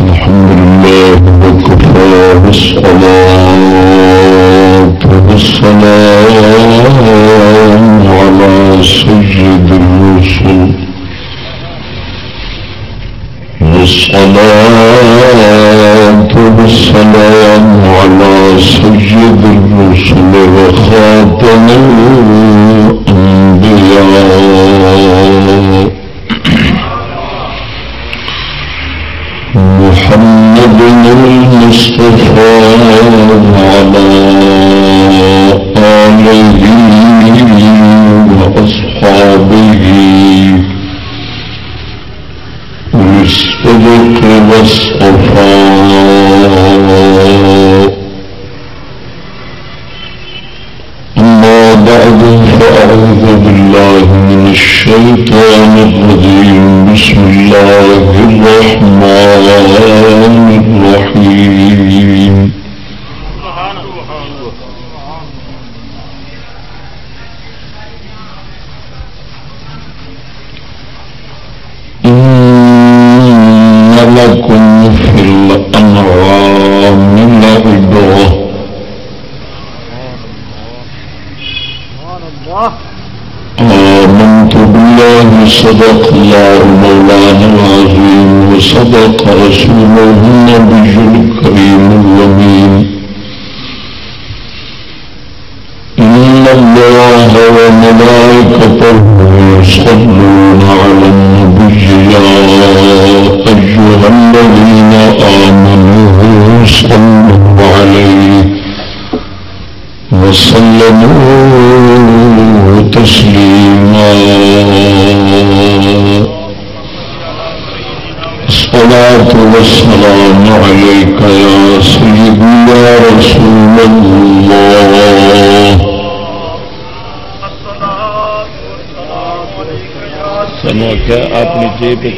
الحمد لله وكفى والصلاة والسلام على سيد الرسل والصلاة والسلام على سيد الرسل وخاتم الرسل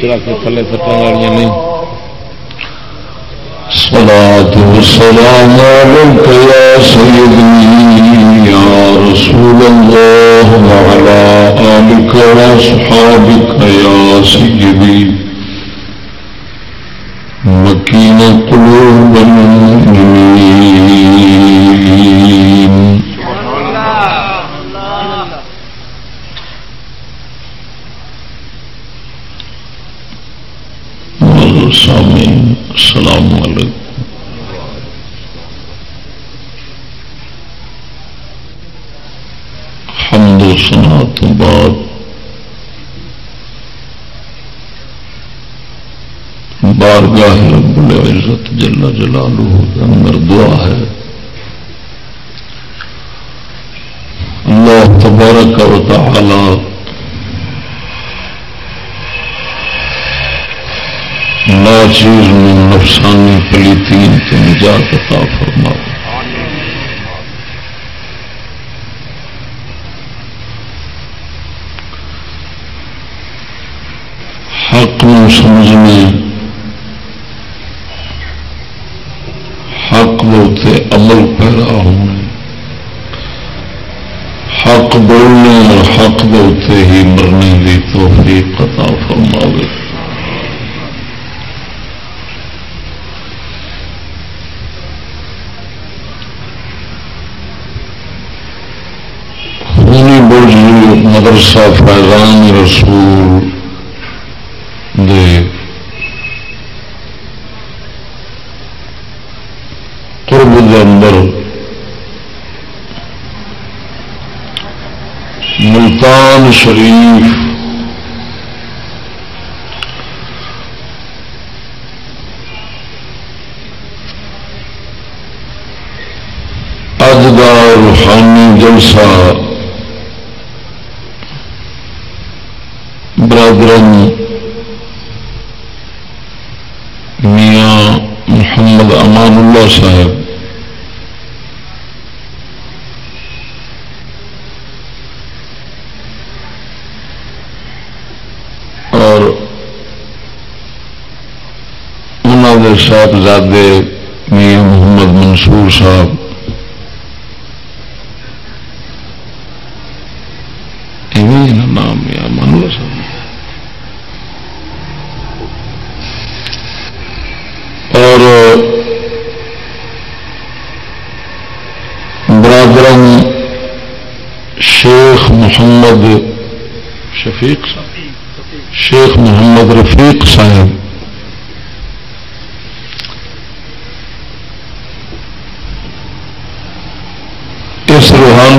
چڑا کے تھلے سٹا چیز میں نقصانی پلیتین کی نجات عطا فرما۔ حق کو سمجھنے شریف۔ اج روحانی جلسہ۔ صاحبزادے میاں محمد منصور صاحب۔ نام میاں مانو صاحب اور برادر شیخ محمد شفیق صاحب، شیخ محمد رفیق صاحب۔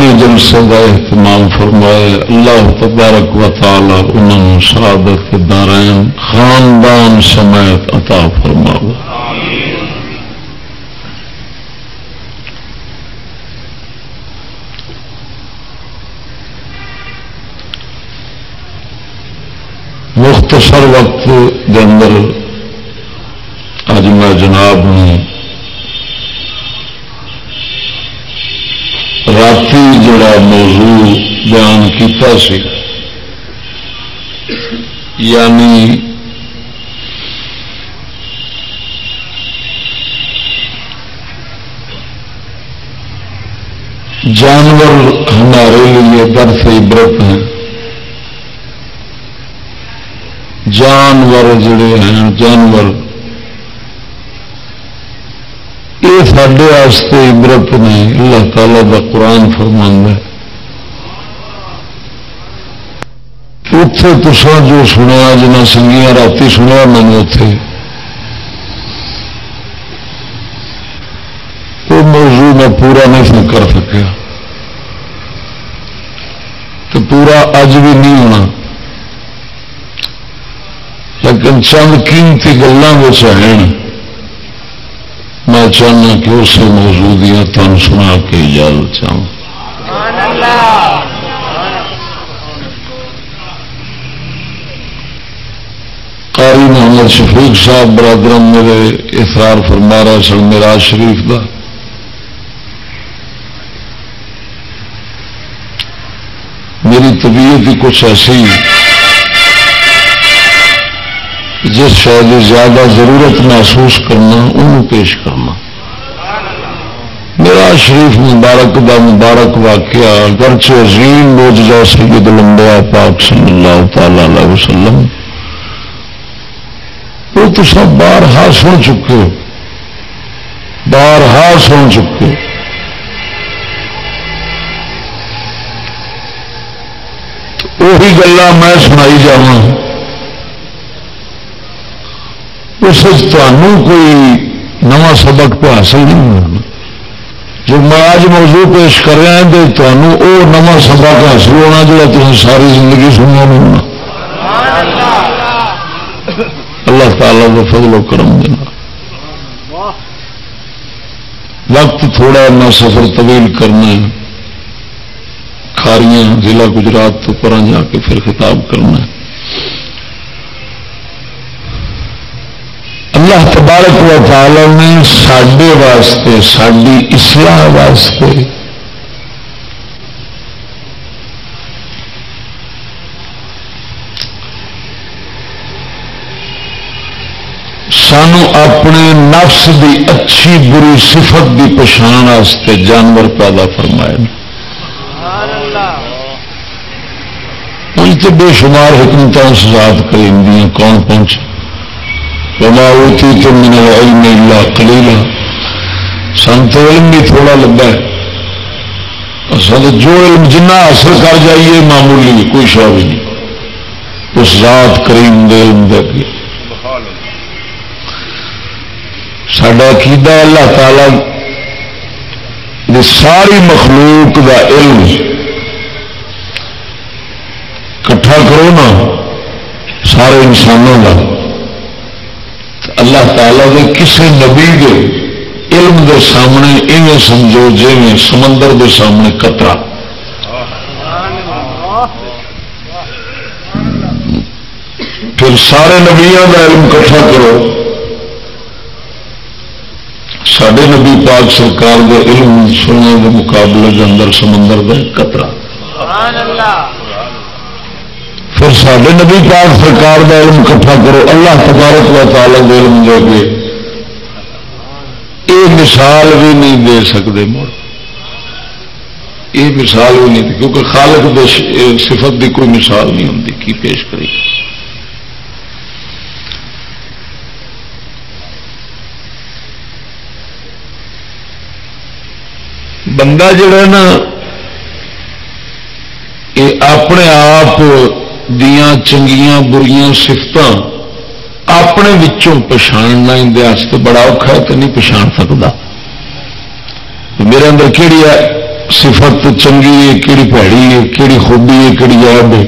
روحانی جلسے کا اہتمام فرمائے، اللہ تبارک و تعالی انہوں شہادت دارین خاندان سمیت عطا فرماؤ مختصر وقت کے اندر اج میں جناب نے جڑا موضوع بیان کیتا سی۔ یعنی جانور ہمارے لیے درس عبرت ہیں۔ جانور جڑے ہیں، جانور یہ سڈے عبرت نے اللہ تعالی کا قرآن فرمان ہے۔ اتے تسا جو سنیا جنا سنگیا رات سنیا میں نے اتے وہ موضوع میں پورا نہیں کر سکیا۔ تو پورا اج بھی نہیں ہونا۔ لیکن چند قیمتی گلوں ہیں۔ میں چاہنا کہ اس موضوع دیا تم سنا کے اجازت چاہوں قاری محمد شفیق صاحب برادر میرے اثرار فرما رہا سن میرا شریف کا میری طبیعت ہی کچھ ایسی جس شاید زیادہ ضرورت محسوس کرنا، انہوں پیش کرنا۔ میرا شریف مبارک دا مبارک واقعہ گرچہ عظیم موجزہ سید لمبیا پاک صلی اللہ تعالی علیہ وسلم۔ وہ تو سب بارہا سن چکے۔ بار ہا سن چکے۔ وہی گلا میں سنائی جاؤں اس کوئی نواں سبق تو حاصل نہیں ہونا جو میں آج موضوع پیش کر رہا ہیں تو تمہوں وہ نواں سبق حاصل ہونا جا تم ساری زندگی سننا نہیں ہونا اللہ تعالیٰ کا فضل و کرم دینا وقت تھوڑا میں سفر طویل کرنا ہے کھاریاں ضلع گجرات تو پر جا کے پھر خطاب کرنا ہے اللہ تبارک و تعالی نے سڈے واسطے ساری اصلاح واسطے سانو اپنے نفس دی اچھی بری صفت دی پچھان واسطے جانور پیدا فرمائے۔ ان سے بے شمار حکمتوں سزاد کریم دیا کون پہنچے؟ وما اوتیتم من العلم الا قلیلا سن تو علم بھی تھوڑا لگا ہے. اصل جو علم جنہ حاصل کر جائیے معمولی کوئی شا بھی نہیں. اس ذات کریم دے علم دے سڈا عقیدہ اللہ تعالی ساری مخلوق دا علم کٹھا کرو نا، سارے انسانوں کا اللہ تعالی دے کسی نبی دے علم دے سامنے، ایویں سمجھو جی سمندر دے سامنے کترا پھر سارے نبیا کا علم کٹھا کرو۔ سڈے نبی پاک سرکار دے علم سننے کے مقابلے کے اندر سمندر دے کترا پھر سارے نبی پاک سرکار کا علم کٹھا کرو، اللہ تبارک و تعالی کا علم دے کے۔ یہ مثال بھی نہیں دے سکتے مڑ۔ یہ مثال بھی نہیں، کیونکہ خالق دے صفت کی کوئی مثال نہیں ہوتی کی پیش کری بندہ جڑا نا یہ اپنے آپ چنگیاں بریاں سفت اپنے وچوں پچھاڑنا اندر بڑا اوکھا تو نہیں پچھاڑ سکتا میرے اندر کہڑی ہے صفت چنگی ہے کہڑی پیڑی ہے کہڑی خوبی ہے کہڑی عیب ہے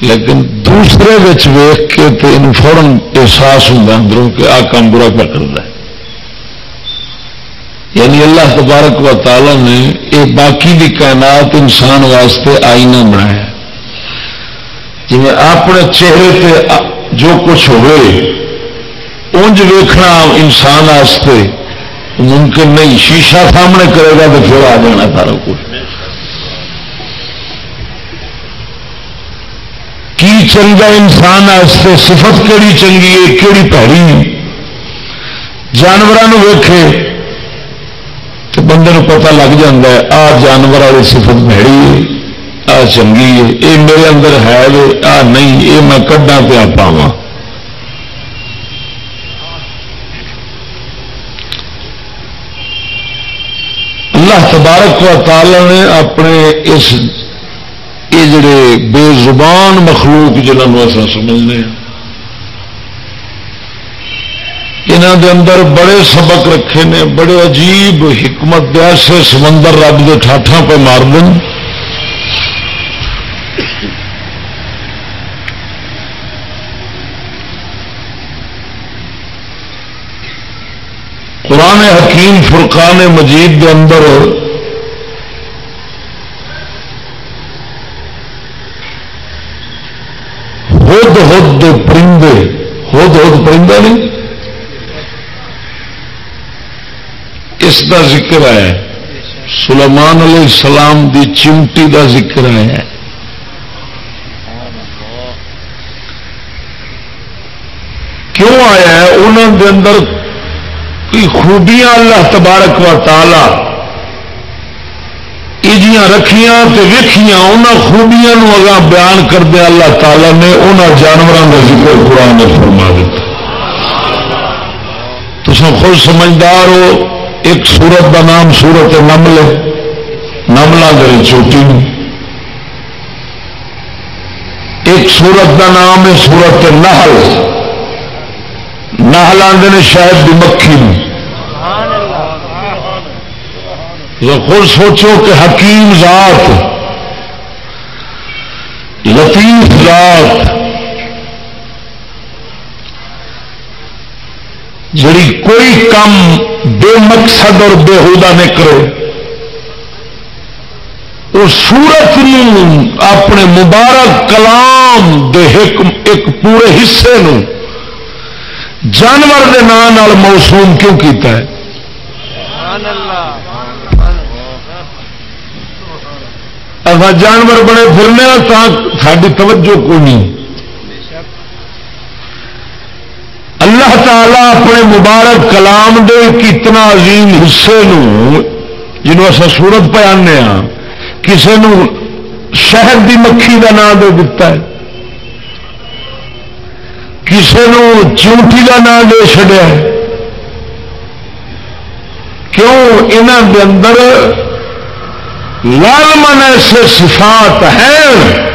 لیکن دوسرے ویخ کے تو یہ فورن احساس ہوں اندروں کہ آ کام برا پہ کرتا ہے یعنی اللہ تبارک و تعالی نے یہ باقی بھی کائنات انسان واسطے آئینہ بنایا جی اپنے چہرے پہ جو کچھ ہوئے انج ویکھنا انسان واسطے ممکن نہیں، شیشہ سامنے کرے گا تو پھر آ جانا سارا کچھ۔ کی چنگا انسان واسطے؟ صفت کہڑی چنگی ہے کہڑی پیڑی جانوروں ویکھے تو بندے پتا لگ جا آ جانور والی سفت بھڑی ہے۔ آ چنگی ہے یہ میرے اندر ہے آ نہیں یہ میں کڈا پیا پاوا اللہ تبارک و تعالی نے اپنے اس یہ جڑے بے زبان مخلوق جنہوں ایسا سمجھنے ہیں یہاں دے اندر بڑے سبق رکھے نے بڑے عجیب حکمت ایسے سمندر رب کے ٹھاٹا پہ مار دیں قرآن حکیم فرقان مجید کے اندر ہد ہد پرندے، ہد ہد پرندہ نہیں؟ اس کا ذکر ہے؟ سلمان علیہ السلام دی چمٹی کا ذکر ہے۔ کیوں آیا ہے؟ انہوں دے اندر خوبیاں اللہ تبارک و تعالی ایجیاں رکھیاں تے ویکھیاں انہوں خوبیاں اگا بیان کردیا اللہ تعالی نے انہوں جانوروں کا ذکر قرآن نے فرما دیتا۔ خود سمجھدار ہو، ایک سورت کا نام سورت نمل ہے۔ نملا گری چوٹی ایک سورت کا نام ہے سورت نہل نہل آدھے شاید بھی مکھی خود سوچو کہ حکیم ذات، لطیف ذات، جڑی کوئی کام بے مقصد اور بےحدا نہیں کرے، وہ سورت اپنے مبارک کلام دے ایک پورے حصے نو جانور دے نام موسوم کیوں کیتا ہے؟ جانور بڑے پھرنے ہاں ساری توجہ کوئی نہیں۔ اللہ تعالی اپنے مبارک کلام دے کتنا عظیم حصے جنہوں اصل سورت پہ آنے ہاں کسی شہد کی مکھی کا نام دے دیتا ہے۔ کسی چونٹی کا نام دے چڑیا کیوں انہوں دے اندر لال من ایسے صفات ہیں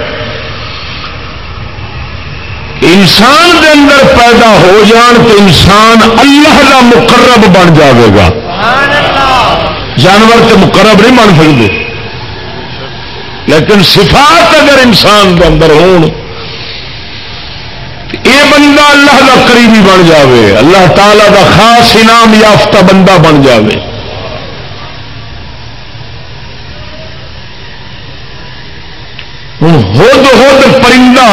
انسان دے اندر پیدا ہو جان تو انسان اللہ کا مقرب بن جاوے گا جانور تو مقرب نہیں بن سکتے لیکن صفات اگر انسان کے اندر ہون یہ بندہ اللہ کا قریبی بن جاوے، اللہ تعالی کا خاص انعام یافتہ بندہ بن جاوے۔ ہوں ہود ہود پرندہ،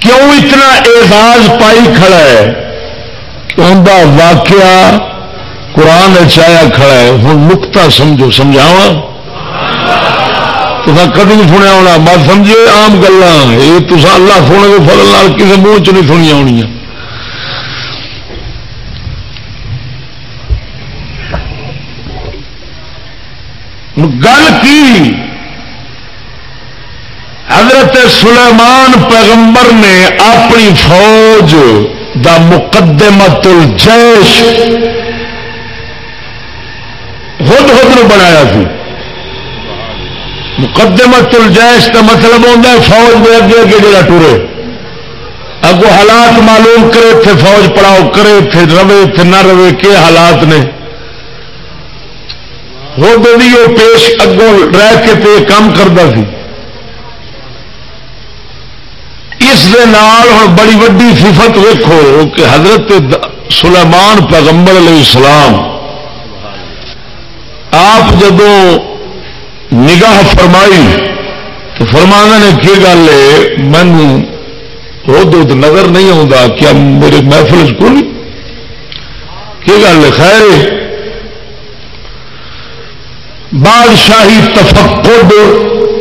کیوں اتنا اعزاز پائی کھڑا ہے؟ ان کا واقعہ قرآن چایا کھڑا ہے ہوں نکتا سمجھو سمجھاوا تو کدی نہیں سنیا ہونا؟ مت سمجھے آم گلا یہ تو اللہ سونے کے فضل کسی منہ چ نہیں سنیا ہونی گل کی؟ حضرت سلیمان پیغمبر نے اپنی فوج دا مقدمت الجیش خود خود بنایا سی۔ مقدمت الجیش کا مطلب ہوتا ہے فوج دے اگے اگے جڑا ٹورے۔ اگو حالات معلوم کرے تھے فوج پڑاؤ کرے تھے روے تھے نہ روے، کے حالات نے۔ ہو بھی وہ پیش اگوں رہ کے تے کام کرتا سی۔ اس دے نال ہوں بڑی وڈی صفت ویکو کہ حضرت سلیمان پیغمبر علیہ السلام، آپ جدو نگاہ فرمائی تو فرمانا نے کی گل ہے؟ مینو نظر نہیں آتا کیا میرے محفل کو کی گل ہے؟ خیر بادشاہی تفقد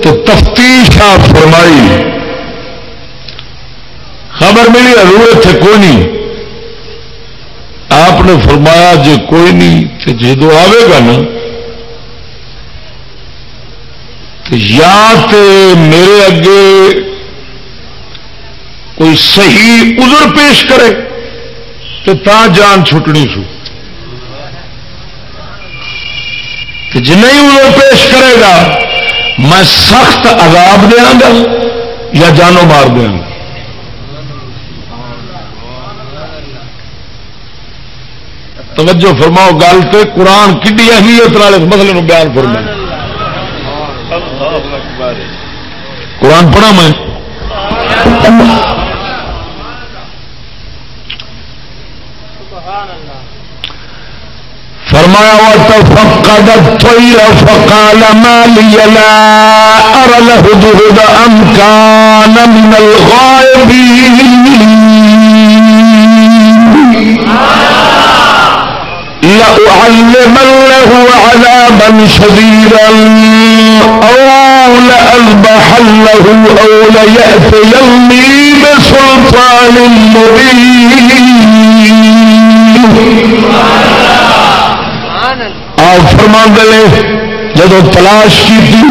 تو تفتیش آپ فرمائی۔ خبر ملی ضرورت تھے کوئی نہیں۔ آپ نے فرمایا جی کوئی نہیں تو جدو آئے گا نا تو یا تے میرے اگے کوئی صحیح عذر پیش کرے تو تا جان چھٹنی سو۔ جی عذر پیش کرے گا، میں سخت عذاب دیا گا یا جانو مار دیا گا توجہ فرماؤ، گل تو قرآن کھی اہمیت والے مسئلے میں بیان فرما قرآن پڑھا میں۔ فرمایا وتفقد الطير فقال ما لي لا أرى الهدهد أم كان من الغائبين۔ لأعلمنه عذابا شديدا أو لأذبحنه أو ليأتيني بسلطان مبين. آپ فرما دے جب تلاش کی تھی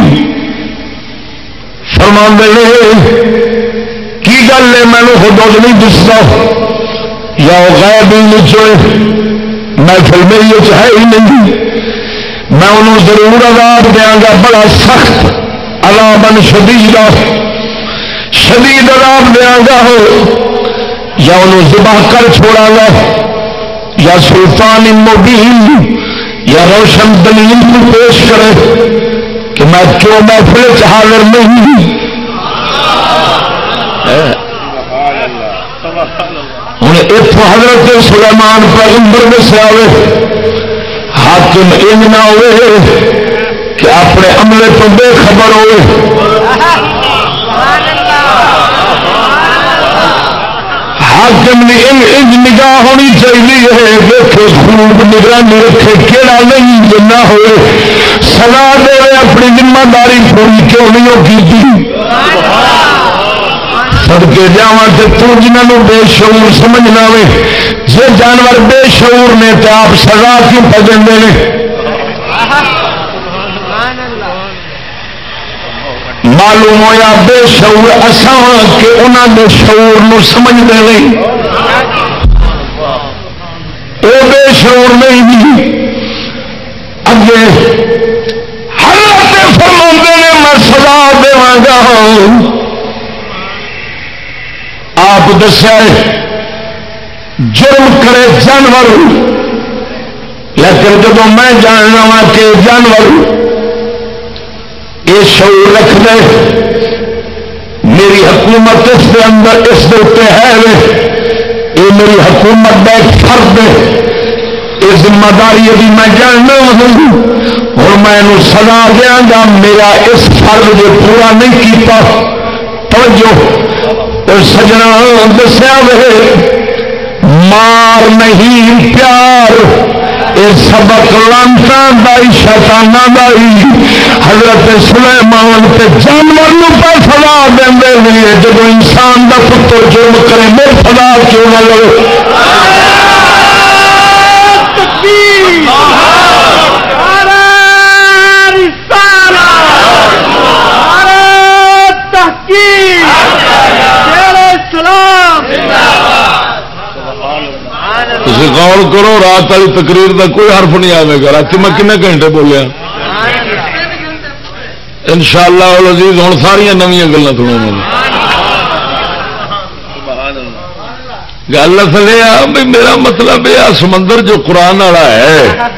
فرما دے کی گل ہے؟ مینو خود نہیں دستا، یا غائب ہی نہیں محفل میری ہے ہی نہیں۔ میں انہوں ضرور عذاب دیا گا، بڑا سخت عذاب شدید شدید عذاب دیا گا یا انہوں ذبح کر چھوڑا گا، یا سلطان مبین، یا روشن دلیل پیش کرے کہ میں کیوں محفل حاضر نہیں۔ ہوں اتو حضرت سلیمان پیغمبر میں سے آئے حاکم ان نہ ہوئے کہ اپنے عملے تو بے خبر ہوئے۔ حاکم نے ان انج نگاہ ہونی چاہیے دیکھے خوب نگرانی رکھے کہڑا نہیں جنا ہوئے۔ سزا دے اپنی ذمہ داری پوری کیوں نہیں ہو کی سڑکے جا جنہوں بے شعور سمجھنا وے جی جانور بے شعور نے تو آپ سزا کیوں پہ معلوم ہوا بے شعور اسان کہ انہوں نے شعور نو سمجھتے نہیں وہ بے شعور نہیں بھی۔ اگے، حضرت فرما نے، میں سزا داں آپ دسیا جرم کرے جانور۔ لیکن جب میں جاننا وا کہ جانور یہ شعور رکھ دے میری حکومت اس کے اندر اس کے ہے یہ میری حکومت کا ایک فرد ہے۔ یہ ذمہ داری بھی میں جاننا ہوں۔ اور میں سزا دیا گا، میرا اس فرد جو پورا نہیں کیتا، توجہ۔ اور سجنا دسیا وے، مار نہیں، پیار یہ سبق لانتا دائی شیطانہ دائی حضرت سلیمان کے جانور پر سلا دیں جب انسان کا پتر جرم کرے، میرے سلا کیوں نہ لو تھی غور کرو رات والی تقریر کا کوئی حرف نہیں آئے گا رات میں کن گھنٹے بولیا ان شاء اللہ عزیز ہوں ساریا نویا گلیں سنا گل اصل یہ میرا مطلب یہ سمندر جو قرآن والا ہے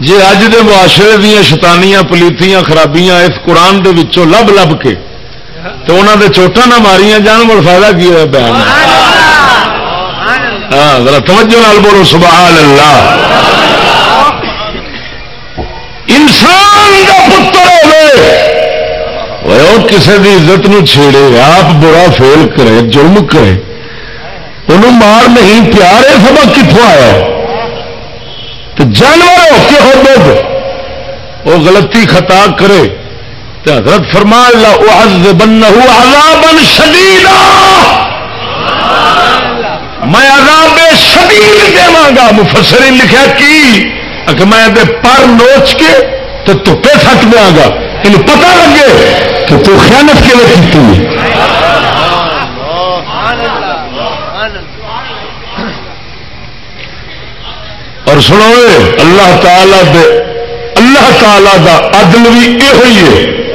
جی اج دے معاشرے دیا شیطانیاں پلیتیاں خرابیاں اس قرآن دے وچوں لب لب کے تو انہوں نے چوٹا نہ ماریاں جان مل فائدہ کی ہوا بیان ہاں ذرا توجہ نال بولو سبحان اللہ انسان کا پتر ہوئے کسی کی عزت نو چھیڑے آپ برا فیل کرے جرم کرے انہوں مار نہیں پیار ہے سبق کتوں آیا تو جانور ہو کے ہو وہ غلطی خطا کرے تو حضرت فرما اللہ بن عذابا شدیدا۔ میں عذاب شدید دے گا مفسرین لکھا کی؟ کہ میں دے پر نوچ کے تو تپے سٹ دیا گا تین یعنی پتا لگے کہ تو خیانت کے لیے کی اور سنو، اللہ تعالی دے اللہ تعالی دا عدل بھی یہ ہوئی ہے۔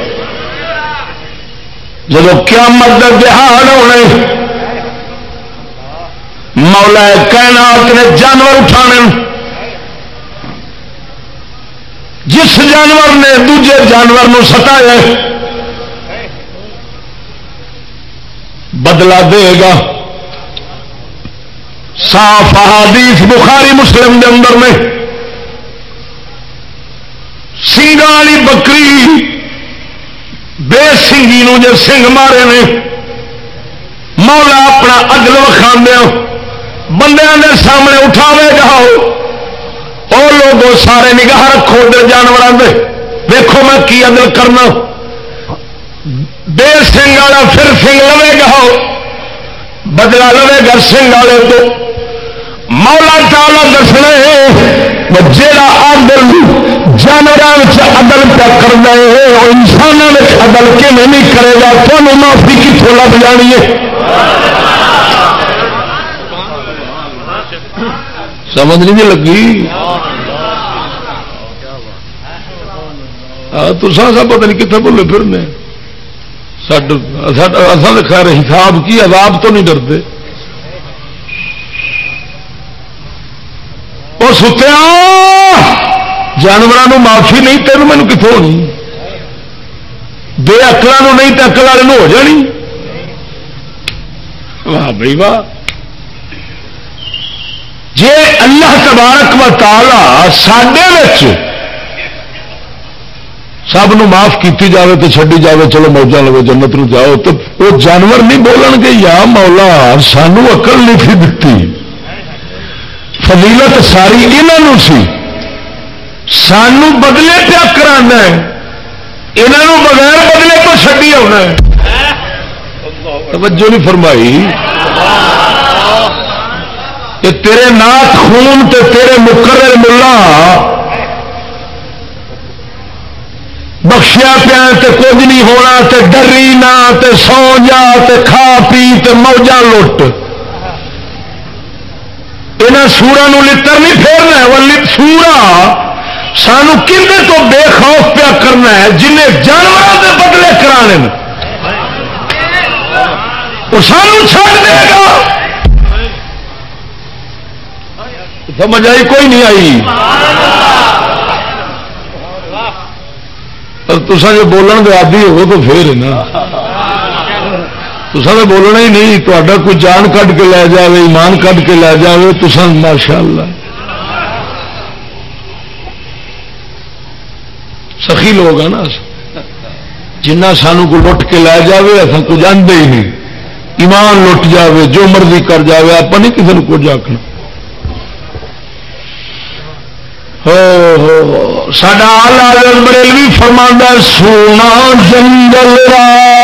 جب قیامت دے دہاڑ ہونے مولا کائنات نے جانور اٹھانے جس جانور نے دوجے جانور نو ستایا بدلا دے گا۔ صاف احادیث بخاری مسلم دے اندر میں سنگا والی بکری بے سنگھی نو جے سنگ مارے نے، مولا اپنا اگل وکھاندیا بندے دے سامنے اٹھاوے گا اور لوگ سارے نگاہ رکھو ادھر جانوروں دے۔ دیکھو میں کی عدل کرنا۔ بے سنگ والا پھر سنگ لوے گا بدلا لوے گا سنگ والے تو۔ مولا تالا دسنا جا آدل جانوروں عدل پہ کرنا ہے، وہ انسانوں عدل کے نہیں کرے گا؟ تمہیں معافی کتوں لگ جانی ہے؟ سمجھ نہیں جی لگی؟ تو سب پتہ نہیں کتنے بولے پھرنے۔ خیر حساب کی عذاب تو نہیں ڈرتے۔ وہ ستیا جانوروں معافی نہیں تین مینو کتوں ہونی بے اکلوں نہیں تو اکل والے ہو جانی واہ بھائی واہ جی اللہ تبارک و تعالی سڈے سب معاف کیتی جاوے تو چڈی جاوے چلو موجہ لو جنت نو جاؤ تو وہ جانور نہیں بولن گے یا مولا سانو اقل نہیں تھی دتی فضیلت ساری یہاں سی۔ سانو بدلے پیا کرانا یہاں بغیر بدلے تو چڈی آنا توجہ نہیں فرمائی۔ کہ تیرے نات خون تے تیرے مقرر ملا۔ بخشیا پیا تے کچھ نہیں ہونا تے ڈری نہ تے سو جا تے کھا پی تے موجا لٹ۔ یہاں سورا لڑ نہیں پھیرنا وہ سورا سانو کھے تو بے خوف پیا کرنا ہے جنہیں جانوروں کے بدلے کرانے وہ سانو چھڑ دے گا سمجھ آئی کوئی نہیں آئی تسا جو بولن کے آدھی ہو تو پھر نا تسا تو بولنا ہی نہیں تا کوئی جان کھ کے لے جائے ایمان کھ کے لے جائے تو ماشاء اللہ سخی لوگ ہیں نا۔ جنہ سانو کو لٹ کے لے جائے اصل کچھ آدھے ہی نہیں۔ ایمان لٹ جائے جو مرضی کر جائے آپ نہیں کسی کو کچھ آخنا سڈا آل بریلوی فرما سونا جنگل رات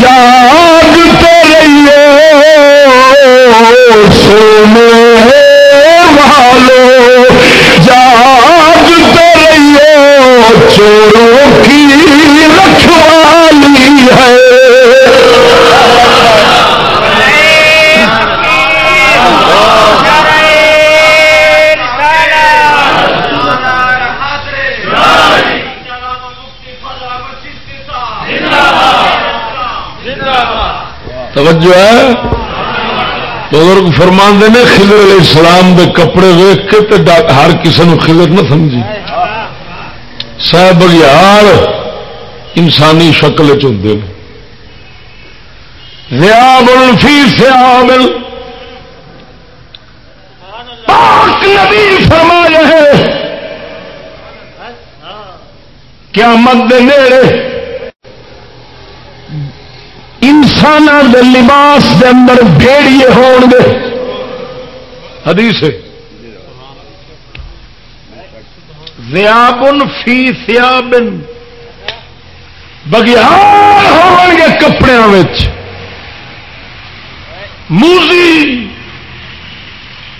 جاگتے رہیے سونے والو جاگتے رہیے چوروں کی رکھوالی ہے۔ توجہ ہے؟ بزرگ فرمان نے خضر علیہ السلام دے کپڑے ویک کے تے ہر کسی نے خضر نہ سمجھی۔ سہ بگیار انسانی شکل چلتے ہیں ریاب فی سیاب پاک نبی فرمایا ہے، قیامت دے نیڑے انسان دے لباس دے اندر بھیڑیے ہون گے۔ حدیث زیابن فی سیابن بگیار ہون گے کپڑے موزی۔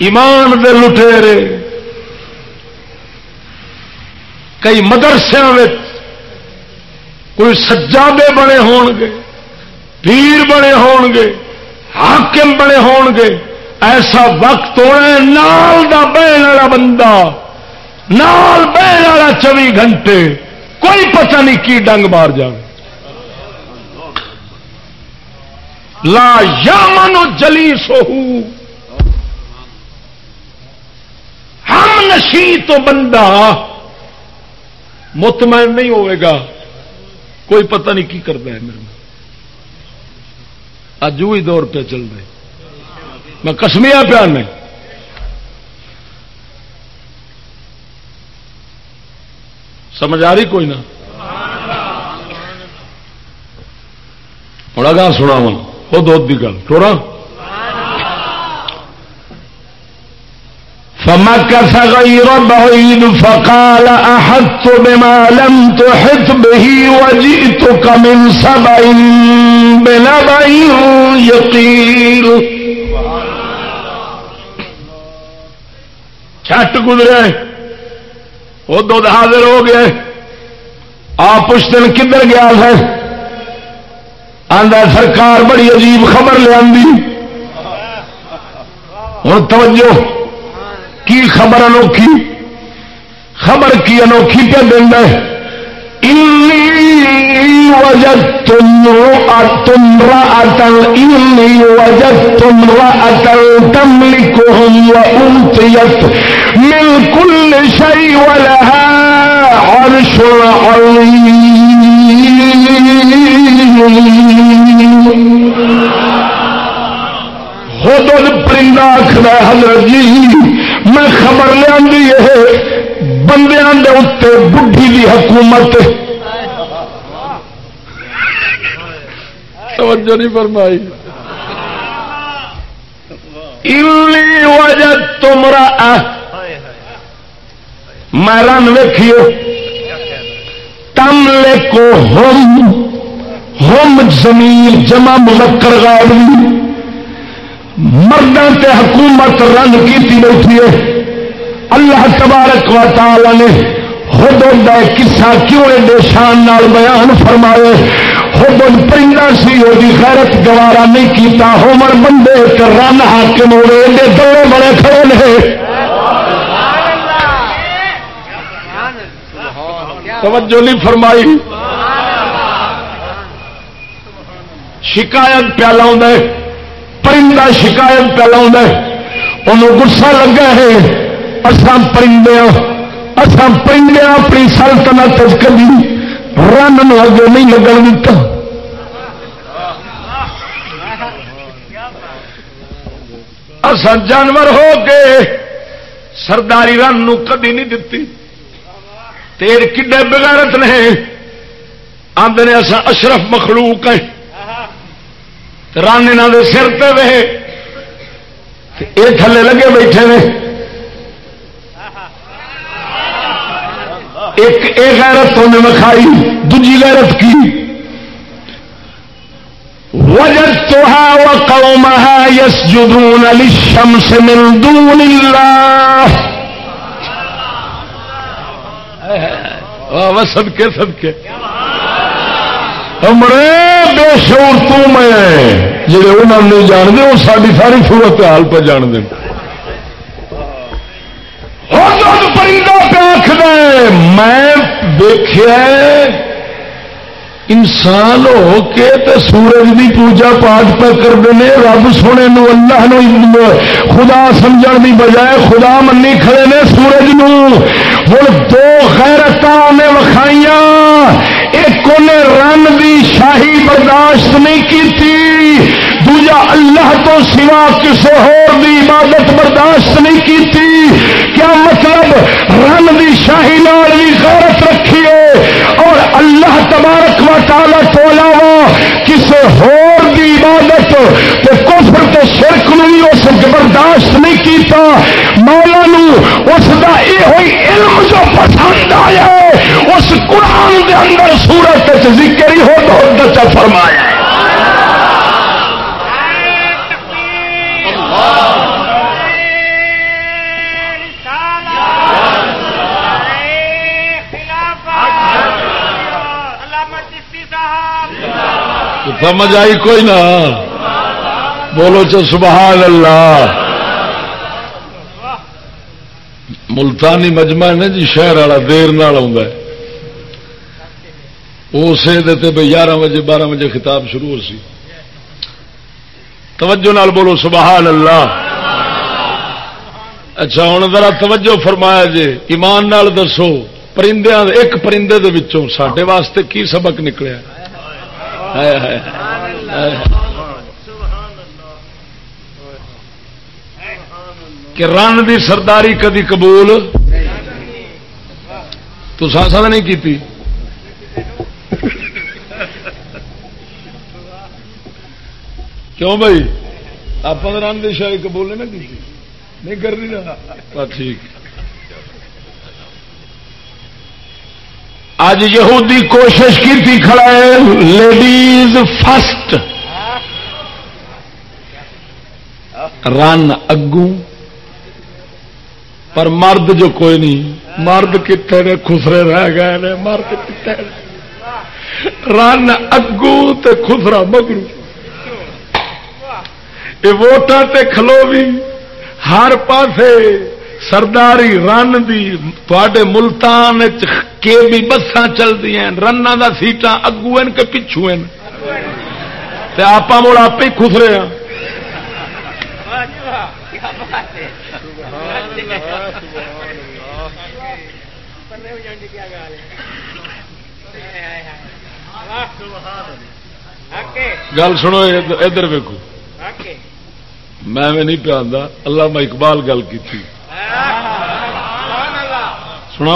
ایمان دے لٹیرے کئی مدرسے کوئی سجادے بنے ہون گے۔ پیر بنے ہون گے، حاکم بنے ہون گے، ایسا وقت ہونا نال دا بہن والا بندہ، نال بہن والا چوبی گھنٹے، کوئی پتہ نہیں کی ڈنگ مار جائے لا یا منو جلی سوہو ہم نشی تو بندہ مطمئن نہیں ہوئے گا، کوئی پتہ نہیں کی کرتا ہے میرے اج وہی دور پہ چل رہے میں کسمیا پیار میں سمجھ آ رہی کوئی نہ ہوں گا سنا وا خود کی گل۔ ٹورا فمكث غير بعيد فقال أحدت بما لم تحط به وجئتك من سبع بنبع يقين. چھٹ گزرے وہ دو حاضر ہو گئے، آپ اس دن کدھر گیا ہے آدھا سرکار بڑی عجیب خبر لیا ہوں، توجہ۔ کی خبر انوکھی؟ خبر کی انوکھی پہ دینا وجد اتل وجد تم اتل خود پرندہ آخر حضرت جی۔ میں خبر لیا بندیاں دے اتنے بڈھی دی حکومت۔ توجہ نہیں فرمائی۔ وجہ تمرا میں رن ویکھیو۔ تم لے کو ہوم ہوم زمین جمع مذکر غائب مردوں تے حکومت رنگ کی بیٹھی ہے۔ اللہ تبارک و تعالی نے خود کسا کیوں ایڈے شان نال بیان فرمائے خود پرندہ سی وہ غیرت گوارا نہیں کیتا، ہومر بندے رن حاکم ہوئے، ایڈے دلے بڑے کھڑے نے۔ توجہ نہیں فرمائی۔ شکایت پیا لاؤں پرندہ شکایت پہ لا گسا لگا ہے۔ اسان پرندے ہاں۔ اسان پرندے ہاں اپنی سلطنت کبھی۔ رن اگے نہیں لگن دیتا اسان جانور ہو کے سرداری رن کدی نہیں دتی۔ تیر کڈے بغیرت نے۔ آدھے اصا اشرف مخلوق ہے رن یہاں کے سر پہ وے۔ یہ تھلے لگے بیٹھے نے ایک یہ غیرت تو انہیں وکھائی دجی غیرت کی؟ وجدتها وقومها يسجدون للشمس من دون الله سد کے سد کے امرے بے شور تو میں جڑے انہوں نے جانتے، وہ ساری ساری صورت حال پہ جانتے پرندہ پہ آخر میں دیکھا انسان ہو کے تے سورج دی پوجا پاٹ پہ کرتے ہیں رب سونے نو اللہ نو خدا سمجھ دی بجائے خدا منی کھڑے نے سورج نو۔ ہوں دو خیرت نے وکھائیاں۔ ایک انہیں رن دی شاہی برداشت نہیں کی دوجا اللہ تو سوا کسی ہور دی عبادت برداشت نہیں کی کیا مطلب رن دی شاہی نال بھی غیرت رکھیے اور اللہ تبارک و تعالی تو علاوہ کسی ہور دی عبادت تے کفر تے شرک نو اس برداشت نہیں کیتا مولا نو اس دا یہ ہوئی علم جو پسند آیا ہے اس قرآن دے اندر سورت ذکر ہی ہو تو فرمایا ہے۔ سمجھ آئی کوئی نہ۔ بولو چو سبحان اللہ۔ ملتانی مجمع نے جی شہر والا دیر نال اسے بھائی گیارہ بجے، بارہ بجے خطاب شروع ہو سی۔ توجہ نال بولو سبحان اللہ۔ اچھا ہوں ذرا توجہ فرمایا جی ایمان نال دسو۔ پرندے ایک پرندے دے وچوں سڈے واسطے کی سبق نکلیا؟ کہ رن دی سرداری کدی قبول تو ساسا نہیں کی کیوں بھائی؟ آپ رن دی شاہی قبول نہیں کی نہیں کرنی نا ٹھیک. اج یہودی کوشش کی کھڑا ہے لیڈیز فسٹ. رن اگو پر مرد جو کوئی نہیں، مرد کتنے نے خسرے رہ گئے نے، مرد کتنے رن اگو تے خسرا مگرو۔ یہ ووٹر تے کھلو بھی۔ ہر پاسے سرداری رن دی۔ تے ملتان کے بھی بسان چلتی ہیں۔ رن کا سیٹاں اگو کہ پچھو آپ مڑ آپ ہی خسرے ہاں۔ گل سنو ادھر ویکو میں نہیں پیا اللہ میں اقبال گل کی تھی سنا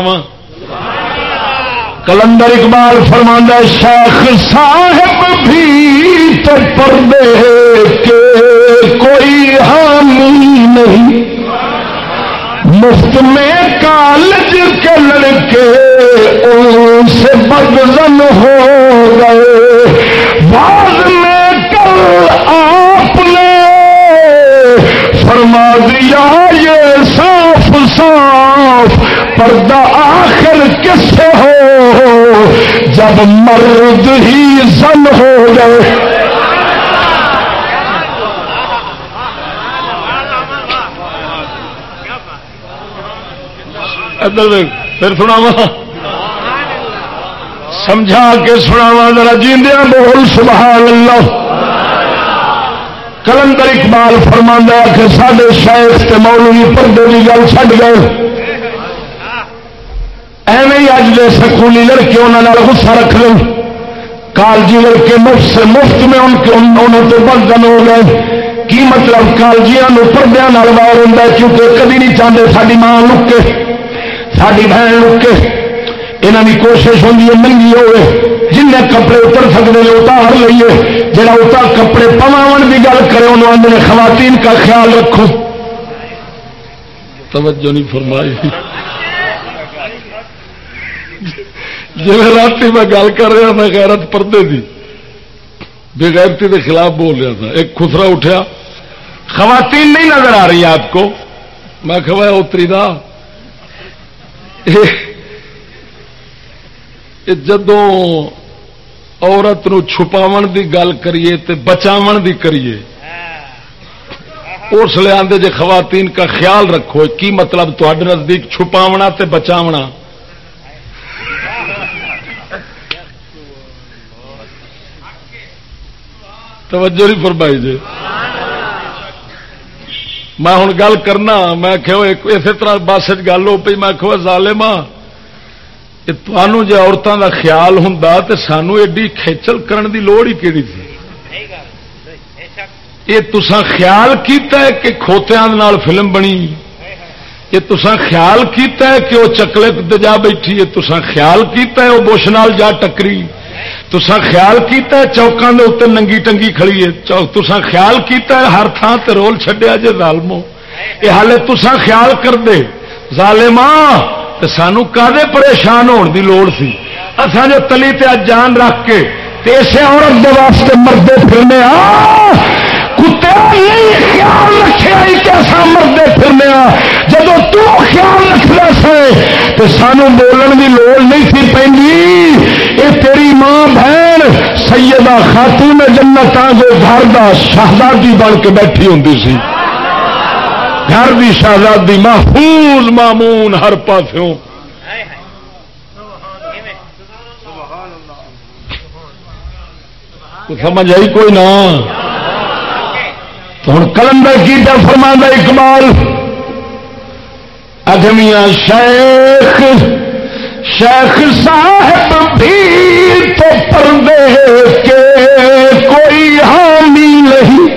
کلندر اقبال فرماندہ شیخ صاحب بھی تو پردے کے کوئی حامی نہیں۔ مفت میں کالج کے لڑکے ان سے بدزن ہو گئے۔ بعد میں کل آپ نے فرما دیا، یہ صاف صاف پردہ آخر کس سے ہو؟ جب مرد ہی زن ہو گئے۔ ادھر پھر سنا وا سمجھا کے سنا وا ذرا جیندیا بول، سبحان اللہ۔ کلندر اقبال فرما کہ سارے شیخ کے مولوی پردے کی گل چڑ گئے۔ ایویں ہی اج دے سکولی لڑکے انہوں غصہ رکھ لیں۔ کالجی لڑکے مفت سے مفت میں ان کے انہوں تو بندن ہو گئے۔ کی مطلب کالجیاں پردے وار ہوں کیونکہ کدی نہیں چاہتے ساری ماں لکے۔ ساری بہن لکے یہاں کی کوشش ہوتی ہے منگی ہوئے۔ جن کپڑے اتر سکتے ہیں اتار لیے جہاں اتر کپڑے پواو کی گل کرے انہوں آدھے خواتین کا خیال رکھو۔ توجہ نہیں فرمائی۔ جی رات میں گل کر رہا میں غیرت پردے دی۔ بےغیرتی کے خلاف بول رہا تھا۔ ایک خسرا اٹھا خواتین نہیں نظر آ رہی آپ کو؟ میں کہ اتری دا جدو عورت نو چھپاو دی گل کریے تے بچاو دی کریے اس لیے آدھے جی خواتین کا خیال رکھو کی مطلب تے نزدیک چھپاونا تے بچاونا توجہ نہیں فرمائی جی میں ہوں گل کرنا میں کہ اسی طرح بس گل ہو پی میں کہ ظالما تمہوں جی عورتوں کا خیال ہوں تو سانو ایڈی کھیچل کرن دی لوڑ ہی کہڑی تھی؟ یہ تسا خیال کیتا ہے کہ کھوتیا فلم بنی۔ یہ تسا خیال کیتا ہے کہ وہ چکلے جا بیٹھی۔ ہے تسا خیال کیتا ہے وہ بش نال جا ٹکری۔ تسا خیال کیتا ہے چوکاں دے اتنے ننگی ٹنگی کھڑی ہے؟ تسا خیال کیتا ہے ہر تھان تے رول چھڈیا جے ظالمو۔ یہ حالے تسا خیال کر دے ظالما تے سانو کدے پریشان ہون دی لوڑ سی؟ اساں جو تلی تے اج جان رکھ کے تے اسے عورت دے واسطے مردے پھرنے آ! کتے نہیں خیال رکھے کہ اصا مردے پھرنے جب تو خیال رکھنا سے تو سانو بولن کی لوڑ نہیں تھی پی یہ تیری ماں بہن، سیدہ خاتون جنت جو گھر کا شہزادی بن کے بیٹھی ہوں سی۔ گھر کی شہزادی محفوظ مامون ہر پاسوں۔ سمجھ آئی کوئی نہ۔ تو ہوں کلندر کی طرف فرما اقبال اگمیا شیخ شیخ صاحب بھی تو پردے کے کوئی حامی نہیں۔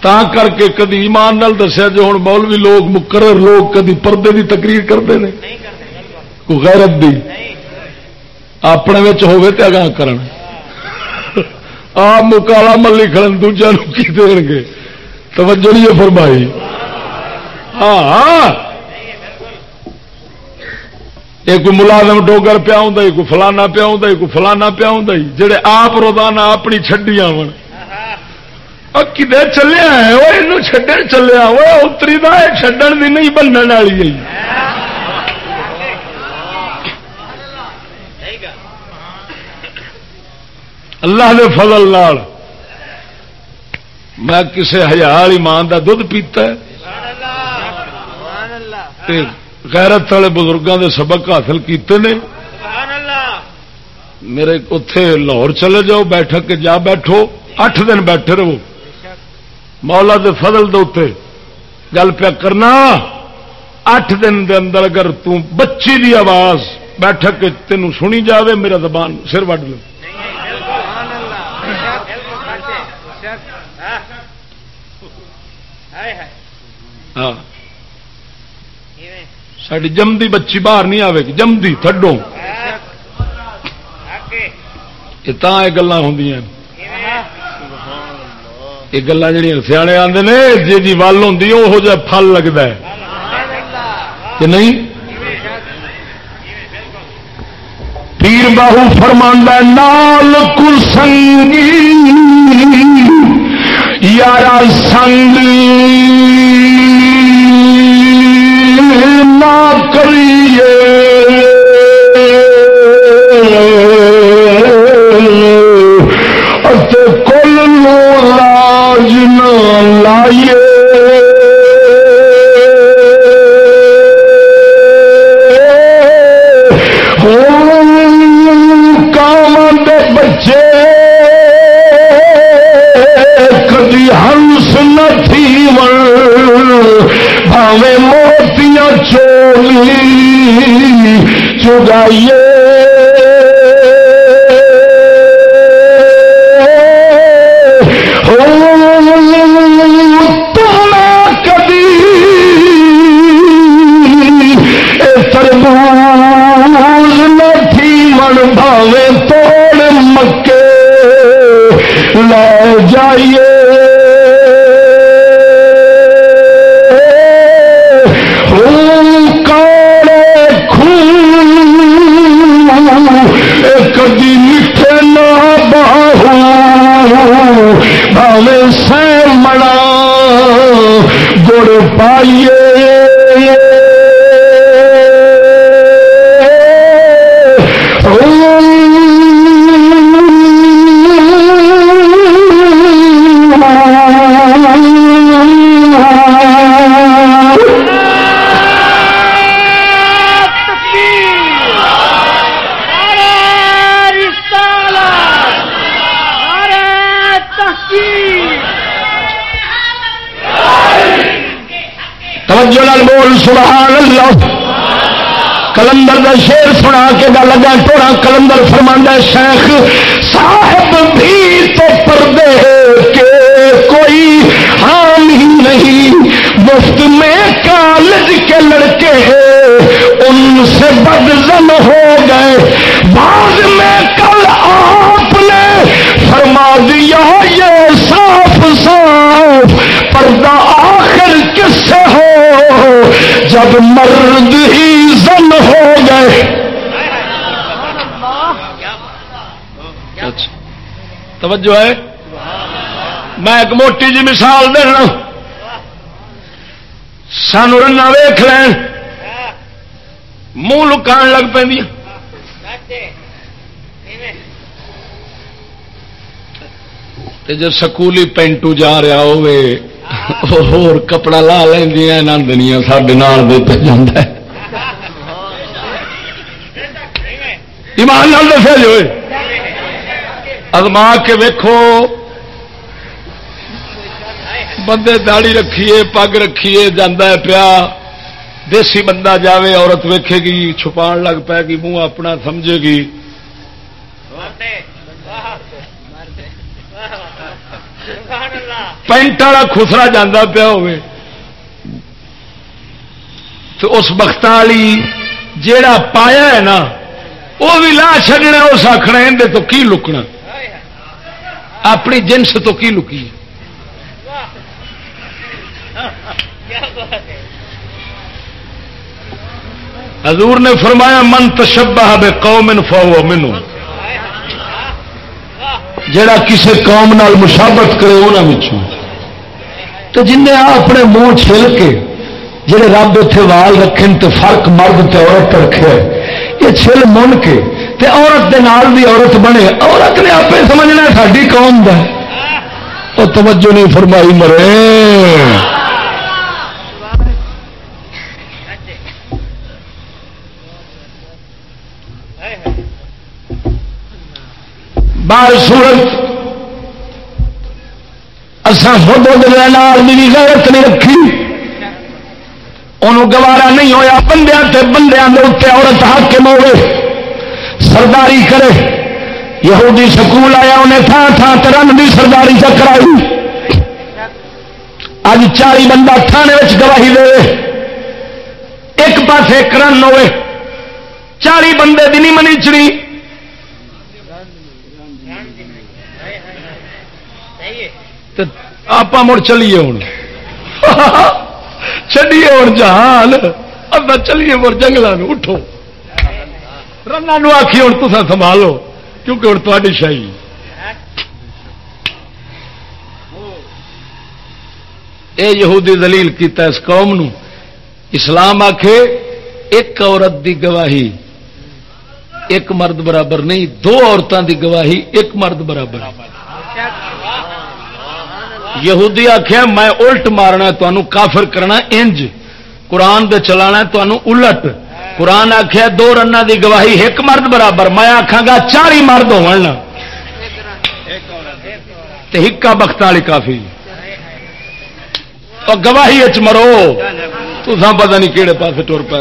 تا کر کے کدی ایمان نال دسیا جو ہوں مولوی لوگ مقرر لوگ کدی پردے دی تقریر کرتے ہیں۔ کوئی غیرت دی۔ اپنے اگاں کرن۔ آپ مکالا ملی کھڑن دوجا کی دیں گے توجہ نہیں فرمائی ہاں یہ کوئی ملازم ڈوگر پیا ہوں کوئی فلانا پیا ہوں کوئی فلانا پیا ہوں جہے آپ روزانہ اپنی چڈی آن کدے چلیا ہے وہ یہ چڈن چلیا وہ اتری دا چڈن دی نہیں بننے والی اللہ دے فضل نال۔ میں کسی ہزار ایمان کا دھد پیتا غیرت والے بزرگوں کے سبق حاصل کیتے نے۔ میرے اتے لاہور چلے جاؤ، بیٹھک جا بیٹھو۔ اٹھ دن بیٹھے رہو۔ مولا دے فضل دے اتنے گل پیا کرنا۔ اٹھ دن دے اندر اگر بچی دی آواز بیٹھک تینوں سنی جاوے، میرا زبان سر وڈ لو ہاں۔ ساری جمدی بچی باہر نہیں آئے گی جمدی تھڈو یہ گلا ہوں یہ گلا جہیا سیانے آتے نے جی جی ول ہوں وہ جا پل لگتا ہے۔ کہ نہیں؟ پیر باہو فرماندہ نال کسنگی یارا سنگ نہ کریے کل نو لاج نہ لائیے موتیاں چگائیے بھاوے توڑ مکے لے جائیے بھائی سبحان اللہ۔ کلندر کا شیر سنا کے گا لگا ٹوڑا کلندر فرماندہ شیخ صاحب بھی تو پردے کے کوئی حام ہی نہیں۔ مفت میں کالج کے لڑکے ان سے بدزن ہو گئے۔ بعد میں کل آپ نے فرما دیا، یہ صاف صاف، پردہ آخر کس سے ہو جب مرد ہی زن ہو گئے۔ اچھا۔ توجہ ہے۔ میں ایک موٹی جی مثال دینا سانو رنا ویخ لین۔ منہ لکان لگ پہ جب سکولی پینٹو جا رہا ہوئے ہو کپڑا لا لیا نندنیا سڈے نال پہ ایمان نال دسیا جو ازما کے ویکھو بندے داڑی رکھیے پگ رکھیے جانا پیا دیسی بندہ جاوے عورت ویکھے گی چھپا لگ پائے گی منہ اپنا سمجھے گی پینٹ والا خسرا جانا پیا ہو تو اس وقت والی جیڑا پایا ہے نا وہ بھی لا چڈنا اس آخنا اندر تو کی لکنا؟ اپنی جنس تو کی لکی حضور نے فرمایا، من تشبہ بے قوم فہو منو جڑا کسی قوم نال مشابت کرے انہوں تو جن نے اپنے منہ چھل کے جڑے رب اتنے وال رکھے تو فرق مرد تے عورت رکھے یہ چھل من کے تے عورت دے نال بھی عورت بنے۔ عورت نے آپ سمجھنا ساری قوم دا وہ توجہ نہیں فرمائی مرے۔ بار سورت اصا خود بھی غیرت نہیں رکھی۔ انہوں گوارا نہیں ہویا بندیا بندیا اتنے عورت حاکم ہوئے۔ سرداری کرے۔ یہودی سکول آیا، انہیں تھان تھان ترن بھی سرداری چکرائی اج چالی بندہ تھانے گواہی دے۔ ایک پاس کرن ہوئے۔ چالی بندے دی نہیں منیچنی آپ مڑ چلیے ہوں چلیے ہوں جہان۔ اب چلیے مڑ جنگل اٹھو۔ رنگ آخی ہوں تو سنبھالو، کیونکہ ہوں تاری شاہی۔ اے یہودی دلیل کیتا اس قوم نو اسلام آخے ایک عورت دی گواہی، ایک مرد برابر نہیں، دو عورتوں دی گواہی، ایک مرد برابر۔ یہودی آخیا میں الٹ مارنا تمہوں کافر کرنا انج۔ قرآن دے چلانا تمہوں الٹ۔ قرآن آخیا دو رن دی گواہی، ایک مرد برابر۔ میں آخا گا چار ہی مرد ہونا ہکا بخت والی کافی۔ اور گواہی اچ مرو۔ تو پتہ نہیں کہڑے پاس ٹر پہ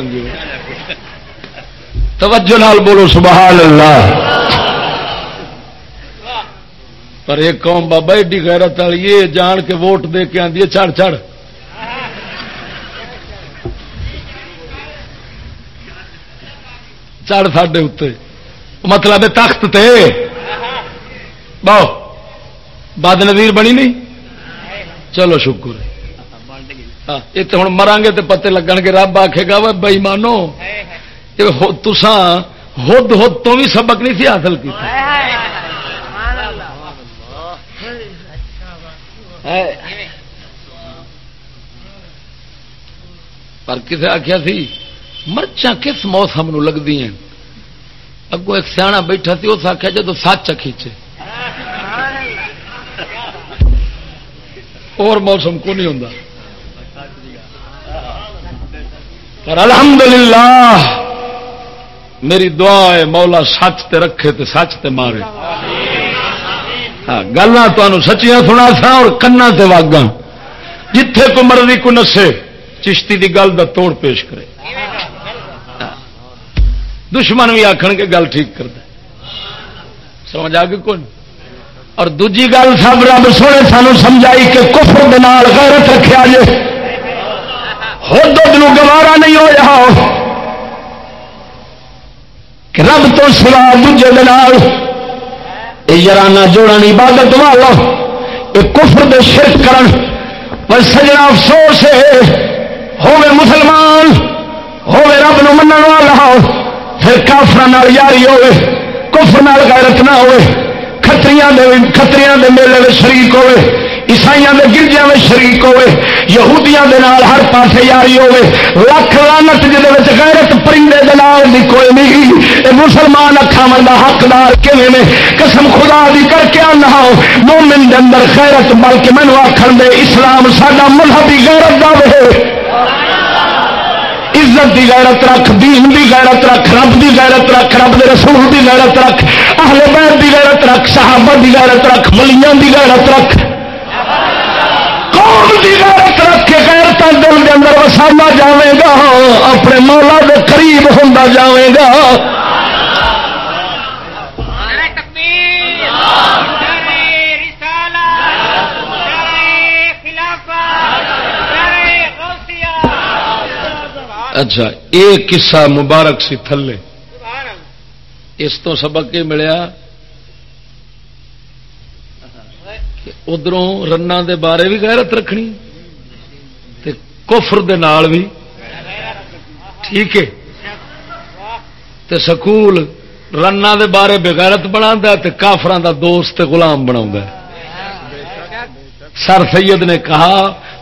توجہ نال بولو، سبحان اللہ۔ پر ایک قوم بابا ایڈی غیرت والی یہ جان کے ووٹ دے کے آدھی چڑھ چڑھ چڑھ ساڈے اتنے مطلب تخت تے۔ بہو، بد نظیر بنی نہیں؟ چلو شکر۔ ہاں، یہ تو ہوں مران گے تو پتے لگن گے، رب آخے گا بئی مانو تسان ہد ہد تو بھی سبق نہیں سی حاصل کیا پر کسے آخیا سی، مرچاں کس موسم نو لگتی ہیں؟ اگوں ایک سیاح بیٹھا سی، اس آخیا جدو سچ کھینچے اور موسم کو نہیں ہوں پر الحمدللہ، میری دعا ہے مولا سچ تے رکھے تے سچ تے مارے۔ ہاں, گلا سچیاں سنا سا اور کنا تے واگا جتھے کو مرضی کو نسے، چشتی دی گل دا توڑ پیش کرے۔ دشمن بھی آخر کے گل ٹھیک کر دے۔ سمجھ آ گئی کون؟ اور دوجی گل سب رب سونے سانو سمجھائی کہ کفر دنال غیرت رکھا جے۔ ہو دو گوارا نہیں ہو رہا۔ کہ رب تو سوا دوجے دنال یارانہ جوڑن عبادت والا یہ کفر دے شرک کرن پر سجنا افسوس ہے۔ ہوے مسلمان ہوے رب نو منن والا، پھر کافر یاری ہوے کفر نال غیرت نہ ہوے کتریاں کتریاں دے میلے میں شریک ہوے عیسائی کے گرجیا میں شریک ہوے یہودیاں دے نال ہر پاسے یاری ہوے لکھ لانت جہد غیرت پرندے دے نال دی کوئی نہیں اے مسلمان اکھاون دا حقدار کیویں نے قسم خدا دی کر کے نہ مومن دے اندر غیرت بلکہ مینوں آکھن دے اسلام ساڈا مذہبی غیرت دا وے عزت دی غیرت رکھ دین دی غیرت رکھ رب دی غیرت رکھ رب دے رسول دی غیرت رکھ اہل بیت دی غیرت رکھ صحابہ دی غیرت رکھ ملیاں دی غیرت رکھ قوم دی غیرت کے غیرت دل دے اندر وسانا جاوے گا اپنے مولا دے قریب ہوندا جاوے گا۔ اچھا ایک قصہ مبارک سی تھلے۔ اس تو سبق یہ ملیا ادھر رن دے بارے بھی غیرت رکھنی۔ کفر دے نال بھی ٹھیک ہے۔ تے سکول رن دے بارے بغیرت بنا کافران دا دوست غلام بنا سر سید نے کہا،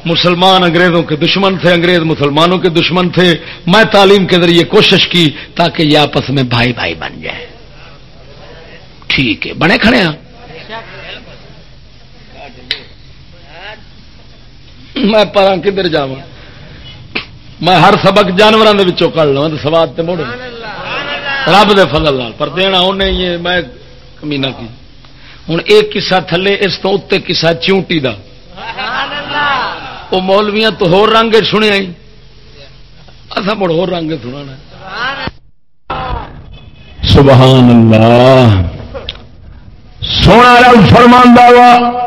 مسلمان انگریزوں کے دشمن تھے، انگریز مسلمانوں کے دشمن تھے۔ میں تعلیم کے ذریعے کوشش کی تاکہ یہ آپس میں بھائی بھائی بن جائے۔ ٹھیک ہے۔ بنے کھڑے ہیں۔ میں پر کدھر جا میں ہر سبق جانوروں کے کر لوا تو سواد تو موڑ رب دے فضل لال پر دینا انہیں یہ میں کمینا کی۔ ہوں ایک قصہ تھلے اس تو اتنے قصہ چونٹی کا وہ مولویاں تو ہو رنگ سنیا اصا مڑ ہو رنگ سنا سبحان اللہ۔ سونا رب فرماندہ وا۔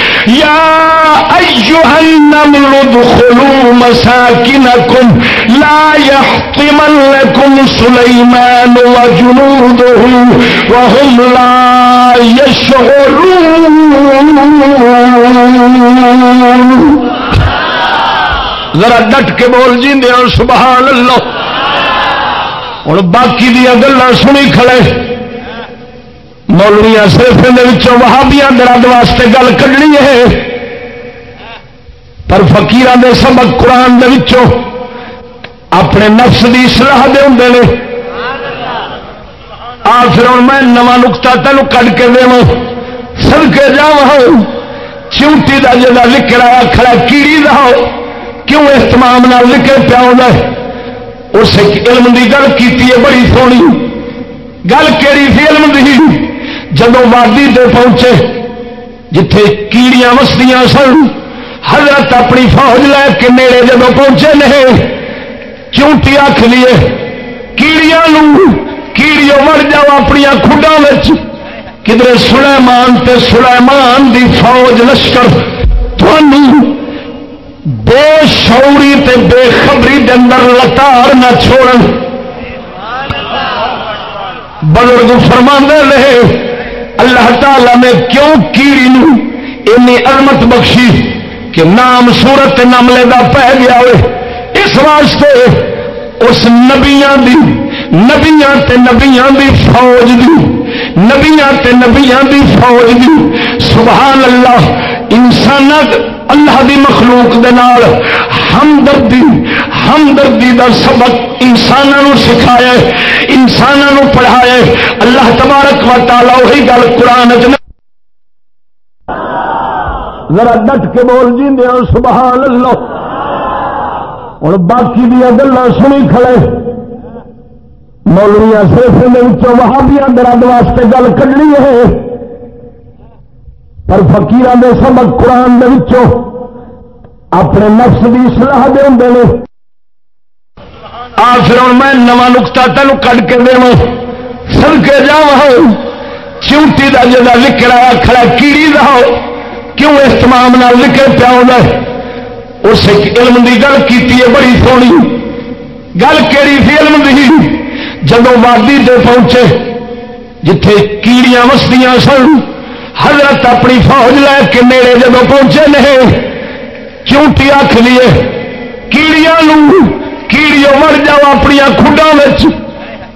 يا أيها النمل ادخلوا مساكنكم لا يحطمنكم سليمان وجنوده وهم لا يشعرون. ذرا ڈٹ کے بول جی دیا سبحان اللہ۔ ہوں باقی دیا گلا سنی کھڑے۔ مولویا صرف وہابیا درد واسطے گل کھڑنی ہے پر فکیر دے سبق قرآن دے وچوں اپنے نفس کی سلاح دے ہوں نے آ پھر ہوں میں نواں نکتا تینوں کٹ کے دے سد کے جا چونٹی کا جا لکڑا کھڑا کیڑی دا کیوں استمام لکڑ پیا اس علم کی گل کی بڑی سونی گل کہڑی سی علم کی جب وادی تے پہنچے، جتھے کیڑیاں وسدیاں سن، حضرت اپنی فوج لے کے نیڑے جب پہنچے نہیں، چونٹی آخ لیے، کیڑیاں کیڑیوں مر جاؤ اپنی خڈا کدھر سلیمان تے سلیمان دی فوج لشکر بے شعوری تے بے خبری دے اندر لتار نہ چھوڑ بزرگ فرما رہے اللہ تعالی نے کیوں کیڑی نی عظمت بخشی کہ نام سورت نملے کا پہ گیا ہوئے؟ اس واسطے اس نبیاں دی نبیاں تے نبیاں دی فوج دی، نبیاں تے نبیاں دی فوج دی۔ سبحان اللہ انسان اللہ دی مخلوق دے نال ہمدردی ہمدردی دا سبق انسانوں سکھایا انسانوں پڑھایا اللہ تبارک و تعالی وہی گل قرآن ذرا ڈٹ کے بول جی دیا سبحان اللہ ہوں باقی دیا گلا سنی کھڑے۔ مولویا صرف وہابیا درد واسطے گل کھڑی ہے۔ پر فکیر دے سبق قرآن دے اپنے نفس کی سلاح دے ہوں آ پھر میں نواں نکتا تینوں کٹ کے دے سر کے جا چونٹی کا جا لکڑا کھڑا کیڑی دا کیوں اس تمام لکڑ پیا اس علم کی گل کی بڑی سونی۔ گل کہڑی سی علم کی جب وادی سے پہنچے، جتھے کیڑیاں وسدیاں سن، حضرت اپنی فوج لے کے نیڑے جب پہنچے نہیں چونٹی آخ لیے؟ کیڑیاں کیڑیوں مر جاؤ اپنی خڈا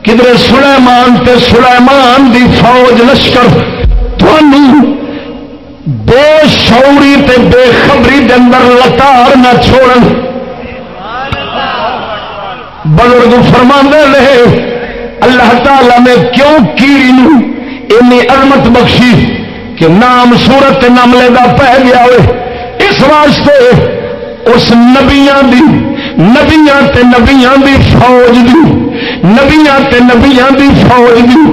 کدھر سلیمان تے سلیمان دی فوج لشکر تھانوں بے شوری تے بے خبری دے اندر لتار نہ چھوڑ بزرگ فرما رہے اللہ تعالی نے کیوں کیڑی اینی عظمت بخشی کہ نام سورت نملے کا پہ گیا ہوئے؟ اس واسطے اس نبیاں دی، نبیاں تے نبیاں دی فوج دی، نبیاں تے نبیاں دی فوج دی،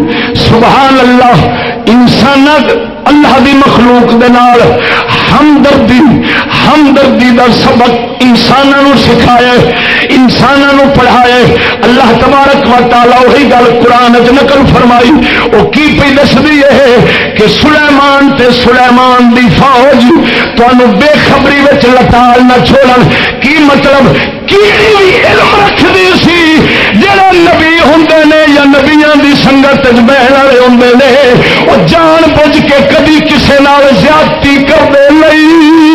سبحان اللہ انسانت اللہ دی مخلوق دے نال ہمدردی ہمدردی دا سبق انسانوں سکھایا انسانوں پڑھایا اللہ تبارک و تعالی وہی گل قرآن چ نقل فرمائی، وہ کی پی دس دی ہے؟ کہ سلیمان تے سلیمان دی فوج تمہوں بے خبری لٹال نہ چھوڑن۔ کی مطلب؟ علم رکھتی سی جڑے نبی ہوں نے یا نبیاں دی سنگت بہن والے ہوں نے وہ جان بوجھ کے کدی کسی زیادتی کرتے نہیں۔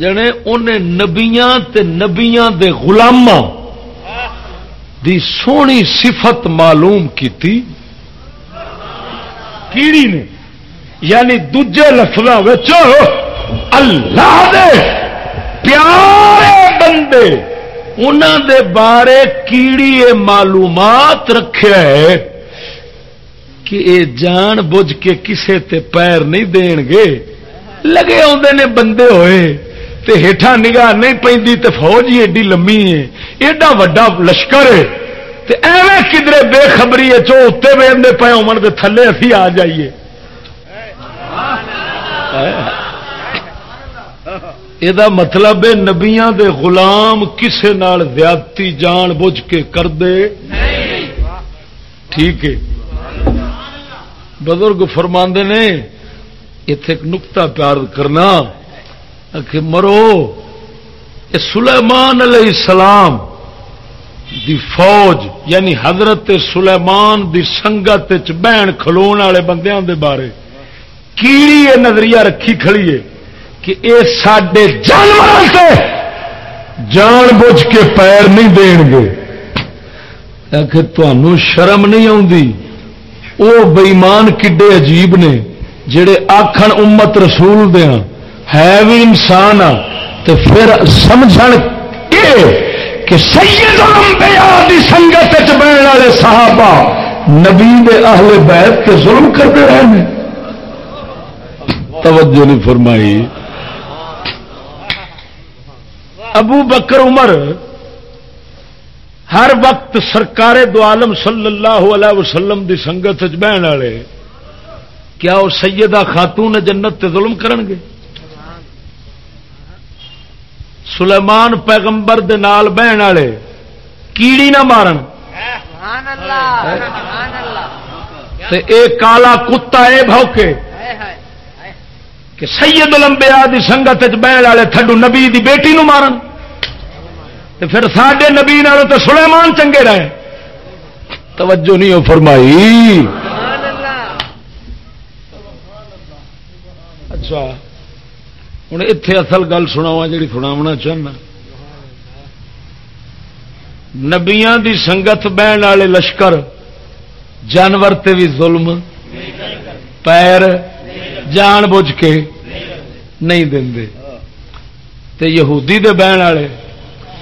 جنے انہیں نبیاں تے نبیاں دے غلاماں دی سونی صفت معلوم کی کیڑی نے؟ یعنی دجے لفظ اللہ دے پیارے بندے انہوں دے بارے کیڑی معلومات رکھے ہے کہ اے جان بوجھ کے کسے تے پیر نہیں دین گے۔ لگے آدھے نے بندے ہوئے تے ہیٹھا نگاہ نہیں پی فوج ہی ایڈی لمبی ہے۔ ایڈا وڈا لشکر ہے۔ تے ایویں کدرے بے خبری ہے چو اتنے وے پے ہو تھلے اسی آ جائیے۔ یہ مطلب ہے نبیاں دے غلام کسے نال زیادتی جان بوجھ کے کر دے۔ ٹھیک ہے۔ بزرگ فرماندے نے اتے ایک نکتا پیار کرنا۔ کہ مرو سلیمان علیہ السلام دی فوج یعنی حضرت سلیمان دی سنگت بہن کھلو والے بندیاں دے بارے، کیڑی یہ نظریہ رکھی کھڑی ہے؟ کہ اے سڈے جانور سے جان بوجھ کے پیر نہیں دین گے۔ کہ تمہوں شرم نہیں آتی وہ بئیمان کڈے عجیب نے جڑے آخن امت رسول دیا ہے بھی انسان تو پھر سمجھ کہ سید دی سنگت بہن والے صحابہ نبی دے اہل بیت کے ظلم کرتے رہے ہیں۔ توجہ نہیں فرمائی۔ ابو بکر عمر ہر وقت سرکار دو عالم صلی اللہ علیہ وسلم دی سنگت بہن والے کیا وہ سیدہ خاتون جنت تے ظلم کرن گے؟ سلیمان پیغمبر دے نال بہن والے کیڑی نہ مارن۔ اللہ۔ تے اے کالا کتا اے بھوکے۔ کہ سید الانبیاء دی سنگت بہن والے تھڈو نبی دی بیٹی نو مارن۔ تے پھر ساڈے نبی نالوں تے سلیمان چنگے رہے۔ توجہ نہیں ہو فرمائی۔ اچھا۔ ہوں اتے اصل گل سناوا جی سناونا چاہنا۔ نبیاں دی سنگت بہن والے لشکر، جانور تے بھی ظلم، پیر جان بوجھ کے نہیں دے تے یہودی دے بہن والے،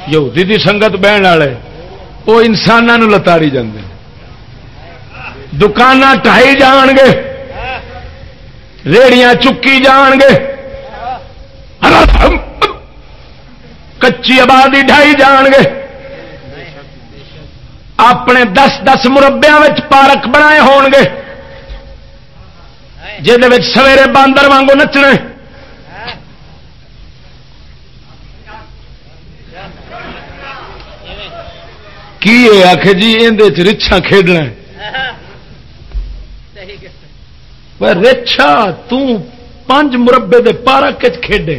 یہودی دی سنگت بہن والے وہ انسانوں لتاڑی جاندے۔ دکان ٹائی جان گے، ریڑیاں چکی جان گے۔ کچی آبادی ڈھائی جان گے۔ اپنے دس دس مربیا پارک بنائے ہون گے۔ جہد سویرے باندر وانگو نچنے۔ کی آخ جی رچھا کھیڈنا رچھا تنج مربے دے پارک کھیڈے۔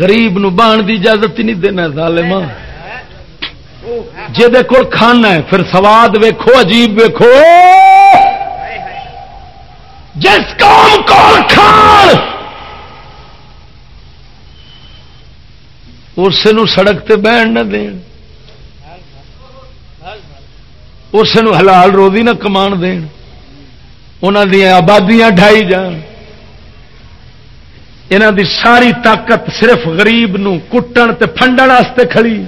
غریب نو بان دی اجازت ہی نہیں دینا ظالما جہد کول کھانا ہے پھر سواد ویکھو عجیب ویکھو۔ جس قوم کول کھان اس سڑک تے بہن نہ دین۔ اس حلال روزی نہ کمان دین۔ انہوں دیا آبادیاں ڈھائی جان۔ انہوں دی ساری طاقت صرف غریب نو کٹن تے پھنڈن واسطے کھڑی۔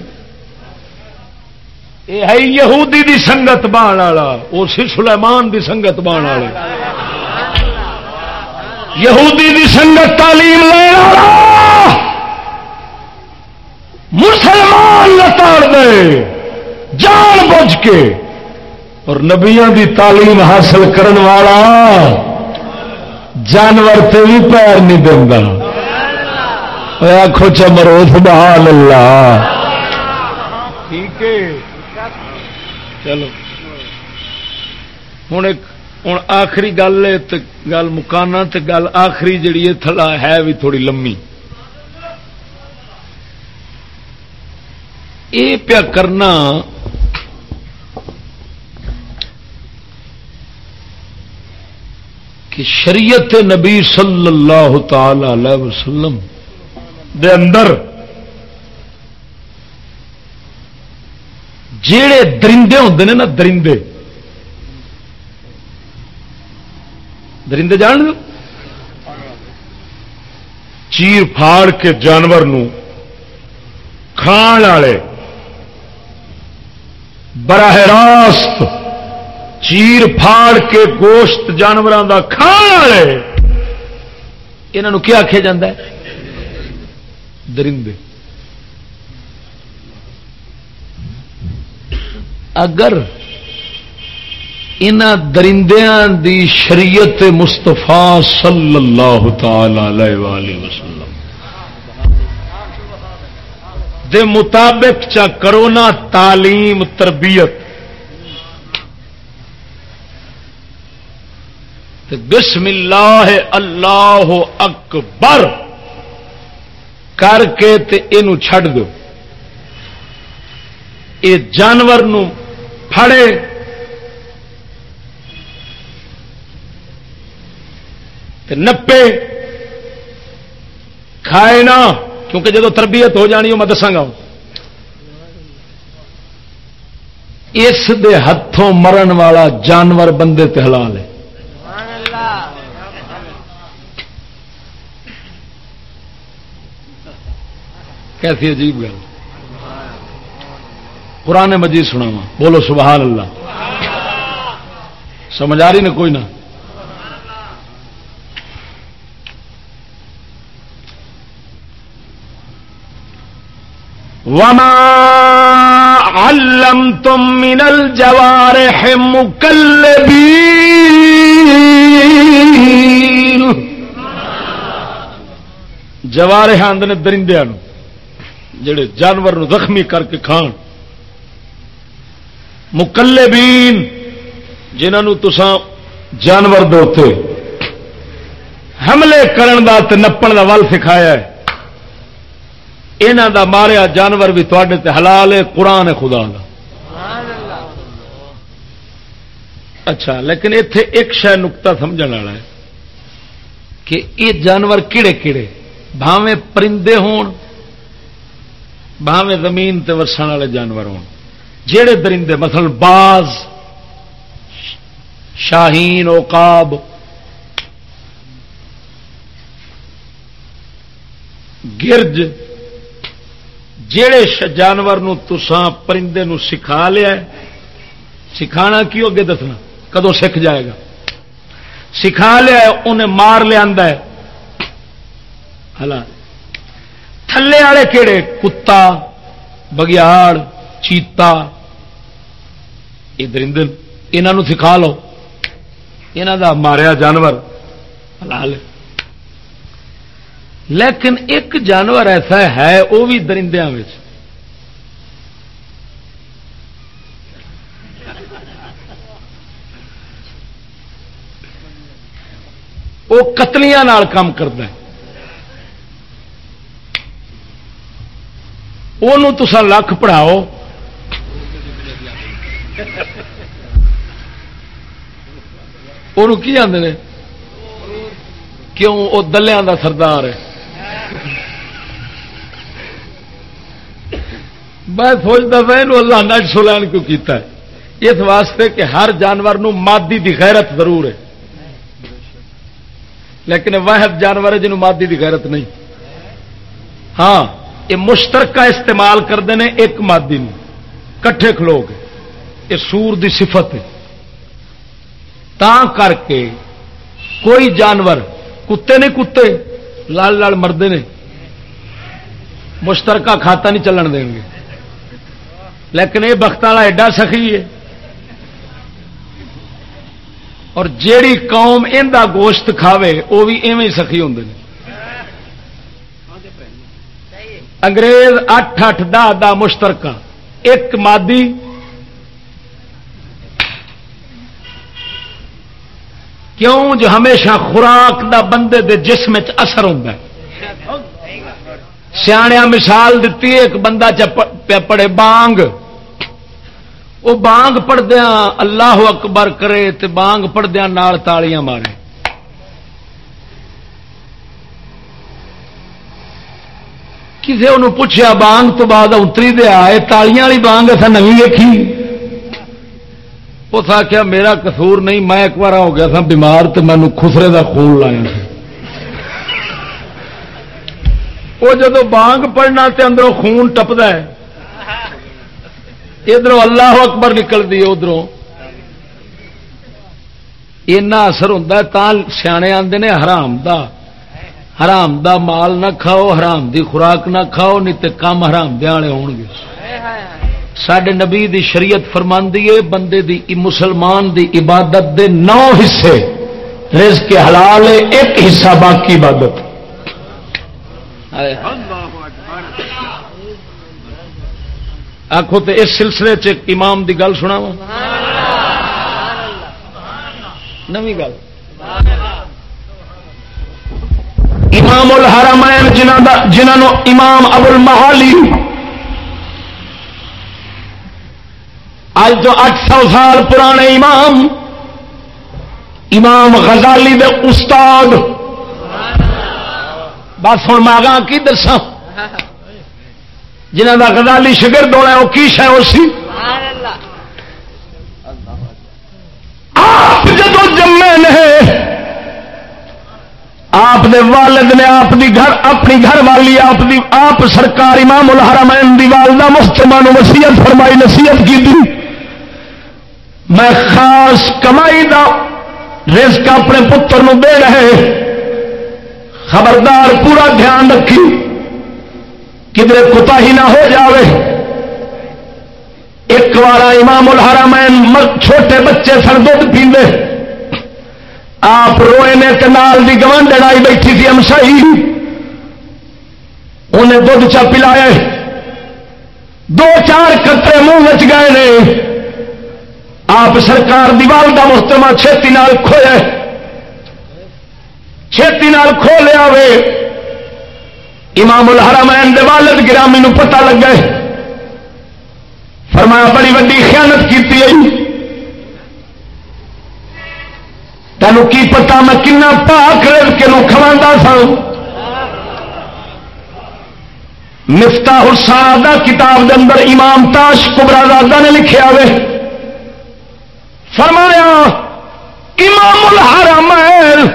یہ ہے یہودی دی سنگت بان والا وہ سی سلیمان دی سنگت بان والا۔ یہودی دی سنگت تعلیم لے والا مسلمان لتاڑ دے، جان بوجھ کے۔ اور نبیاں دی تعلیم حاصل کرن والا جانور تے بھی پیر نہیں دینا آخو چمرو سبحان اللہ ٹھیک ہے۔ چلو۔ ہوں ایک ہوں آخری گل ہے گل مکانا تے گل آخری جڑی ہے، تھلا ہے بھی تھوڑی لمبی۔ یہ پیا کرنا کہ شریعت نبی صلی اللہ تعالی علیہ وسلم دے اندر جڑے درندے ہوتے ہیں نا، درندے۔ درندے جان گے چیر پھاڑ کے جانور کھان والے براہ راست چیر پھاڑ کے گوشت جانوروں کا کھان والے یہاں کیا آخیا جا درندے اگر ان درندیاں دی شریعت مستفا صلی اللہ تعالی علیہ وسلم دے مطابق چا کرونا تعلیم تربیت بسم اللہ اللہ اکبر کر کے تے اینو چھڑ دو۔ یہ جانور نو پھڑے۔ تے نپے کھائے نہ، کیونکہ جدو تربیت ہو جانی وہ میں دساگا اس دے ہاتھوں مرن والا جانور بندے تے حلال ہے۔ کیسی عجیب گل۔ قرآن مجید سناوا بولو سبحان اللہ۔ سمجھ آ رہی نا کوئی نہ۔ وما علمتم من الجوارح مكلبين جوارح آدھے درندے جڑے جانور نو زخمی کر کے کھان۔ مکلے بین جنہوں تسان جانور دوتے حملے کرن دا تے نپن دا ول سکھایا ہے۔ یہاں دا ماریا جانور بھی تے تے حلال ہے، قرآن ہے خدا دا۔ اچھا لیکن اتے ایک شہ نکتا سمجھ والا ہے کہ یہ جانور کہڑے کہڑے بھاویں پرندے ہون، بھاویں زمین تے وسن والے جانور ہون۔ جہے درندے، مثلا باز، شاہین، اوقاب، گرج جہے جانور نو تساں پرندے نو سکھا لیا ہے، سکھانا کی اگے دسنا؟ کدو سکھ جائے گا؟ سکھا لیا انہیں مار لیا ہلا تھلے والے کہڑے کتا، بگیاڑ، چیتا۔ یہ درند یہاں سکھا لو۔ یہاں دا ماریا جانور، حلال ہے۔ لیکن ایک جانور ایسا ہے، وہ بھی درندیاں وہ قتلیاں کام کرتا ہے۔ وہ تسا لکھ پڑھاؤ۔ وہ کی آدھے کیوں؟ وہ دلیاں دا سردار ہے۔ میں سوچتا تھا یہ اللہ نج سلین کیوں کیتا ہے؟ اس واسطے کہ ہر جانور نو مادی دی غیرت ضرور ہے۔ لیکن واحد جانور ہے جنہوں مادی دی غیرت نہیں۔ ہاں یہ مشترکہ استعمال کرتے ہیں، ایک مادی نو۔ کٹھے کھلو کے یہ سور دی صفت ہے۔ تا کر کے کوئی جانور کتے نہیں کتے لال لال مردے نے مشترکہ کھاتا نہیں چلن دیں گے۔ لیکن یہ بخت والا ایڈا سخی ہے۔ اور جیڑی قوم ان کا گوشت کھاوے وہ بھی ایویں سخی ہوں انگریز اٹھ اٹھ دہ دہ مشترکہ، ایک مادی کیوں جو ہمیشہ خوراک دا بندے دے جسم اثر ہوتا ہے؟ سیاح مثال دیتی ایک بندہ پڑے بانگ۔ وہ بانگ پڑھدیا اللہ اکبر کرے تے بانگ پڑھدیا نال تالیاں مارے۔ کسی انہوں پوچھا بانگ تو بعد اتری دیا یہ تالیاں والی بانگ اصا نوی ویکھی۔ اس آخیا میرا قصور نہیں، میں ایک بار ہو گیا تھا بیمار تو مینو خسرے کا خون لایا وہ جدو بانگ پڑھنا تے اندروں خون ٹپدا ہے ادھر اللہ اکبر نکلتی ہے ادھر اینا اثر ہوتا تا سیانے آتے نے، حرام دا۔ حرام دا مال نہ کھاؤ، حرام دی خوراک نہ کھاؤ نہیں تے کام حرام دے والے ہون گے سڈے نبی دی شریعت فرماندی ہے، بندے دی مسلمان دی عبادت دے نو حصے۔ رزق کے حلال ہے، ایک حصہ باقی عبادت۔ آخو تو اس سلسلے چ امام دی گل سنا وا نوی گل۔ امام الحرمین جنہاں دا امام ابو المحالی اج تو اٹھ سو سال پرانے امام امام غزالی دے استاد۔ بس ہوں میں ماگا کی دساں؟ جنہ کا غزالی شگرد ہونا وہ کی شہ سی؟ آپ جدو جمے نے، آپ دے والد نے آپ دی گھر، اپنی گھر والی آپ دی، آپ سرکار امام الحرمین دی والدہ مستمع نو وصیت فرمائی، نصیحت کی دی۔ میں خاص کمائی دا رزق اپنے پتر نو دے رہے خبردار پورا دھیان رکھی۔ کدھر کتا ہی نہ ہو جاوے۔ ایک بار امام الحرمین چھوٹے بچے سر دھد پیندے۔ آپ روئے نے تے نال دی گوان لڑائی بیٹھی تھی امسائی انہیں دھد چا پلایا۔ دو چار قطرے منہ مچ گئے نے۔ آپ سرکار دی والدہ محترمہ چھتی نال کھویا چھتی نال کھو لیا وے امام الحرمین دے والد گرامی نو پتہ لگ گئے فرمایا بڑی وڈی خیانت کی تینوں کی پتا میں کنا پاک رل کے کھوا سا مفتا حسادہ کتاب دے اندر امام تاش کبرا دادا نے لکھے ہوئے فرمایا، امام الحرمین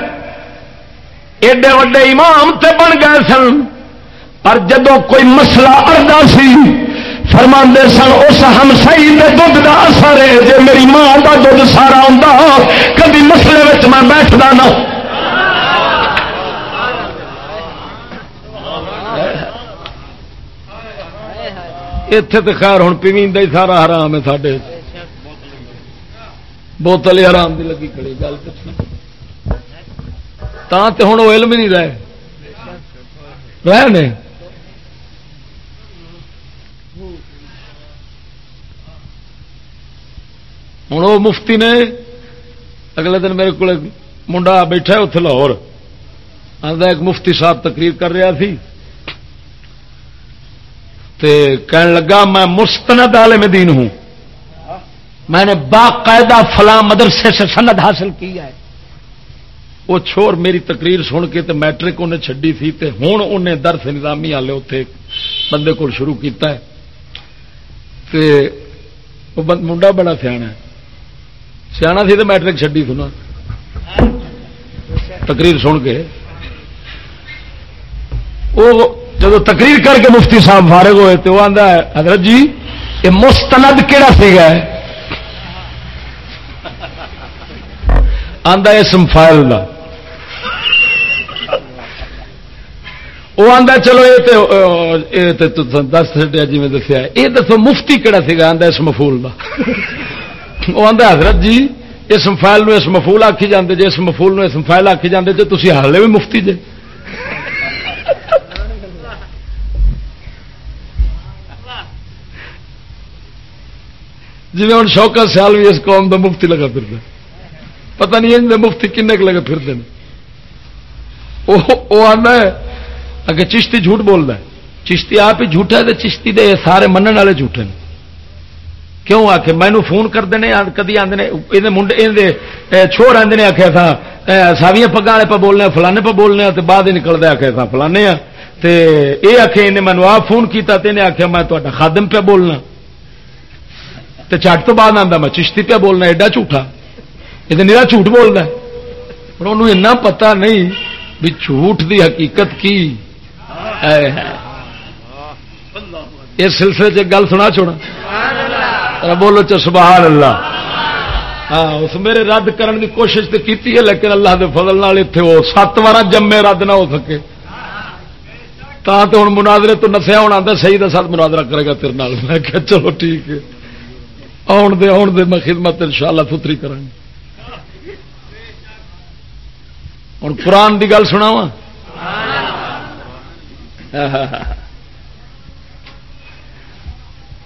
ایڈے وڈے امام تے بن گئے سن۔ پر جدو کوئی مسئلہ اردا سی فرما سن، اس ہم سی دھد کا اثر ہے جی میری ماں کا دھد سارا ہوں کبھی مسئلے میں بیٹھتا نہ اتے تو خیر ہوں پیوین ہی سارا حرام ہے ساڈے بوتل ہی حرام دی لگی کھڑی، گل تو ہوں وہ علم ہی نہیں رہے۔ رہے نے؟ ہوں وہ مفتی نے اگلے دن میرے کو منڈا بیٹھا اتنے لاہور۔ آتا ایک مفتی صاحب تقریر کر رہا تھی تے کہنے لگا، میں مستند عالم دین ہوں۔ میں نے باقاعدہ فلاں مدرسے سے سند حاصل کی ہے۔ وہ چھوڑ میری تقریر سن کے تے میٹرک انہیں چڈی تھی تے ہوں انہیں درس نظامی والے اتنے بندے کو شروع کیتا ہے۔ تے وہ منڈا بڑا سیاح ہے۔ سیاح سی تو میٹرک چڈی سنا تقریر سن کے۔ وہ جب تقریر کر کے مفتی صاحب فارغ ہوئے تو وہ آتا ہے، حضرت جی یہ مستند کہڑا سی گا آدھا اسم فائل کا وہ آتا چلو یہ دس جی میں دسیا یہ دسو مفتی کہڑا سا آدھا اس مفول کا وہ آتا حضرت جی اس مفائل اس مفول آخی جاتے جی اس مفول اس مفائل آخی جاتے جی تھی ہالے بھی مفتی جی جی ہوں شوکا سیال بھی اس قوم کا مفتی لگا پھر پتہ نہیں ان مفتی کن لگے پھرتے ہیں وہ آنا ہے اگر چشتی جھوٹ بولتا ہے۔ چشتی آپ ہی جھوٹا ہے تو چشتی دے سارے منع والے جھوٹے ہیں کیوں آ کے مینو فون کرتے ہیں کدی آدھے یہ منڈے چھوڑ آدھے نے آخیا تھا ساویاں پگا والے پہ بولنے فلانے پہ بولنے تو بعد ہی نکلتا آخیا تھا فلانے آ یہ آخے انہیں مینو آپ فون کیا تو انہیں آخیا میں تا خادم پہ بولنا۔ تو چٹ تو بعد آتا میں چشتی پہ بولنا، ایڈا جھوٹا۔ یہ نیرا جھوٹ بولنا پر انہوں پتا نہیں بھی جھوٹ دی حقیقت کی اس سلسلے چ گل سنا چھوڑا بولو چ سبحان اللہ ہاں اس میرے رد کرن دی کوشش تو کی ہے لیکن اللہ دے فضل نال اتنے وہ سات بار جمے رد نہ ہو سکے تا تو ہوں مناظرے تو نسیا ہونا آتا صحیح کا ساتھ مناظرہ کرے گا تیرے میں کہ چلو ٹھیک ہے آن دے آن دے میں خدمت ان شاء اللہ ستری کرا ہوں قرآن کی گل سنا وا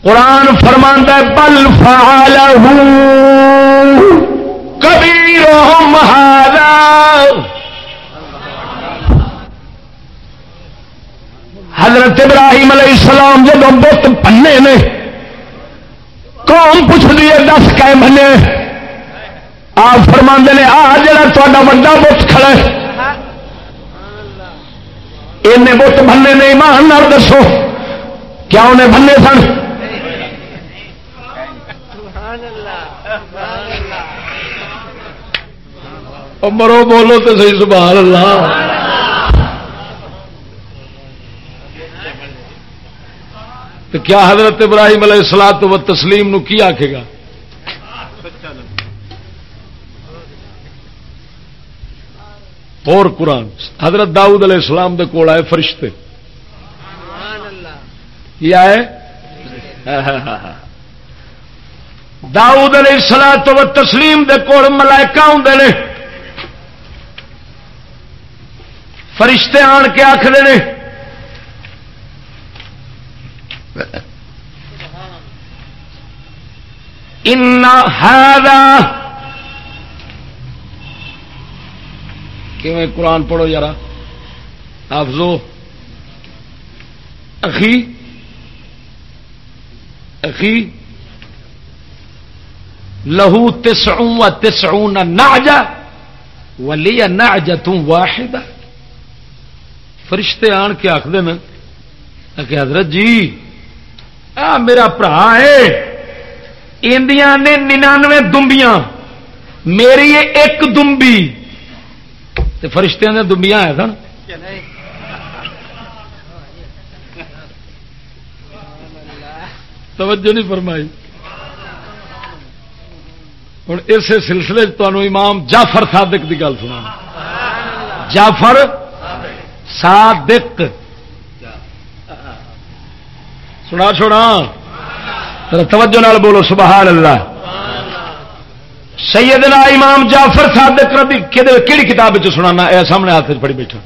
قرآن فرماندہ بل فعل کبھی حضرت ابراہیم علیہ السلام جب بت پنے نے، قوم پوچھ ہے دس کے بنے۔ آپ فرما نے، آ جا تا وا بت کھڑا یہ بت بننے نے ایمان نال دسو۔ کیا انہیں بننے سن؟ مرو بولو تو صحیح، سبحان اللہ۔ تو کیا حضرت ابراہیم علیہ السلام و تسلیم نو کی آکھے گا؟ اور قرآن۔ حضرت داؤد علیہ السلام دے کول آئے فرشتے۔ کی آئے؟ داؤد علیہ السلام تو تسلیم دے کول ملائکہ ہوں نے۔ فرشتے آن کے آخر نے۔ ان ہادا قرآن پڑھو یار حافظو اخی. اخی. لہو تسعون و تسعون نعجا ولی نعجت واحدہ. فرشتے آن کے آخر نا کہ حضرت جی آ میرا برا ہے اندیاں نے ننانوے دمبیاں میری ایک دمبی تے فرشتیاں نے دمبیاں ہے سن۔ توجہ نہیں فرمائی۔ ہوں اس سلسلے تمہوں امام جعفر صادق کی گل سنا جعفر صادق۔ سنا چھوڑا توجہ نال بولو، سبحان اللہ۔ سیدنا امام جعفر صادق رضی کہڑی کتاب سنانا اے سامنے ہاتھ چ پڑھی بیٹھا۔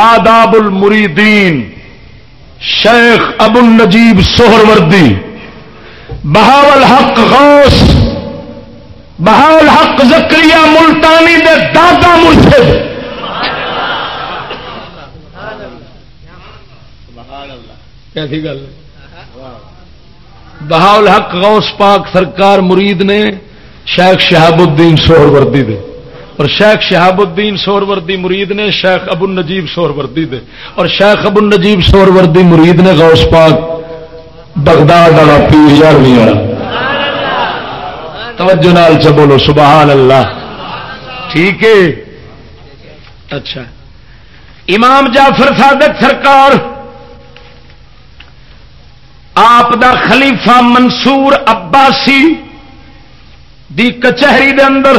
آداب المریدین شیخ ابو النجیب سہر وردی بہاول حق غوث، بہاول حق زکریہ ملتانی دے دادا مرشد۔ کیسی گل؟ بہاول حق غوث پاک سرکار مرید نے شیخ شہاب الدین سہر وردی دے اور شیخ شہاب الدین سور وردی مرید نے شیخ ابو النجیب سور وردی دے اور شیخ ابو النجیب سور وردی مرید نے غوث پاک بغداد والا پیر یارویں والا۔ توجہ نال چ بولو، سبحان اللہ۔ ٹھیک ہے؟ اچھا۔ امام جعفر صادق سرکار آپ دا خلیفہ منصور عباسی دی کچہری دے اندر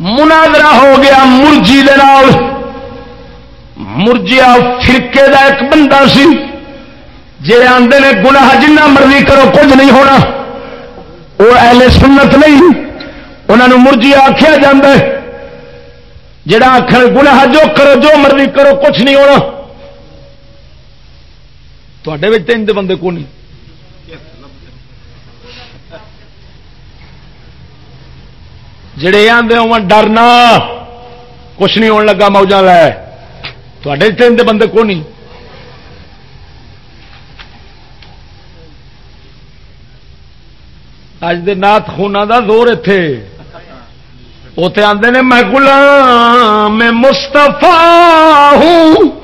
مناظرہ ہو گیا مرجی دے نال۔ مرجیا فرقے دا ایک بندہ سی جی آدھے نے گناہ جنہ مرضی کرو کچھ نہیں ہونا۔ وہ اہل سنت نہیں انہوں مرجیا آخیا جا جڑا آخر گناہ جو کرو، جو مرضی کرو، کچھ نہیں ہونا۔ تے تین بندے کو نہیں جڑے آدھے ہو ڈرنا کچھ نہیں ہونے لگا موجہ لے تے تین بندے کو نہیں اج دے نات خونا دا زور اتے اتنے آتے نے میں غلام میں مستفا ہوں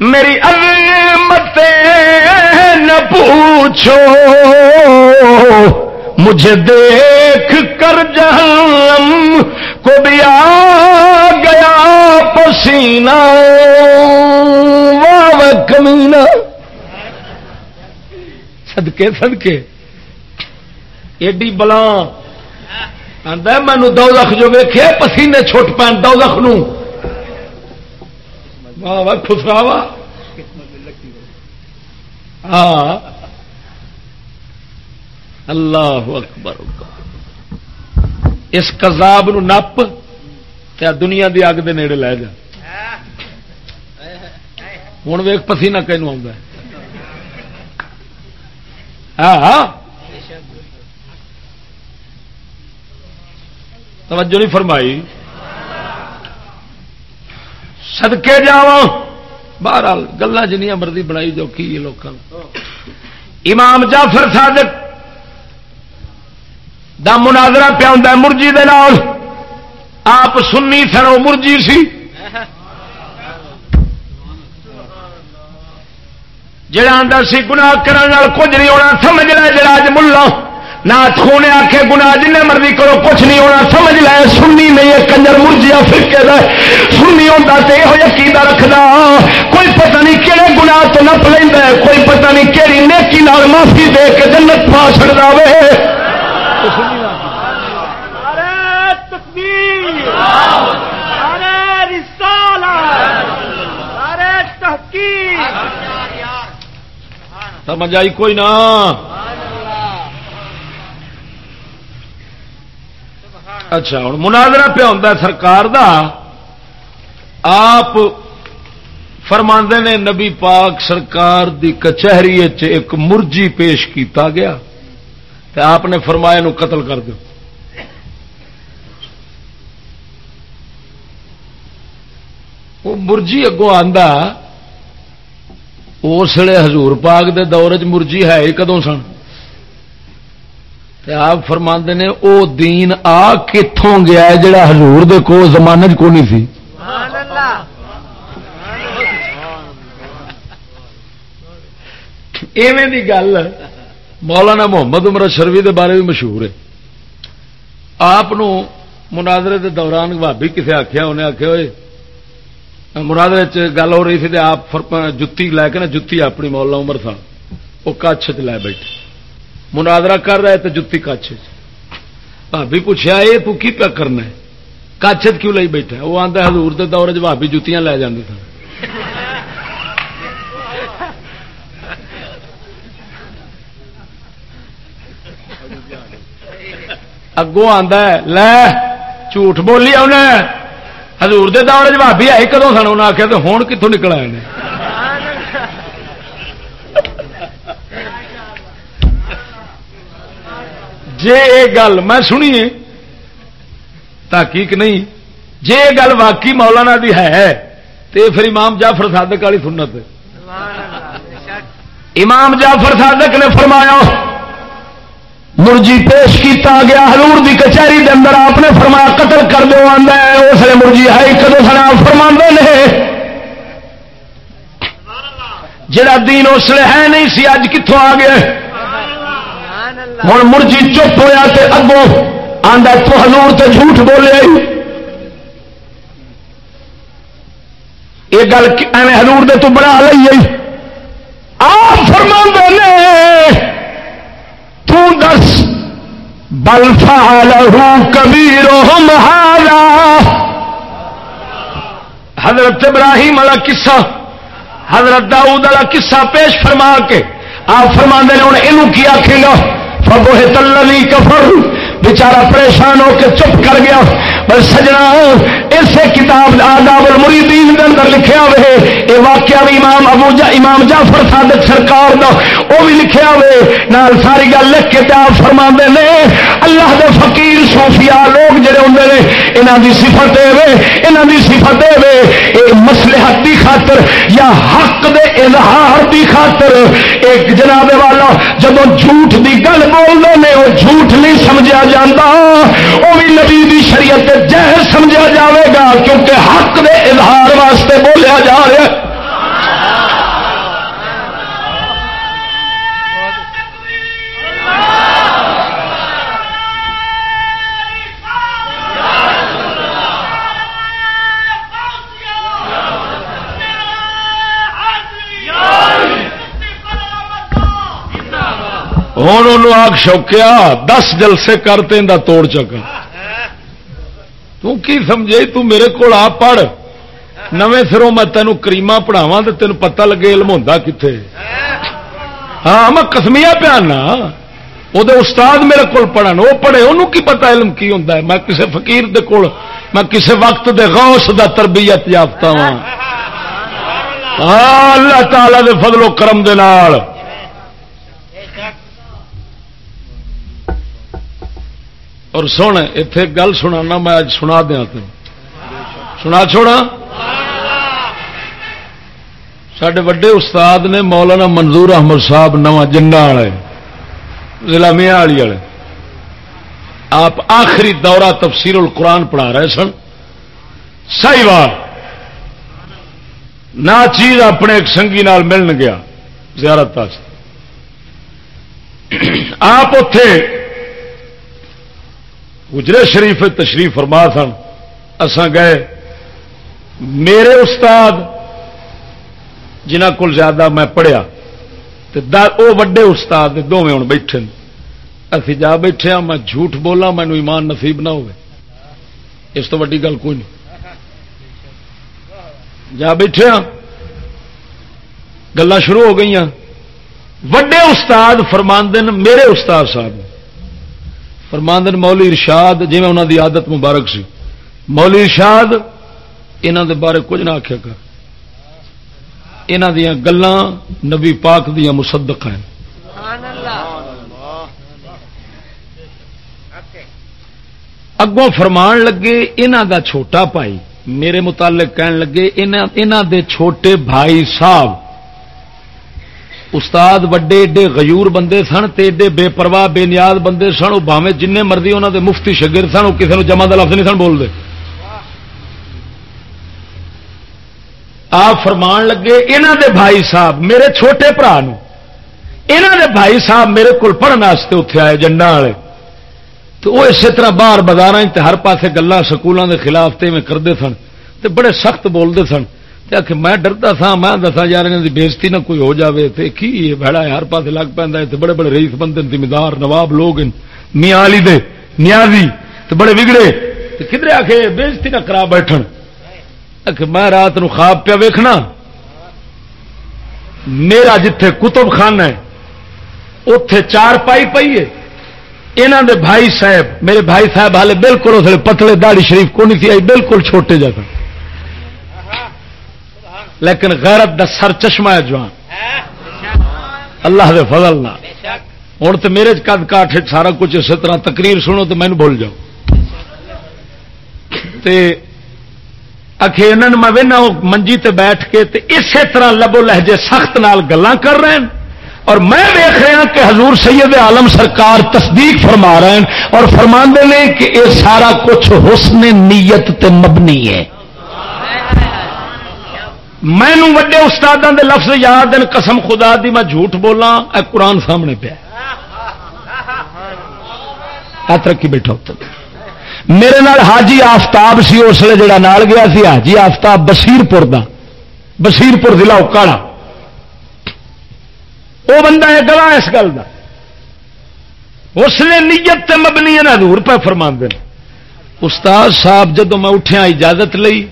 میری عظمت نہ پوچھو۔ مجھے دیکھ کر جہنم کو بھی آ گیا پسینہ۔ واہ کمینہ۔ صدقے صدقے۔ ایڈی بلا آدھا مینو دو لکھ جو ویخے پسینے چھٹ پین دو لکھ نو واہ خسراوا۔ ہاں۔ اللہ اکبر اس کذاب نو نپ دنیا دی اگ دے نیڑے لے جا۔ ہوں ویخ پسینہ کینو آ ہاں، ہاں۔ توجہ نہیں فرمائی۔ سدکے جا بہرحال گلا جنیا مرضی بنائی جو کی لوگوں امام جعفر صادق دا مناظرہ پیا ہوں مرجی دے نال۔ آپ سنی سن وہ مرجی سی۔ جڑا آدھا سی گنا کرنے کچھ نہیں ہونا، سمجھ لے جڑا اج ملا۔ نہ خونے آخے گنا جن مرضی کرو، کچھ نہیں ہونا۔ سمجھ لے، سنی نہیں ہے کنجر مرجیا فرقے کا سنی ہوتا تو یہ یقین رکھنا کوئی پتہ نہیں کہڑے گنا تو نپ لینا کوئی پتہ نہیں کہڑی نیکی نال معافی دے کے جنت پا چڑتا وے۔ سمجھ آئی کوئی نہ؟ اچھا ہوں مناظرہ پہ ہوتا سرکار دا۔ آپ فرما نے نبی پاک سرکار دی کچہری ایک مرجی پیش کیتا گیا۔ تو آپ نے فرمایا نو قتل کر دو وہ مرجی اگوں آندا اس لیے ہزور پاک دے دور چ مرجی ہے ہی کدوں سن؟ آپ فرما نے او دین آ کتوں گیا جڑا ہزور دے کو زمانے کو نہیں سی؟ ایویں دی گل مولانا محمد عمر شروی دے بارے بھی مشہور ہے۔ آپ مناظرے دے دوران بھابی کسے آخیا انہیں آخیا ہوئے مناظرے گل ہو رہی تے آپ جتی لے کے نا جتی اپنی مولانا عمر تھا وہ کچھ چ لے بیٹھے۔ مناظرہ کر رہے تو جتی کچھ بھابی پوچھا یہ تو کی پیا کرنا ہے؟ کچھ کیوں لئی بیٹھا وہ آتا حضور دے دور چ بھابی جتیاں لے جاندے سن۔ اگوں آتا ہے، لے، جھوٹ بولی انہیں ہزور دے دور چ بھابی آئی کدوں سن؟ انہیں آخیا تو ہوں کتوں نکل آئے جے یہ گل میں سنیے تحقیق نہیں۔ جے یہ گل واقعی مولانا دی ہے تو پھر امام جعفر صادق والی سنت۔ امام جعفر صادق نے فرمایا، مرجی پیش کیتا گیا، حضور دی کچہری دے اندر آپ نے فرمایا، قتل کر دو، آندا ہے، اس لیے مرجی ہے کدو سنا فرما نے۔ جڑا دین اس لیے ہے نہیں، سی اج کتوں آ گیا۔ ہوں۔ مرجی چپ ہویا تے اگوں آندا تو حضور تے جھوٹ بولے یہ گل ایویں حضور دے تو بنا لئی آپ فرما نے، تو دس، بل فعلہ کبیرہم حضرت ابراہیم والا قصہ، حضرت داؤد والا قصہ پیش فرما کے، آپ فرما نے ہوں یہ آخے گا فبوہ تلوی کفر، بیچارہ پریشان ہو کے چپ کر گیا۔ بس سجنا اسے کتاب آداب المریدین دے اندر لکھیا ہوئے یہ واقعہ بھی امام ابو جا امام جعفر صادق سرکار دا وہ بھی لکھیا ہوئے نال ساری گل لکھ کے تے فرما فرما نے۔ اللہ دے فقیر، صوفیاء، لوگ جڑے ہوں نے یہاں کی سفت دے انہاں سفت صفت اے اے کی خاطر یا حق دے اظہار کی خاطر ایک جناب والا جب جھوٹ دی گل بولتے ہیں وہ جھوٹ نہیں سمجھا جاتا وہ بھی نبی دی شریعت جہر سمجھا جاوے گا، کیونکہ حق دے اظہار واسطے بولیا جا رہا ہے۔ ہوں انہوں آگ شوکیا، دس جلسے کرتے ان توڑ چکا۔ کی سمجھے؟ تو میرے کو آ پڑھ۔ نویں سروں میں تینوں کریما پڑھاوا تو تین پتہ لگے علم ہوتا کتنے ہاں میں کسمیا پیانا۔ وہ استاد میرے کو پڑھن وہ پڑھے انہوں کی پتا علم کی ہوتا ہے؟ میں کسی فقیر دے کول، میں کسی وقت دے غوث دا تربیت یافتہ ہاں اللہ تعالی دے فضل و کرم دے نال۔ اور سن اتے گل سنا میں اج سنا دیا تین۔ سنا چھوڑا؟ سڈے وڈے استاد نے مولانا منظور احمد صاحب نواں جنگا والے، ضلع میاں والی والے۔ آپ آخری دورہ تفسیر القرآن پڑھا رہے سن۔ سی بار نہ چیز اپنے ایک سنگی نال ملن گیا، زیارت آپ اتے گجرے شریف تشریف فرما سن۔ اساں گئے۔ میرے استاد جنہ کو زیادہ میں پڑھیا، تے دا- او وڈے استاد دونوں ہوں بیٹھے اسی جا بیٹھے ہاں میں جھوٹ بولا مینو ایمان نصیب نہ ہوئے۔ اس تو وڈی گل کوئی نہیں۔ جا بیٹھے ہاں گلا شروع ہو گئی وڈے استاد فرماندن میرے استاد صاحب فرماند مولی ارشاد جی میں انہوں دی عادت مبارک سی۔ مولی ارشاد انہوں دے بارے کچھ نہ آخیا کر۔ انہوں دیا نبی پاک دیا مصدق ہیں۔ اگوں فرمان لگے ان دا چھوٹا بھائی، میرے متعلق کہن لگے انہوں دے چھوٹے بھائی صاحب۔ استاد وڈے ایڈے غیور بندے سن تے ایڈے بے پرواہ بے نیاز بندے سن وہ باوے جن مرضی انہوں دے مفتی شگر سن وہ کسی جمع کا لفظ نہیں سن بولتے آپ فرمان لگے انہ دے بھائی صاحب میرے چھوٹے برا انہ دے بھائی صاحب میرے کو پڑھنے اتنے آئے جنڈا والے تو وہ اسی طرح باہر بازار ہر پاسے گلا سکولوں کے خلاف تے میں کرتے سن تے بڑے سخت بولتے سن آخ میں ڈرتا سا میں دسا یار بےزتی نہ کوئی ہو جاوے۔ تے کی بہڑا ہر پاس لگ پہ بڑے بڑے رئیس بندے زمیندار، نواب لوگ میاں علی دے، نیازی، تے بڑے بگڑے کدھر آ کے بےزتی نہ کرا بیٹھن؟ میں رات نو خواب پیا ویکھنا۔ میرا جتھے کتب خان ہے اتے چار پائی پی ہے۔ یہاں دے بھائی صاحب، میرے بھائی صاحب ہالے بالکل اس پتلے داڑی شریف کو نہیں تھی، آئی بالکل چھوٹے جگہ لیکن غیرت دا سر چشمہ ہے جوان۔ اللہ دے فضل نہ۔ ہوں تو میرے کد کاٹ سارا کچھ اسی طرح تقریر سنو تو مینو بھول جاؤ تے اکھے انہوں میں وہنا منجی تے بیٹھ کے تے اسی طرح لبو لہجے سخت نال گلا کر رہے ہیں۔ اور میں دیکھ رہا کہ حضور سید عالم سرکار تصدیق فرما رہے ہیں اور فرما نے کہ یہ سارا کچھ حسن نیت تے مبنی ہے۔ مینو وڈے استادوں دے لفظ یاد ہیں، قسم خدا دی میں جھوٹ بولا اے قرآن سامنے پیا ترقی بیٹھا میرے نال حاجی آفتاب سی، اس لیے جڑا نال گیا سی، حاجی آفتاب بصیر پور دا بصیر پور ضلع اکاڑا۔ وہ بندہ ہے گواہ اس گل کا اس نے نیت تے مبنی ہے حضور پہ فرما دے استاد صاحب جدو میں اٹھیا اجازت لئی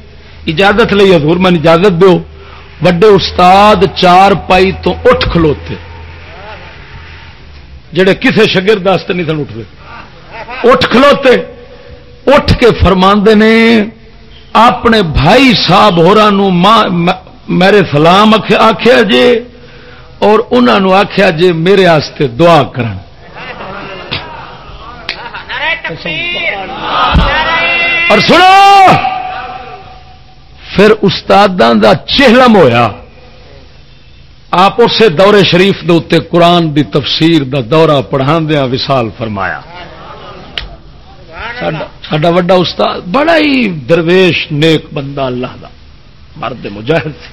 اجازت لئی حضور میں اجازت دو وڈے استاد چار پائی تو اٹھ کھلوتے۔ جڑے کسے شگرد نہیں سن اٹھتے۔ اٹھ کھلوتے اٹھ کے فرما نے اپنے بھائی صاحب ہورا میرے سلام آخیا جے اور انہوں آخیا جے میرے آستے دعا کرن۔ اور سنو! پھر استادوں دا چہلم ہویا۔ آپ اسے دورے شریف دے اتنے قرآن دی تفسیر دا دورہ پڑھا دیا وسال فرمایا۔ سڈا وا استاد بڑا ہی درویش نیک بندہ اللہ دا۔ مرد مجاہد سی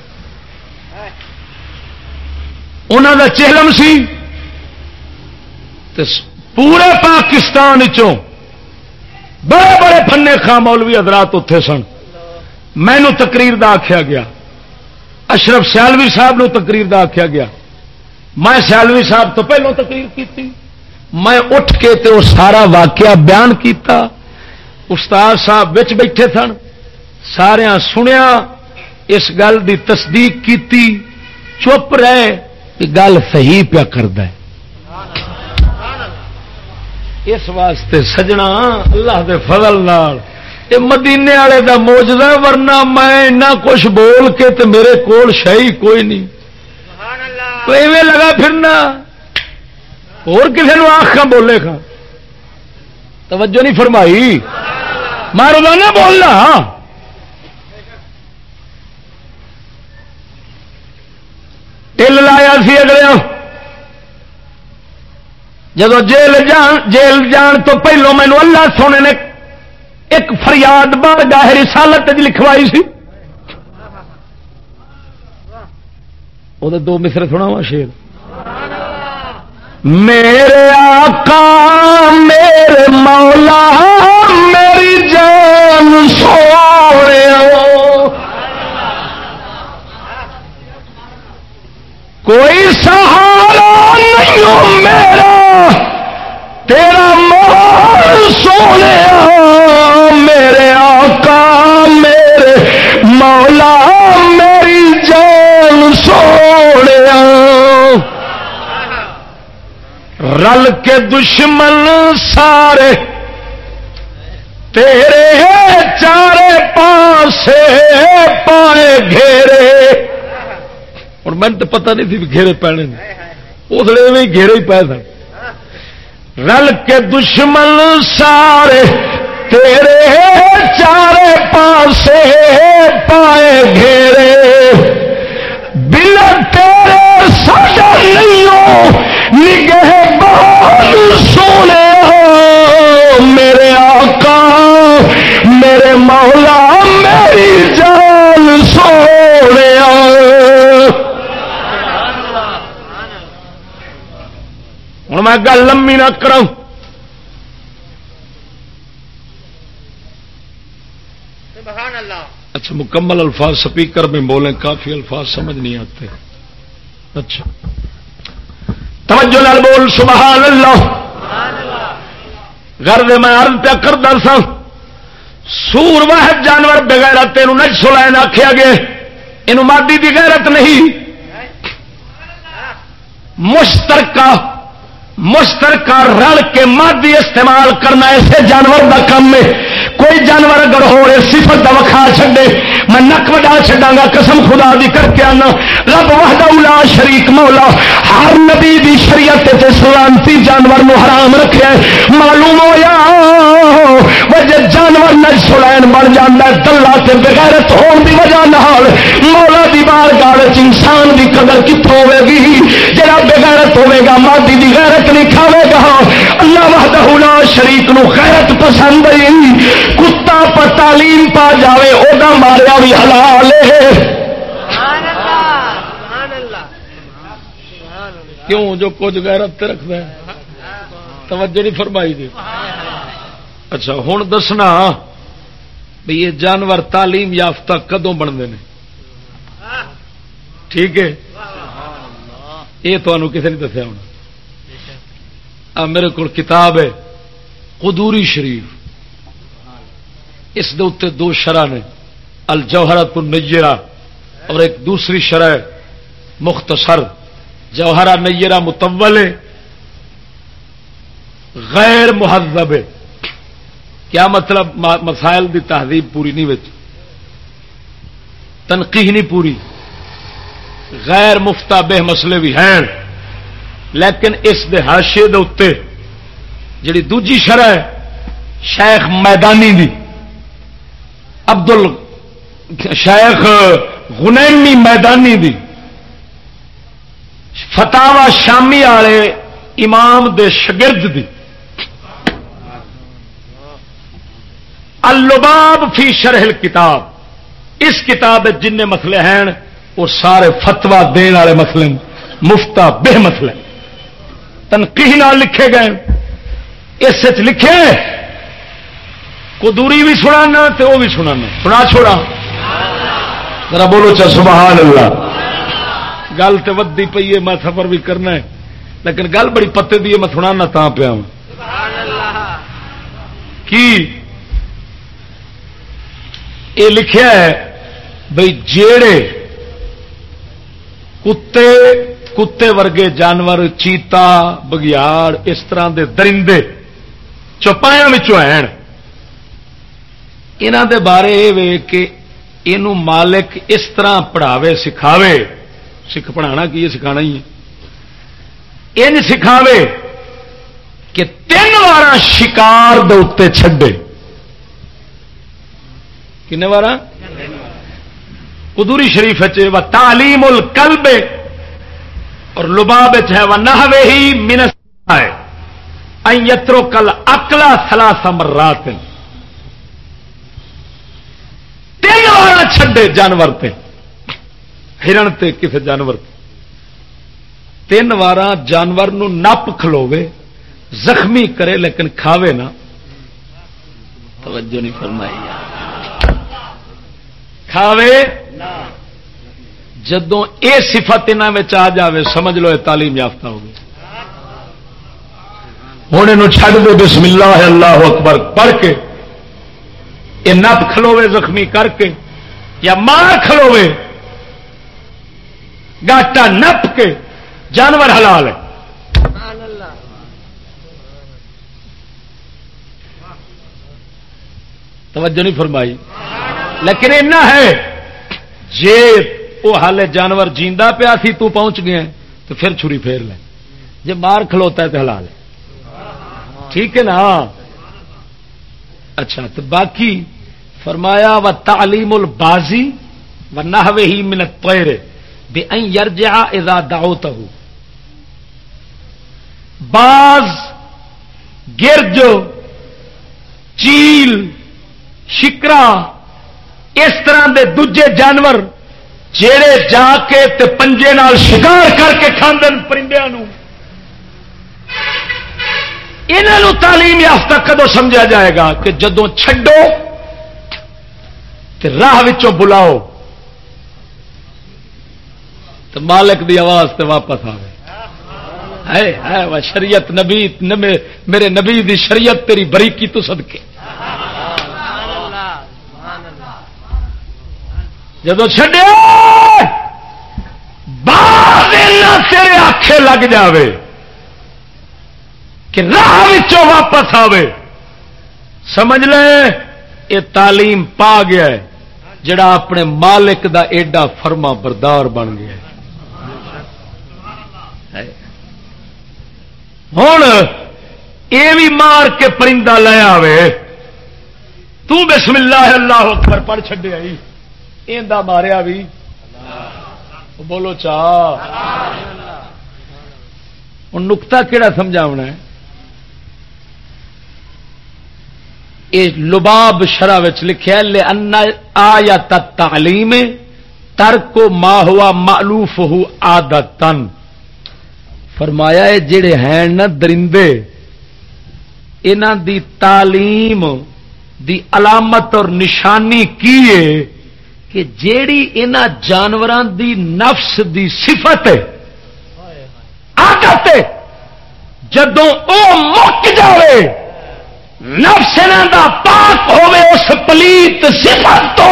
انہوں دا چہلم سی۔ پورے پاکستان چوں بڑے بڑے فنے خان مولوی حضرات اتے سن۔ مینو تقریر دا آخیا گیا۔ اشرف سیالوی صاحب نو تقریر دا آخیا گیا۔ میں سیالوی صاحب تو پہلو تقریر کی میں اٹھ کے تے وہ سارا واقعہ بیان کیتا۔ استاد صاحب بچ بیٹھے سن سارا سنیا۔ اس گل دی تصدیق کی چپ رہے۔ گل صحیح پیا کرد اس واسطے سجنا اللہ دے فضل نال۔ یہ مدینے والے کا موجود ورنہ میں کچھ بول کے تے میرے کول شاہی کوئی نہیں۔ تو ایویں لگا پھرنا۔ اور کسی نے آخا بولے کھا توجہ نہیں فرمائی۔ میں روزانہ بولنا ٹل لایا سی اگلے جب جیل جان جیل جان تو پہلو مینو اللہ سونے نے ایک فریاد بار گاہ رسالت لکھوائی سی۔ وہ دو مصر سنا وا شیر۔ میرے آقا، میرے مولا، میری جان سونے کوئی سہارا نہیں میرا، تیرا مال سونے۔ میرے آقا، میرے مولا، میری جان سونے رل کے دشمن سارے، تیرے چارے پاسے پائے گھیرے۔ اور میں تو پتا نہیں تھی گھیرے پینے اس لیے بھی گھیرے ہی پائے سن۔ رل کے دشمن سارے تیرے چارے پاسے پائے گھیرے۔ بل تیرے ساڈا نہیں نگہ بہت سونے ہو۔ میرے آقا، میرے مولا، میری جان سونے ہوں میں گل لمبی نہ کروں سبحان اچھا مکمل الفاظ سپیکر میں بولیں، کافی الفاظ سمجھ نہیں آتے۔ اچھا۔ توجہ نال بول، سبحان اللہ۔ گھر میں عرض پیا کردا سا۔ سور واحد جانور بغیر تینوں نج سلائن آخیا گیا۔ یہ مادی دی غیرت نہیں۔ مشترکہ مشترکہ رل کے مادی استعمال کرنا ایسے جانور دا کام ہے۔ کوئی جانور اگر ہو رہے صفت دا وکھا چھڈے، میں نک وڈا چھڈاں گا قسم خدا دی کر کے آنا۔ رب وحدہ لا شریک مولا، ہر نبی دی شریعت تے سلامتی جانور نو حرام رکھیا ہے معلوم ہویا؟ وجہ جانور نہ سلائن بن جاندا ہے، دلہ تے بغیرت ہون دی وجہ نال، مولا دی بارگاہ وچ انسان دی قدر کتھوں ہوے گی؟ جڑا بغیرت ہوے گا، مادی دی غیرت نہیں کھاوے گا۔ اللہ وحدہ لا شریک نو غیرت پسند ہے کتا پر تعلیم پا جاوے او دا ماریا بھی حلال ہے۔ کیوں؟ جو کچھ غیرت تے رکھدا ہے۔ توجہ نہیں فرمائی دی۔ اچھا ہوں دسنا بھی یہ جانور تعلیم یافتہ کدوں بنتے ہیں؟ ٹھیک ہے۔ یہ تمہوں کسی نے دسیا ہونا۔ میرے کو کتاب ہے، قدوری شریف۔ اس دے اتنے دو شرح نے الجوہرت النیرہ اور ایک دوسری شرح مختصر۔ جوہرا نیرہ متول غیر مہذب کیا مطلب؟ مسائل دی تہذیب پوری نہیں وچ۔ تنقیح نہیں پوری۔ غیر مفتا بے مسئلے بھی ہیں۔ لیکن اس دے حاشے دے اتنے جڑی دوجی شرح ہے، شیخ میدانی دی۔ ابدل شیخ غنیمی میدانی دی۔ فتاوا شامی والے امام دے شگرد دی۔ اللباب فی شرح کتاب اس کتاب جن مسئلے ہیں، وہ سارے فتوا دین والے مسئلے مفتا بے مسئلے تنقیح لکھے گئے اس لکھے قدوری بھی سنانا تے وہ بھی سنانا. سنا چھوڑا. ذرا بولو چا سبحان اللہ. گل تو ودی پی ہے، میں سفر بھی کرنا ہے. لیکن گل بڑی پتے دی ہے، میں سنانا تا پیا ہوں. کی؟ یہ لکھیا ہے، بھئی جیڑے کتے کتے ورگے جانور، چیتا، بگیاڑ، اس طرح دے درندے چوپایا ہیں۔ انہوں دے بارے یہ وے کہ یہ مالک اس طرح پڑھاوے، سکھاوے۔ سکھ پڑھانا کی یہ سکھانا ہی ہے۔ ان سکھاوے کہ تین وار شکار دے اتنے چھڈے۔ وار قدوری شریف ہے تعلیم القلب اور لباب ہے وہ نہ ہی منس ہے۔ یترو کل اکلا سلا سمرات تین وار چھڈے جانور تے، ہرن تے کسی جانور تے۔ تین وار جانور نو نپ کھلوے زخمی کرے لیکن کھاوے نہ توجہ نہیں فرمائی۔ کھاوے؟ جدوں اے صفت انہوں آ جاوے، سمجھ لو یہ تعلیم یافتہ ہو گئی ہوں یہ چھڈ دو، بسم اللہ اللہ اکبر۔ پڑھ کے یہ نپ کھلوے زخمی کر کے۔ یا مار کھلوے گاٹا نپ کے جانور حلال ہے۔ توجہ نہیں فرمائی۔ لیکن اینا ہے، جے وہ حالے جانور جیندا پیا سی، تو پہنچ گیا تو پھر چھری پھیر لے جے مار کھلوتا ہے تو حلال ہے۔ ٹھیک ہے نا؟ ہاں۔ اچھا تو باقی فرمایا و تعلیم البازی و نہ ہی منت پیرے بے یرجا اذا دعوتہ باز، گرج، چیل، شکرا، اس طرح دے دجے جانور جڑے جا کے تے پنجے نال شکار کر کے کھاندے پرندے انہوں تعلیم یافتہ کدو سمجھا جائے گا کہ جدو چھڈو تے راہ وچوں بلاؤ۔ تو مالک دی آواز تے واپس آئے ہے شریعت نبی میرے نبی دی شریعت تیری بریکی تو صدقے۔ سبحان جدو چڈیا تیرے آخے لگ جاوے، کہ راہ واپس آوے۔ سمجھ لے یہ تعلیم پا گیا ہے۔ جڑا اپنے مالک دا ایڈا فرما بردار بن گیا ہوں یہ بھی مار کے پرندہ لے آوے۔ تو بسم اللہ اللہ اکبر پڑھ چڈیا ماریا بھی۔ بولو چاہ ہوں نکتا کہڑا سمجھاونا ہے؟ یہ لباب شرح لکھا لے آیا تعلیم ترک ما ہوا معلوف ہو آدتن فرمایا ہے، جڑے ہیں نا درندے انہ دی تعلیم، دی علامت اور نشانی کی ہے کہ جیڑی ان جانوروں دی نفس دی صفت ہے، عادت ہے۔ جدوں او مک جائے نفس دا پاک ہوے اس پلیت صفت تو۔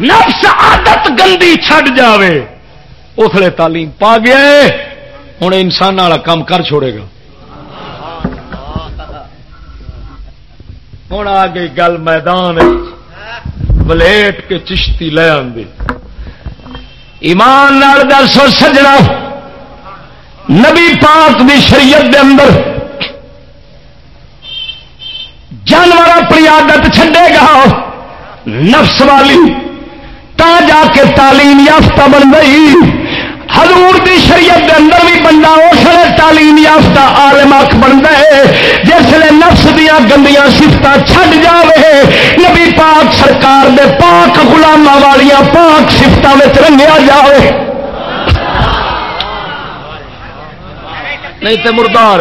نفس عادت گندی چھڈ جاوے۔ اس لیے تعلیم پا گیا ہوں انسان والا کام کر چھوڑے گا۔ ہوں آ گئی گل میدان بلیٹ کے چشتی لے آدھی ایمان نال گل سو سجنا نبی پاک دی شریعت دے اندر جانور اپنی عادت چھڈے گا، نفس والی، تا جا کے تعلیم یافتہ بن گئی۔ حضور دی شریعت دے اندر بھی بندہ اس لیے تعلیم یافتہ عالم اک بنتا ہے جس لیے نفس دیا گندیاں سفت چھڈ جاوے۔ نبی پاک سرکار دے پاک گلاما والیا پاک سفتوں میں رنگیا جاوے۔ نہیں تے مردار.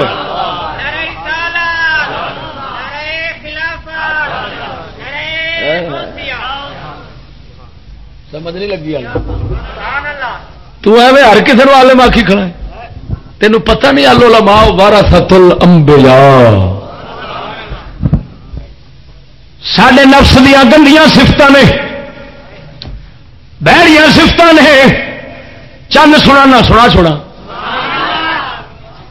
سمجھ نہیں لگی تو ہر کسی نے عالم آخی کھڑا ہے. تینوں پتہ نہیں آلو لما بارہ ستل امبیا سڈے نفس دیا گندیاں سفت نے بہڑیاں سفت نے چند سنا نہ سنا چھوڑا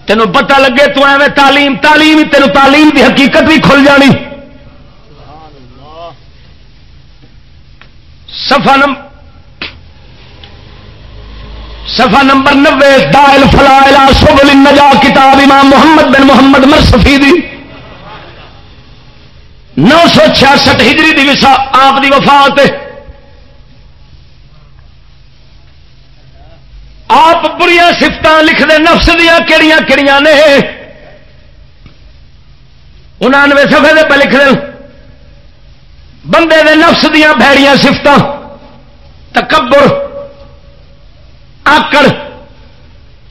تینوں پتہ لگے تو ایویں تعلیم تعلیم تینوں تعلیم دی حقیقت بھی کھل جانی۔ سفا نمبر صفحہ نمبر نبے دائل فلا سبل النجا، کتاب امام محمد بن محمد مرسفی دی۔ نو سو چھیاسٹھ ہجری دی وسا آپ دی وفات آپ بری سفت لکھتے نفس دیا کہڑی کہڑی نے؟ انانوے سفے دے پہ لکھ دیں بندے دے نفس دیا بھڑیاں سفت تکبر، آکڑ،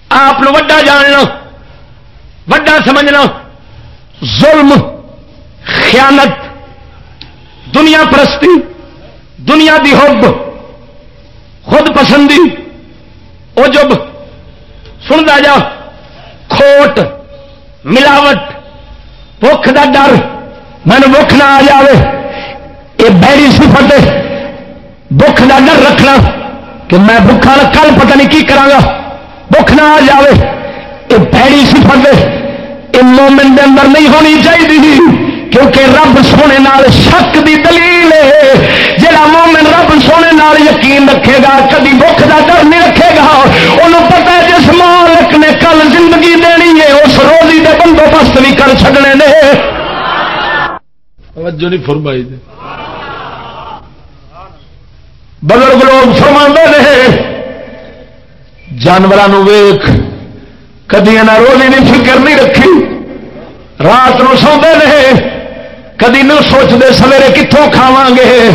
آپ وڈا جاننا، وڈا سمجھنا۔ ظلم، خیانت، دنیا پرستی، دنیا دی حب، خود پسندی۔ عجب سنتا جا، کھوٹ، ملاوٹ بخ دا ڈر مینو بخ نہ آ جائے یہ بہری سفت بخ دا ڈر رکھنا کہ میں بکھا کل پتہ نہیں کی کرا بخ نہ آ جائے یہ پیڑی سفر یہ مومن دے اندر نہیں ہونی چاہیے کیونکہ رب سونے نال شک دی دلیل ہے۔ جہاں مومن رب سونے نال یقین رکھے گا کدی بخ کا ڈر نہیں رکھے گا۔ انہوں پتا ہے جس مالک نے کل زندگی دینی ہے اس روزی دے بندوبست بھی کر چڑنے نے توجہ نہیں فرمائی دے بزرگ لوگ فرما نے جانوروں ویخ کدی روزی نہیں فکر نہیں رکھی۔ رات نو سوندے نے کدی نہ سوچتے سویرے کتوں کھاواں گے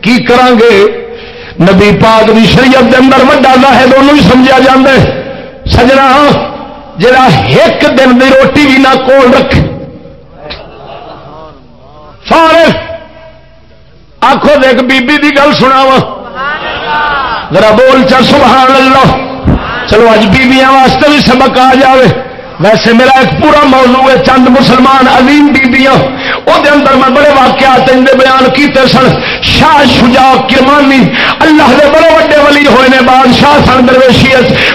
کی کران گے نبی پاک دی شریعت دے اندر وڈا ظاہر انہوں ہی سمجھا جاندے سجنا، جڑا ایک دن دی روٹی بھی نہ کول رکھ۔ فارغ۔ آخو دیکھ بی بی دی گل سناوا ذرا بول چا، سبحان اللہ۔ چلو اج بیبیاں واسطے بھی سبق آ جاوے۔ ویسے میرا ایک پورا موضوع ہے چند مسلمان عظیم بیبیاں، وہ اندر میں بڑے واقعات اندر بیان کیتے سن۔ شاہ شجاع کرمانی اللہ دے بڑے وڈے ولی ہوئے نے، بادشاہ سن درویشی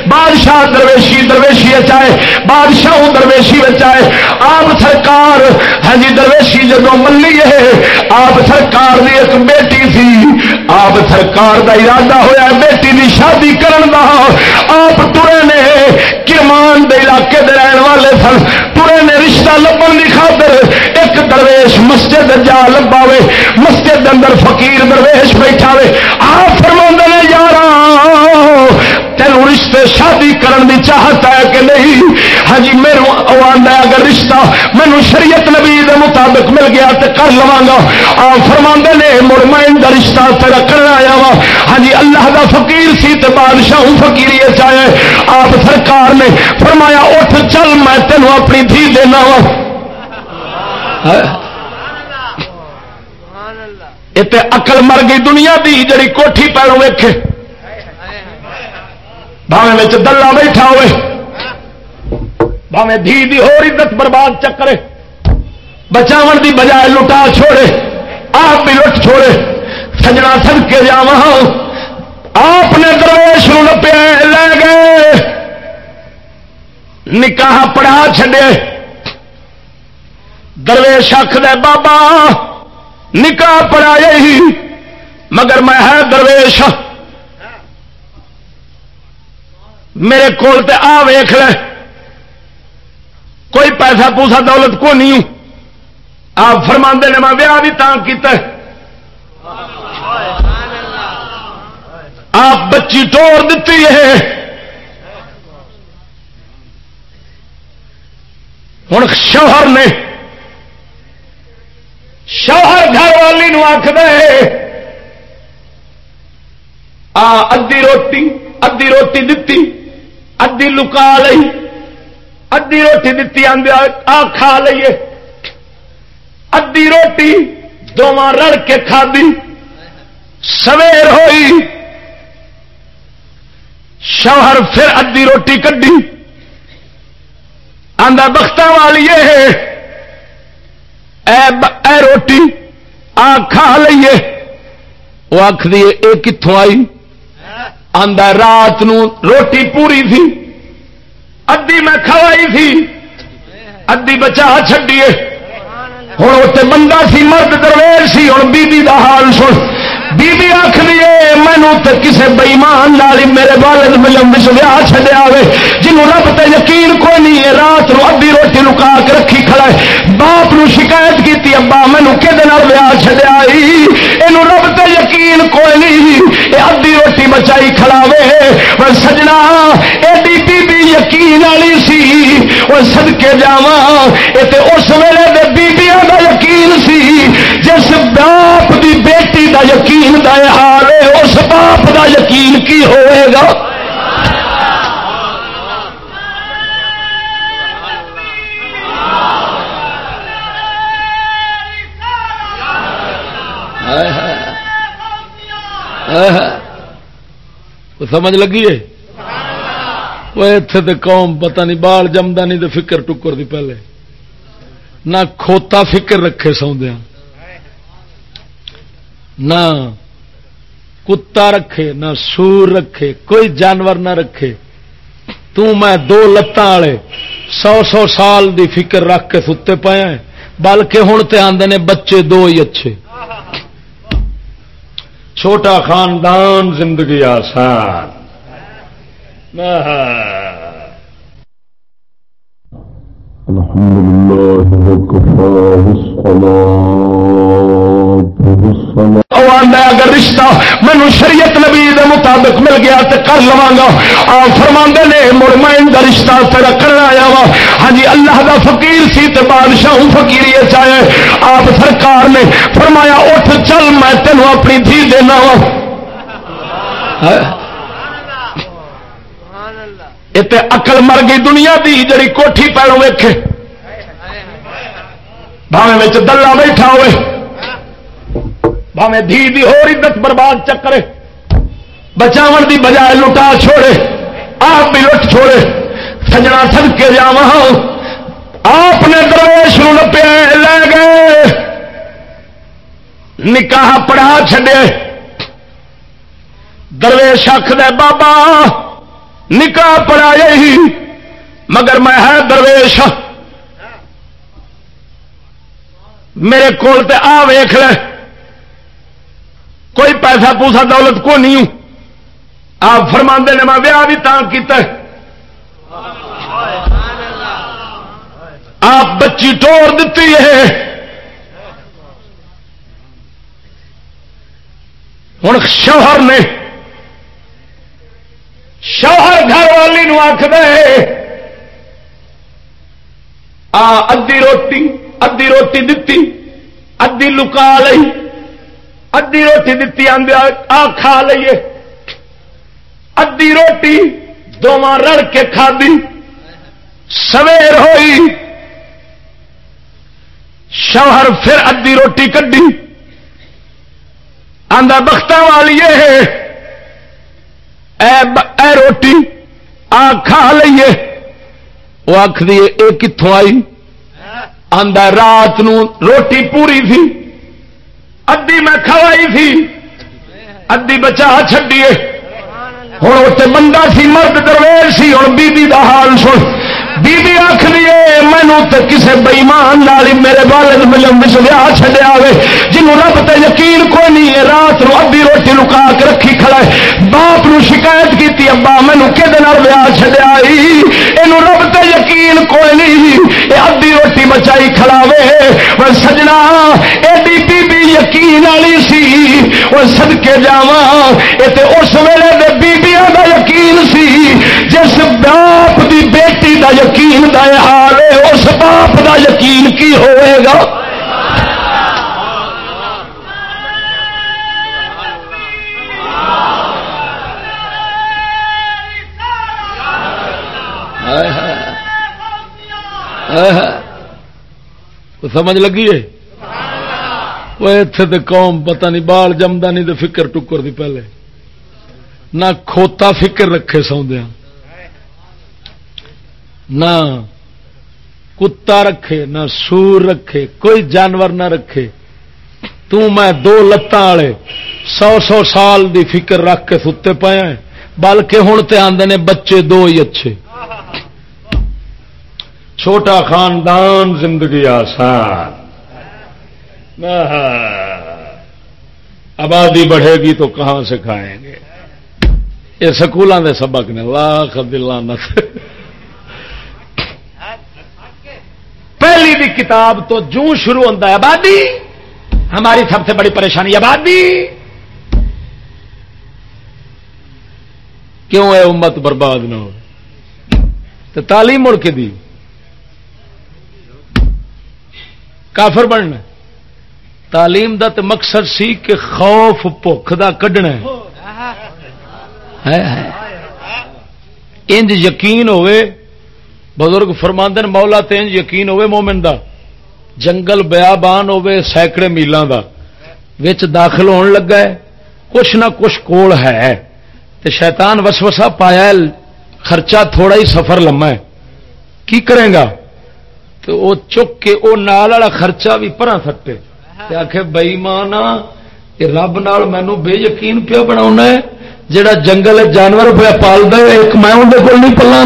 بادشاہ درویشی درویشی آئے بادشاہ درویشی آئے آپ سرکار ہاں جی درویشی جدو ملی ہے، آپ سرکار دی ایک بیٹی سی آپ سرکار دا ارادہ ہویا بیٹی دی شادی کرن دا۔ آپ ترے نے کرمان دے علاقے دے رہن والے سن پورے نے رشتہ لبن کی خاطر ایک درویش مسجد جا لباوے مسجد اندر فقیر درویش بیٹھا وے آ فرما تینوں رشتے شادی کرن دی چاہت ہے کہ نہیں؟ ہاں جی میرے آدھا اگر رشتہ مینو شریعت نبی دے مطابق مل گیا تو کر لوا گا۔ آپ فرما نے، مڑ میں رشتہ تیرا کرنا آیا وا۔ ہاں جی اللہ دا فقیر سی تے بادشاہ فقیری چاہے اچھا آپ سرکار نے فرمایا، اٹھ، چل، میں تینوں اپنی دھی دینا وا۔ ہاں۔ اتنے اقل مر گئی دنیا دی، جڑی کوٹھی پیروں ویکھے۔ بھاوے دلہ بیٹھا ہوئے۔ بھاوے دھی دی ہو عزت برباد چکرے بچاو دی بجائے لٹا چھوڑے۔ آپ بھی لٹ چھوڑے۔ سجنا سد کے جا آپ نے درویش نپیا لے گئے۔ نکاح پڑھا چڈے درویش آخ دے بابا، نکاح پڑھایا ہی مگر میں ہے درویش۔ میرے کول تے آ ویخ لے۔ کوئی پیسہ پوسا دولت کو نہیں آپ فرما نے میں ویاہ بھی تانگ کیتا آپ بچی توڑ دیتی ہے۔ ہوں شوہر نے شوہر گھر والی آخ دے آ ادی روٹی ادی روٹی دتی۔ ادی لکا لئی، ادی روٹی دتی آدھے آ کھا لیے ادی روٹی دونوں رڑ کے کھدی سویر ہوئی۔ شوہر پھر ادی روٹی کڈی۔ آدھا بخت والی اے اے روٹی آ کھا لیے وہ آخ دیے یہ کتوں آئی؟ آدھا رات نو روٹی پوری تھی۔ ادھی میں کھوائی تھی۔ ادھی بچا چڈیے ہوں اتنے بندہ سی، مرد درویش سی ہوں بیبی دا حال سن۔ بیبی آخ لیے مینو تو کسی بئیمان لال میرے والد ملم ویا چڈیا ہوے جنہوں رب تے یقین کوئی نہیں ہے، رات نو ادی روٹی لکا کے رکھی کھڑا ہے، باپ نو شکایت کی ابا، مینو کہ ویا چڈیا یہ رب تے یقین کوئی نہیں یہ ادی روٹی بچائی کھڑا وے سجنا ایڈی بیبی یقین والی سی وہ سدکے جا اس ویلے بیبیاں دا یقین سی، جس باپ دی بیٹی دا یقین دا حال ہے اس باپ دا یقین کی ہوئے گا؟ سمجھ لگی ہے؟ وہ اتے تو قوم پتہ نہیں، بال جمدا نہیں تو فکر ٹکر دی پہلے۔ نہ کھوتا فکر رکھے سوندیا ہاں۔ نہ کتا رکھے، نہ سور رکھے، کوئی جانور نہ رکھے۔ تو میں دو لتان والے سو سو سال دی فکر رکھ کے ستے پایا بلکہ ہوں تو آدھے نے بچے دو ہی اچھے۔ چھوٹا خاندان زندگی آسان۔ الحمد لله وكفى والسلام آدھا اگر رشتہ مینو شریعت نبی دے مطابق مل گیا تو کر لوا گا۔ آپ فرما نے مڑ میں ان رشتہ تیرا کرنا آیا وا۔ ہاں جی اللہ دا فقیر سی تے بادشاہ فقیری چاہے آپ سرکار نے فرمایا، اٹھ چل میں تینوں اپنی دھی دینا وا۔ یہ اقل مر گئی دنیا دی جڑی کوٹھی پیروں ویکھے۔ بھاوے دلہ بیٹھا ہوئے۔ بھاوے دھی دی ہو عزت برباد چکرے بچاو دی بجائے لٹا چھوڑے، آپ بھی لٹ چھوڑے۔ سجنا سد کے جا ہاں۔ آپ نے درویش نپیا لے گئے۔ نکاح پڑھا چڈے درویش آخ بابا، نکاح پڑھایا ہی۔ مگر میں ہے درویش۔ میرے کول تے آ ویخ لے۔ کوئی پیسہ پوسا دولت کو نہیں ہوں۔ آپ فرما نے میں ویاہ بھی تاں کیتا ہے۔ آپ بچی ٹور دیتی ہے۔ ہوں شوہر نے شوہر گھر والی نو آخ آ ادی روٹی ادی روٹی دتی ادی لکا لئی۔ ادی روٹی دتی آ کھا لیے ادی روٹی دونوں رڑ کے کھا دی سویر ہوئی۔ شوہر پھر ادی روٹی کڈی۔ آدھا بخت والی اے اے روٹی آ کھا لیے وہ آخری یہ کتوں آئی؟ آدھا رات نو روٹی پوری تھی۔ ادی میں کھوائی تھی۔ ادی بچا چڈیے ہوں اتنے بندہ سی، مرد درویش سی ہوں بی دا حال سن۔ بی بی آخری مینو تو کسی بئیمان والی میرے والد ملم ویاہ چڈیا ہوے جنوں رب تے یقین کوئی نہیں ہے، رات نو ادی روٹی لکا کے رکھی کھڑا ہے، باپ نو شکایت کی ابا مینو کہ ویاہ چڈیا یہ رب تے یقین کوئی نہیں یہ ادی روٹی بچائی کھڑاوے سجنا، ایڈی بی بی یقین والی سی وہ سدکے جا اس ویلے دے بیبیاں دا یقین سی، جس باپ دی بیٹی دا یقین دا حال ہے، اس باپ دا یقین کی ہوئے گا؟ سمجھ لگی ہے؟ وہ اتنے تو قوم پتہ نہیں، بال جمدا نہیں تو فکر ٹکر دی پہلے۔ نہ کھوتا فکر رکھے سوندیا نہ کتا رکھے، نہ سور رکھے، کوئی جانور نہ رکھے۔ تو میں دو لتان والے سو سو سال دی فکر رکھ کے ستے پایا بلکہ ہوں تو آدھے نے بچے دو ہی اچھے۔ چھوٹا خاندان زندگی آسان۔ آبادی بڑھے گی تو کہاں سے کھائیں گے؟ یہ سکولوں کے سبق نے لاکھ دلانت پہلی بھی کتاب تو جو شروع ہوتا ہے، آبادی؟ ہماری سب سے بڑی پریشانی آبادی؟ کیوں ہے امت برباد نہ ہو؟ تو تعلیم مڑ کے دی۔ کافر بننا تعلیم دا تو مقصد سی کہ خوف بھوک دا کڈنا انج یقین ہوئے بزرگ فرماندن مولا تے انج یقین ہوئے مومن دا، جنگل بیابان ہوئے سینکڑے میلان دا، وچ داخل ہون لگا ہے، کچھ نہ کچھ کول ہے۔ تے شیطان وسوسہ پایا خرچہ تھوڑا ہی سفر لما ہے۔ کی کرے گا؟ تو وہ چک کے وہ نال والا خرچہ بھی پرا سکتے۔ آخ بئی مانا یہ رب نال مینو بے یقین پیا بنا ہے جڑا جنگل جانور پیا پالتا ہے، ایک میں اندر کول نہیں پلا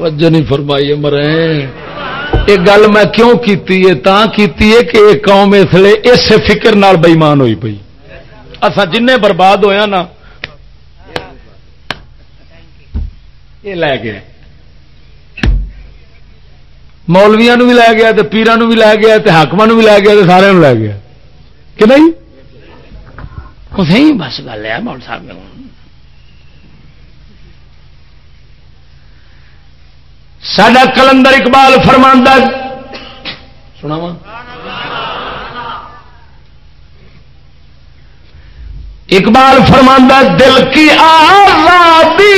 توجہ نہیں فرمائی مرے یہ گل میں کیوں کیتی ہے؟ تا کیتی ہے کہ یہ قوم اس لیے اس فکر نال بئیمان ہوئی پئی۔ اصا جن برباد ہویا نا، یہ لے گیا مولویا بھی لے گیا تو پیران بھی لے گیا تو حاقم بھی لے گیا تو سارے لے گیا کہ نہیں؟ بس گل ہے مول صاحب۔ نے سڈا کلندر اقبال فرماندہ سنا وا اقبال فرماندہ دل کی آزادی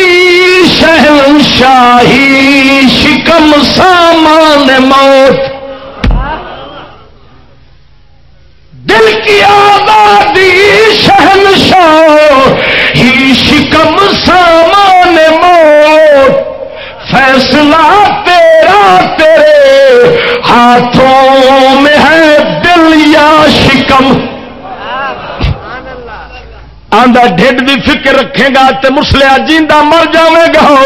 شہن شاہی شکم سامان موت۔ دل کی آزادی ہاتھوں میں ہے دل یا شکم؟ آدھا ڈھڈ بھی فکر رکھے گا تو مسلیا جیندہ مر جائے گا۔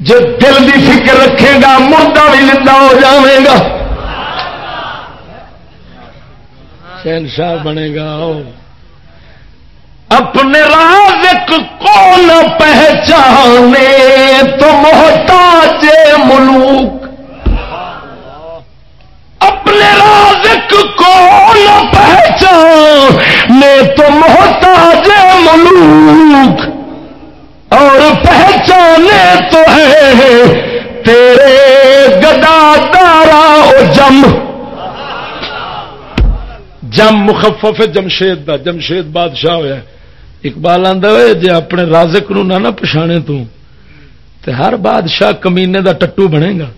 جو دل بھی فکر رکھے گا، مردہ بھی زندہ ہو جائے گا۔ شہنشاہ بنے گا۔ اپنے رازق کو نہ پہچانے تو محتاج ملوک رازق کو نہ پہچانے تو محتاج ملوک اور پہچانے تو ہے تیرے گدا دارا جم۔ جم مخفف جمشید دا جمشید بادشاہ ہوا اقبال آدھا جی اپنے رازق نو نہ نہ پچھانے تو، تے ہر بادشاہ کمینے دا ٹٹو بنے گا۔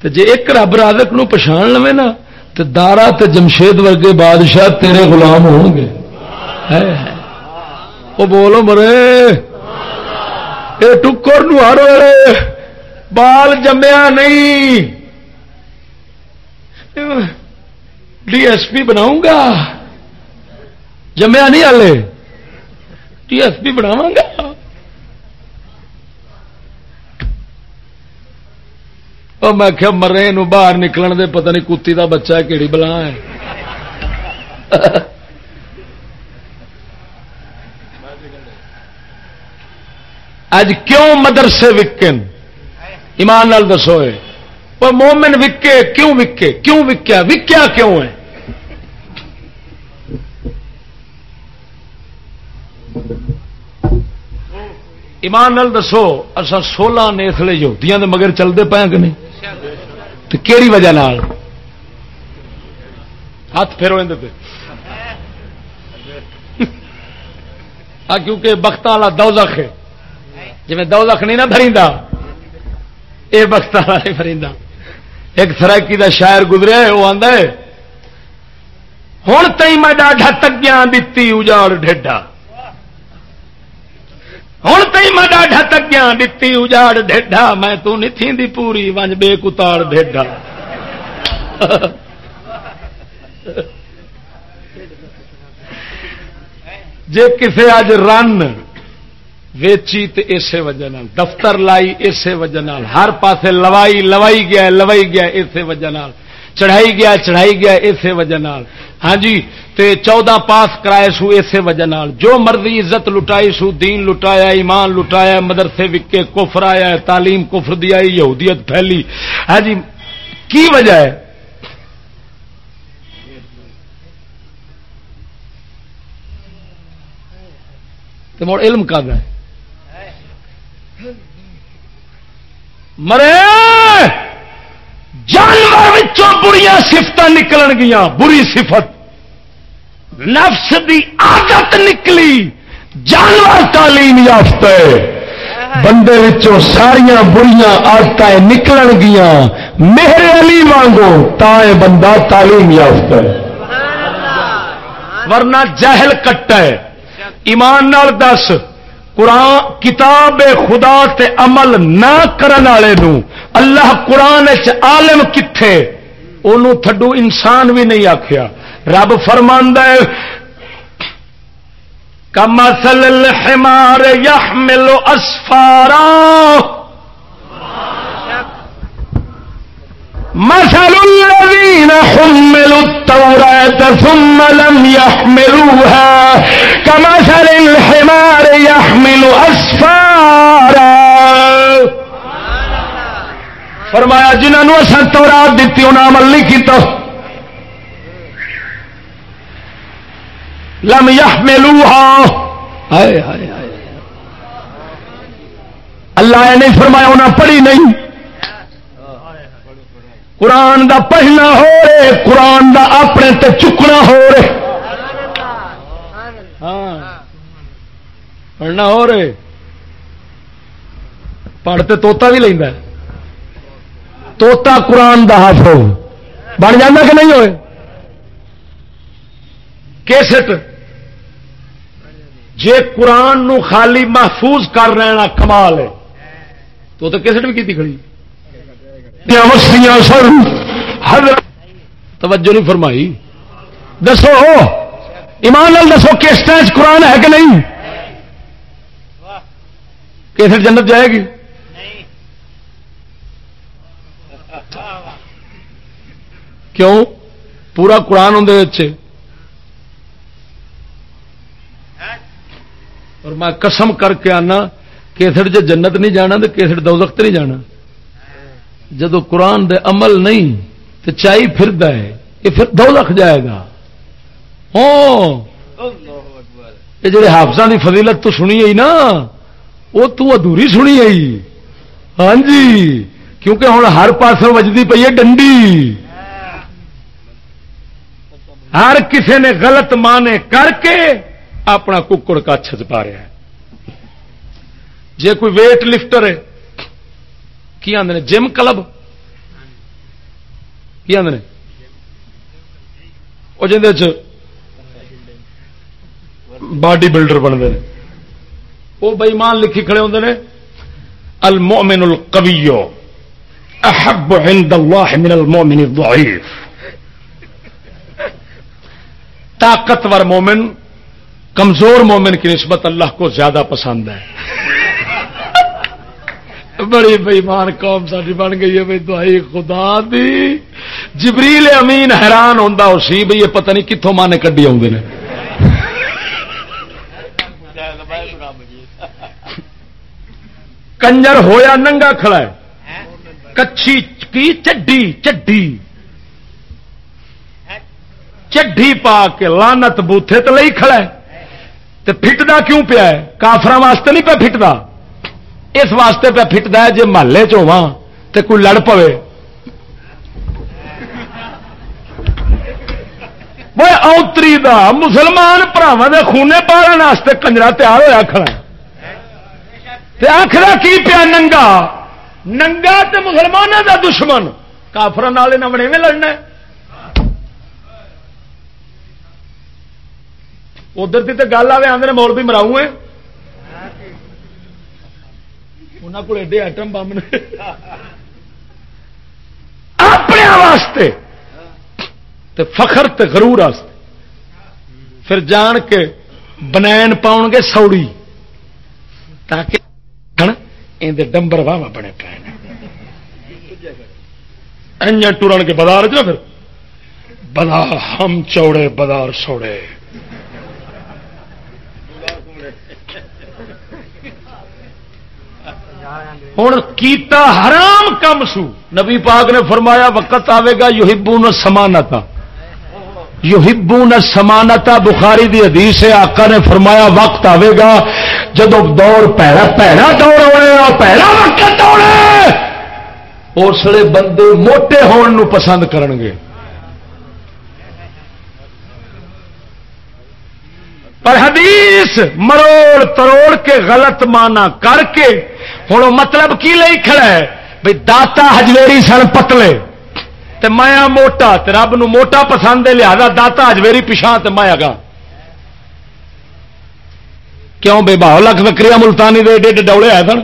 تے جے ایک رب رازق نو پچھان لوے نا تے دارا تے جمشید ورگے بادشاہ تیرے غلام ہون گے۔ وہ بولو مرے۔ اے ٹکر نو ہر ویلے بال جمیا نہیں۔ ڈی ایس پی بناؤں گا۔ جمیا نہیں ہلے ڈی ایس پی بناوا گا۔ اور میں کیا مرے نو باہر نکلن دے، پتہ نہیں کتی دا بچہ ہے کہڑی بلا ہے۔ اج کیوں مدرسے وکن؟ ایمان نال دسو پر مومن وکے، کیوں وکے؟ کیوں وکیا؟ وکیا کیوں ہے؟ ایمان نال دسو اصا سولہ نیسلے یہودیاں دے مگر چلتے پے کہ نہیں؟ تو کیڑی وجہ نال؟ ہاتھ پھیرو اندر پہ آ، کیونکہ بخت والا دوزخ ہے۔ جی دوزخ نہیں نہ بھریندا۔ اے بخت والا نہیں بھریندا۔ ایک سرائکی دا شاعر گزریا ہے، وہ آندا ہے ہوں تئی میں ڈاڈا تگیاں دتی، اجاڑ ڈھڈا ہوں تھی میں ڈاڈا تگیاں دتی اجاڑ ڈھڈا میں تو نہیں دی پوری ونج بے کتاڑ ڈھڈا جے کسے اج رن ویچی تے اسی وجہ نال دفتر لائی اسی وجہ نال ہر پاسے لوائی لوائی گیا لوائی گیا اسی وجہ نال چڑھائی گیا چڑھائی گیا اسی وجہ نال۔ ہاں جی تے چودہ پاس کرائے سو اسی وجہ نال۔ جو مرضی عزت لٹائی سو، دین لٹایا، ایمان لٹایا، مدرسے وکے کفر آیا، تعلیم کفر دی آئی، یہودیت پھیلی۔ ہاں جی کی وجہ ہے؟ تو مڑ علم کر رہا ہے۔ مرے! جانور! بڑیا سفت نکل گیا بری صفت نفس دی عادت نکلی جانور تعلیم یافتہ بندے ساریا بڑیا آدت نکل گیا میرے علی وانگو تا بندہ تعلیم یافتہ ورنہ جہل کٹ ہے ایمان نال دس قرآن کتاب خدا تے عمل نہ کرن والے اللہ قرآن عالم کتھے انہوں تھڈو انسان بھی نہیں آخیا رب فرماندہ کمسل الحمار یحمل اسفارا مثل الذين حملوا التوراة ثم لم يحملوها۔ كمثل الحمار يحمل أسفارا۔ فرمایا جنہوں اصل تورات دیتی انہیں عمل نہیں کیتا۔ لم يحملوها ہائے ہائے اللہ نے نہیں فرمایا انہیں پڑھی نہیں۔ قرآن دا پڑھنا ہو رہے، قرآن دا اپنے تے چکنا ہو رہے۔ ہاں پڑھنا ہو رہے۔ پڑھتے توتا بھی لینا توتا قرآن دا حافظ بن جانا کہ نہیں ہوئے کیسٹ جے قرآن نو خالی محفوظ کر رہنا کمال ہے تو تو کیسٹ بھی کی کھڑی حضرت توجہ نہیں فرمائی دسو ایمان لال دسو کیسٹ قرآن ہے کہ نہیں کیسٹ جنت جائے گی کیوں؟ پورا قرآن ہوں اور میں قسم کر کے آنا کیسٹ جے جنت نہیں جانا تو کیسٹ دوزخت نہیں جانا۔ جدو قرآن دے عمل نہیں تو چائی پھر ہے، یہ پھر دوزخ جائے گا۔ ہاں۔ یہ جڑے حافظ کی فضیلت تو سنی آئی نا، وہ تو ادھوری سنی آئی۔ ہاں جی کیونکہ ہوں ہر پاس وجدی پی ہے ڈنڈی۔ ہر کسی نے غلط مانے کر کے اپنا ککڑ کا کچھ پا رہا ہے۔ جے کوئی ویٹ لفٹر ہے، کی آدھے جم کلب؟ کی آدھے وہ جی باڈی بلڈر بنتے ہیں۔ وہ بئیمان لکھی کھڑے ہوتے ہیں المؤمن القوی، احب عند اللہ من المؤمن الضعیف۔ طاقتور مومن، کمزور مومن کی نسبت اللہ کو زیادہ پسند ہے۔ بڑی بےمان قوم ساری بن گئی ہے بھائی دعائی خدا دی۔ جبریل امین حیران ہوتا اسی بھائی یہ پتہ نہیں کتوں مانے کڈی آدھے کنجر ہویا ننگا کھڑا ہے۔ کچھی کی چڈی چڈی۔ چڈی پا کے لانت بوتھے تو لئی کھڑا ہے۔ تو فٹدا کیوں پیا ہے؟ کافر واسطے نہیں پہ فٹدا اس واسطے پہ فٹدا ہے جی محلے چواں تو کوئی لڑ پوے۔ وہ اوتری دا مسلمان براوا دے خونے پالن واسطے کنجرا تیار ہوا کھڑا آخر کی پیا ننگا؟ ننگا تے مسلمانوں دا دشمن۔ کافر بنے میں لڑنا ہے۔ ادھر کی تو گل آئے آدھے مول بھی مراؤ انہوں کو ایڈے آئٹم بم نے۔ اپنے واسطے۔ تے فخر تے غرور واسطے۔ پھر جان کے بنین پاؤ گے سوڑی۔ تاکہ اندر ڈمبر واہ بنے پے ٹورن کے بازار چ پھر۔ بازار ہم چوڑے، بازار سوڑے۔ ہوں کیتا حرام کم سو۔ نبی پاک نے فرمایا، وقت آئے گا یو ہبو ن سمانتا یو ہبو ن سمانتا بخاری دی حدیث ہے، آقا نے فرمایا، وقت آئے گا، جدو دور پیڑا پیڑا دور ہونے پیڑا وقت ہونے اس لیے بندے موٹے ہون نو پسند کرن گے پر حدیث مروڑ تروڑ کے غلط مانا کر کے ہوں مطلب کی لئی کھڑا ہے؟ بھائی داتا ہجویری سن پتلے۔ تے مایا موٹا، تے رب نو موٹا پسند ہے، لہذا داتا ہجویری پچھا تے مایا گا۔ کیوں بے باہو لکھ وکری ملتانی دے ایڈے ڈولے آئے سن؟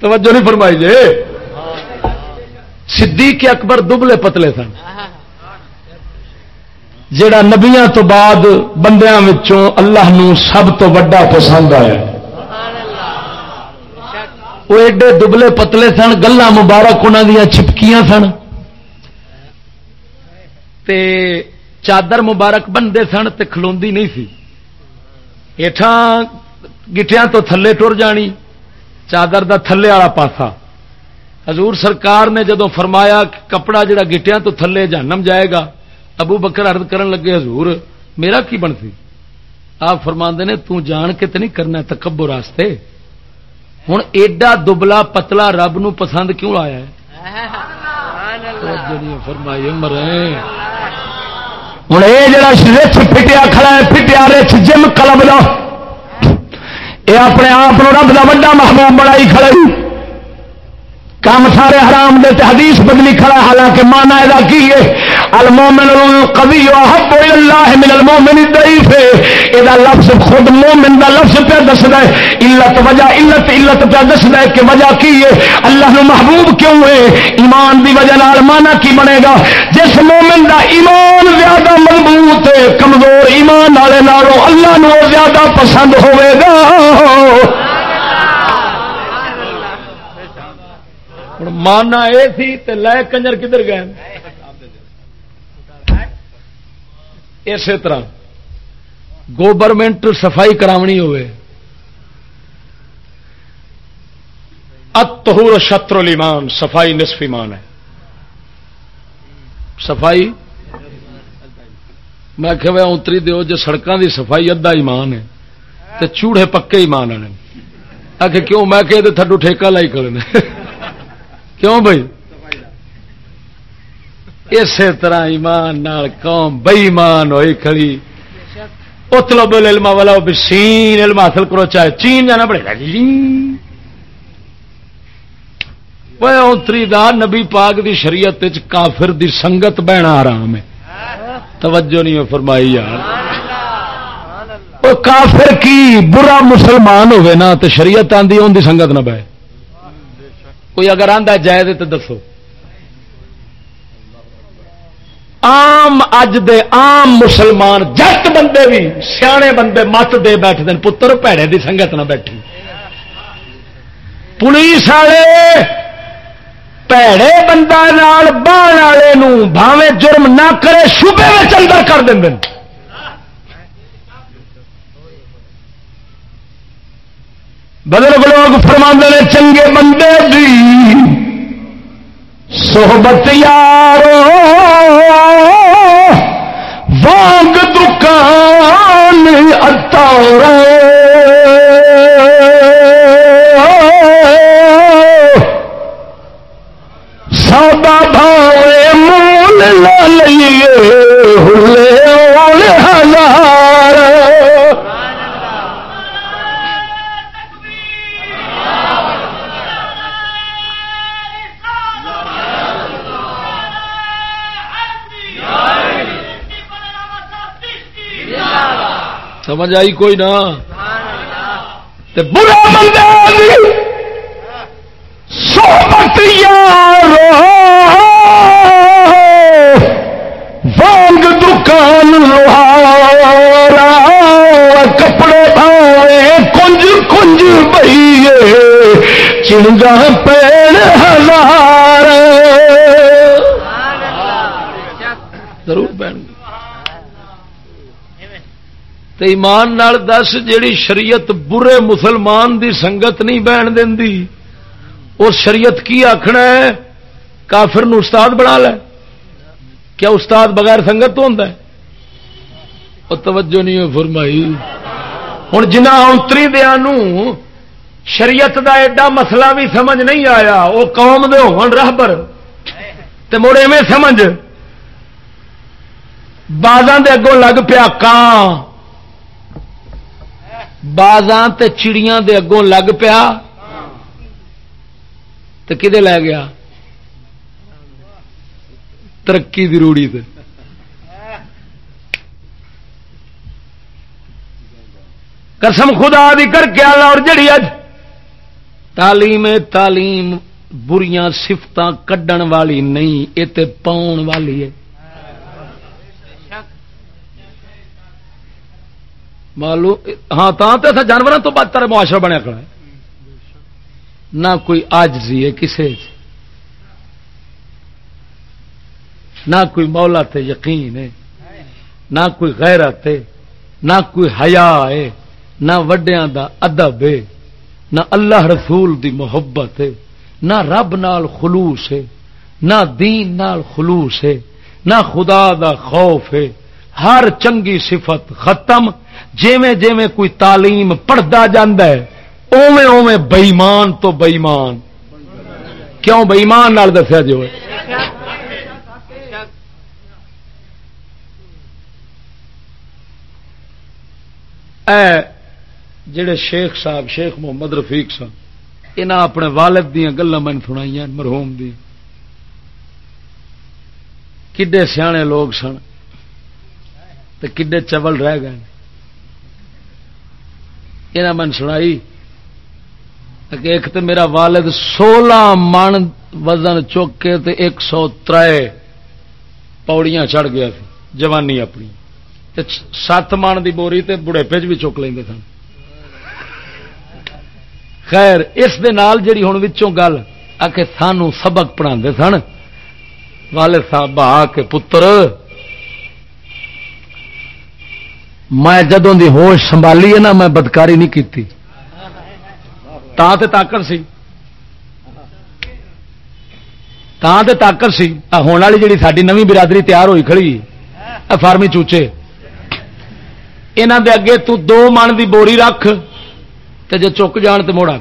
توجہ نہیں فرمائی جی۔ صدیق اکبر دبلے پتلے سن۔ جڑا نبیاں تو بعد بندیاں وچوں اللہ نو سب تو وڈا پسند آیا۔ وہ ایڈے دبلے پتلے سن گلا مبارک انہوں دیا چھپکیاں سن۔ تے چادر مبارک بنتے سن تے نہیں سی۔ ہٹا گٹھیاں تو تھلے ٹر جانی، چادر دا تھلے والا پاسا۔ حضور سرکار نے جدو فرمایا کہ کپڑا جڑا گٹیا تو تھلے جہنم جائے گا ابو بکر ارد کرن لگے، حضور، میرا کی بنتی؟ آپ فرما نے، تو جان کے تو نہیں کرنا تکبر راستے ہوں ایڈا دبلا پتلا رب نو پسند کیوں آیا ہے؟ فرمائی مرے ہوں یہ جڑا رچ پٹیا کھڑا ہے پٹیا رچ جم کلب دا۔ یہ اپنے آپ رب دا وڈا محبوب بڑائی کھڑا کام سارے حرام دے تے حدیث بدلی کھڑا ہے، حالانکہ مانا یہ کی ہے، المومن القوی احب الى اللہ من المومن الضعیف۔ یہ لفظ خود مومن دا لفظ پہ دسدا ہے، علت وجہ، علت علت پہ دسدا ہے کہ وجہ کی ہے، اللہ نو محبوب کیوں ہے؟ ایمان دی وجہ نال مانا کی بنے گا۔ جس مومن دا ایمان زیادہ مضبوط ہے، کمزور ایمان والے نالوں اللہ نو زیادہ پسند ہوے گا۔ ہوں۔ ماننا یہ سی تے لے کنجر کدھر گئے؟ اسی طرح گورنمنٹ صفائی کرانی ہوئے۔ اتہور شطر الایمان، صفائی نصف ایمان ہے۔ صفائی؟ میں کہ اتری دیو جو سڑکوں دی صفائی ادھا ایمان ہے، تے چوڑے پکے ایمان والے آ کیوں؟ میں کہ تھڈو ٹھیکہ لائی کرنے۔ کیوں بھائی؟ اسی طرح ایمان نال قوم بئیمان ہوئی کھڑی. اتلو بل علم والا سین علم حاصل کرو، چاہے چین جانا پڑے گا جی. اتری دا نبی پاک دی شریعت کافر دی سنگت بہنا آرام ہے. توجہ نہیں فرمائی یار. کافر کی، برا مسلمان ہوئے نا تو شریعت آدھی ان دی سنگت نہ بہ کوئی اگر آدھا جائے تو دسو۔ آم اج دے آم مسلمان جٹ بندے بھی سیانے بندے مت دے بیٹھتے ہیں، پتر پیڑے دی سنگت نہ بیٹھی۔ پولیس والے، پیڑے بندہ بان والے بھاوے جرم نہ کرے شوبے میں اندر کر دیں بدل لوگ فرما نے چنگے بندے دی۔ صحبت یارو، وانگ دکان اتار سادا بھاوے مول لا لیے، ہلے ہزار سمجھ آئی کوئی نہ برا بندہ سوبت یار! وانگ دکان لوہارا کپڑے آئے کنج کنج بھائی چنگا پیڑ ہزار۔ ضرور بہن تو ایمان نال دس جیڑی شریعت برے مسلمان دی سنگت نہیں بہن دینی۔ اور شریعت کی آخنا ہے؟ کافر نو استاد بنا لے۔ کیا استاد بغیر سنگت تو ہوتا ہے؟ اور توجہ نہیں فرمائی۔ ہوں جنہ اونتری دیا شریعت دا ایڈا مسئلہ بھی سمجھ نہیں آیا۔ وہ قوم دے ہون رہبر۔ تے مڑے میں سمجھ۔ بازاں دے اگوں لگ پیا کان بازاں تے چڑیاں دے اگوں لگ پیا تو کدے لے گیا؟ ترقی دی روڑی تے۔ قسم خدا دی کر کے آلہ اور جڑی اج تعلیم تعلیم بریاں سفت کڈن والی نہیں یہ تے پاؤن والی ہے۔ معلوم ہاں تا تو ایسا جانوروں تو بدتر معاشرہ بنیا کھڑا ہے۔ نہ کوئی آجزی ہے کسے نہ کوئی مولا تے یقین ہے۔ نہ کوئی غیرت ہے۔ نہ کوئی حیا ہے۔ نہ وڈیاں دا ادب ہے۔ نہ اللہ رسول دی محبت ہے۔ نہ رب نال خلوص ہے۔ نہ دین نال خلوص ہے۔ نہ خدا دا خوف ہے۔ ہر چنگی صفت ختم جیویں جیویں کوئی تعلیم پڑھتا جاندہ ہے، اوویں اوویں بئیمان تو بئیمان کیوں بئیمان نال دسیا جی جو اے جڑے شیخ صاحب، شیخ محمد رفیق صاحب یہاں اپنے والد دیا گلا من سنائی مرحوم دی کڈے سیانے لوگ سن تو کڈے چبل رہ گئے۔ یہاں من سنائی کہ ایک تو میرا والد سولہ من وزن چک کے تے ایک سو تر پوڑیاں چڑھ گیا سی جوانی اپنی۔ تے سات من دی بوری تے بڑھے پچ بھی چک لیں سن خیر، اس دے نال جڑی ہوں وچوں گل آ کے سانو سبق پڑھا سن۔ والد صاحب آ کے پتر میں جدوں دی ہوش سنبھالی ہے نا، میں بدکاری نہیں کیتی۔ تا تے طاقت سی۔ تا تے طاقت سی۔ ہونے والی جڑی ساری نوی برادری تیار ہوئی کھڑی فارمی چوچے۔ یہاں دے اگے تو دو من دی بوری رکھ تے جے چک جان تے موڑ آ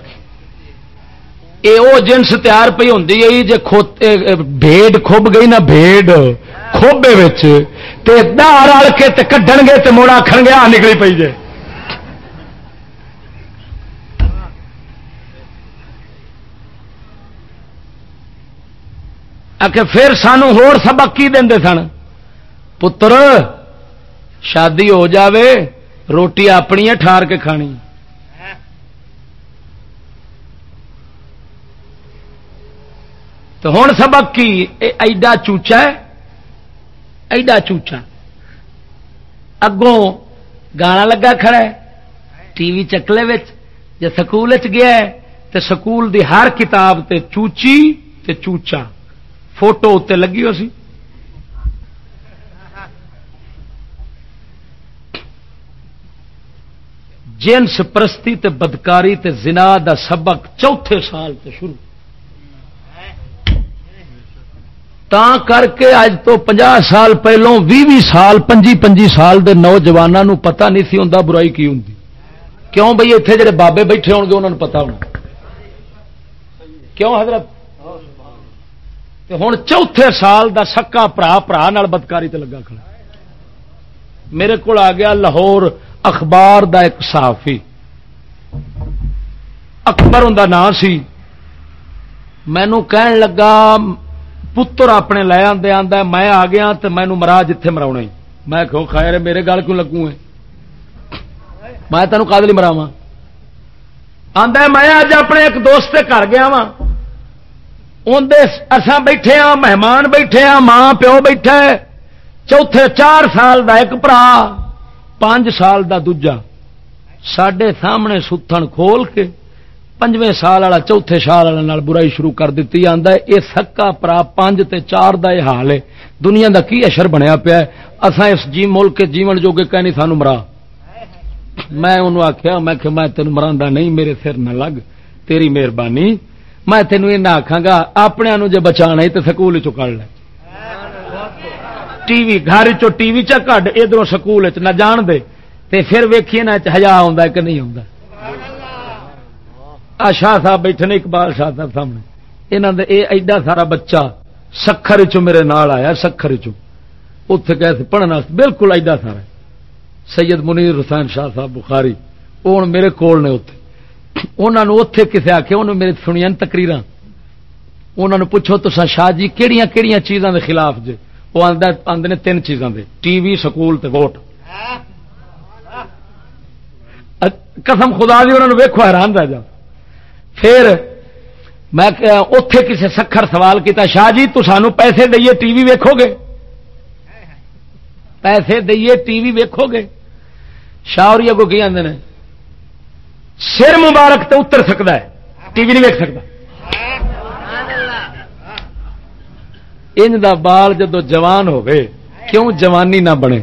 اے او جنس تیار پی ہوں جی بھیڑ کھب گئی نا بھیڑ کھوبے تے دار رل کے تے کڈن گے تے موڑ آخن گے آ نکلی پی جے آکے پھر سانو ہور سبق کی دیں سن پتر شادی ہو جاوے روٹی اپنی ہے ٹھار کے کھانی تو ہوں سبق کی ایڈا چوچا ہے ایڈا چوچا اگوں گانا لگا کھڑا ہے ٹی وی چکلے جی سکول گیا ہے تو سکول دی ہر کتاب تے چوچی تے چوچا فوٹو اتنے لگی ہو سی جنس پرستی تے بدکاری تے زنا دا سبق چوتھے سال تے شروع تا کر کے اج تو پنجا سال پہلوں بھی بھی سال، پنجی پنجی سال دے نوجوانوں پتہ نہیں سی ہوں برائی کی ہوں کیوں بھائی اتنے جڑے بابے بیٹھے ہو گے انہوں نے پتا ہونا۔ کیوں حضرت؟ ہوں چوتھے سال دا سکا برا برا بدکاری تے لگا کھڑا۔ میرے کو آ گیا لاہور اخبار دا ایک صحافی۔ اکبر ان نام سی۔ مینو کہن لگا پتر اپنے لے آدھے آدھا میں آ گیا تو مینو مرا جتھے مرا میں کہو خیر میرے گل کیوں لگوں میں تینوں کدلی مراوا آدھا میں اج اپنے ایک دوست کے گھر گیا وا اسان بیٹھے ہاں مہمان بیٹھے ہاں ماں پیو بیٹھا چوتھے چار سال دا ایک برا پانچ سال دا دوجا سڈے سامنے ستھن کھول کے پنجویں سال والا چوتھے سال والے برائی شروع کر دیتی آتا ہے۔ یہ سکا پرا پانچ تے چار دا یہ حال ہے۔ دنیا دا کی اشر بنیا پیا اسان اس جی ملک کے جیون جوگے کہ نہیں سانو مرا۔ میں انہوں آخیا میں کہ میں تین مرا نہیں، میرے سر نہ لگ، تیری مہربانی۔ میں تینوں یہ آخا گا، اپنے جی بچا تو سکول چکڑ لے۔ ٹی وی، گھر ٹی وی چڈ ادھر سکول نہ جان دے۔ تے پھر ویکھیے نہ ہزا آ کہ نہیں آتا آ شاہ صاحب بیٹھے نے اقبال شاہ صاحب سامنے۔ یہاں دے اے ایڈا سارا بچہ سکھر چ میرے نال آیا، سکھر چ اتے گئے پڑھنا بالکل ایڈا سارا سید منیر حسین شاہ صاحب بخاری، وہ ہوں میرے کول نے اتنے انہوں نے اتے کسے آخیا انہوں میرے سنیا تکریر انہوں نے پوچھو تو شاہ جی کہڑی کہڑی چیزوں کے خلاف جے؟ وہ آدھے نے تین چیزوں کے ٹی وی، سکول تے ووٹ۔ قسم خدا دی انہوں نے ویکو حیران رہ جا پھر میں اتے کسی سکھر سوال کیتا، شاہ جی تو سانو پیسے دئیے، ٹی وی ویکو گے پیسے دئیے، ٹی وی ویکو گے شاہ اور اگو کی آدھے سر مبارک تو اتر سکتا ہے، ٹی وی نہیں ویک سکتا ان دا بال جدو جوان ہوئے کیوں جوانی نہ بنے؟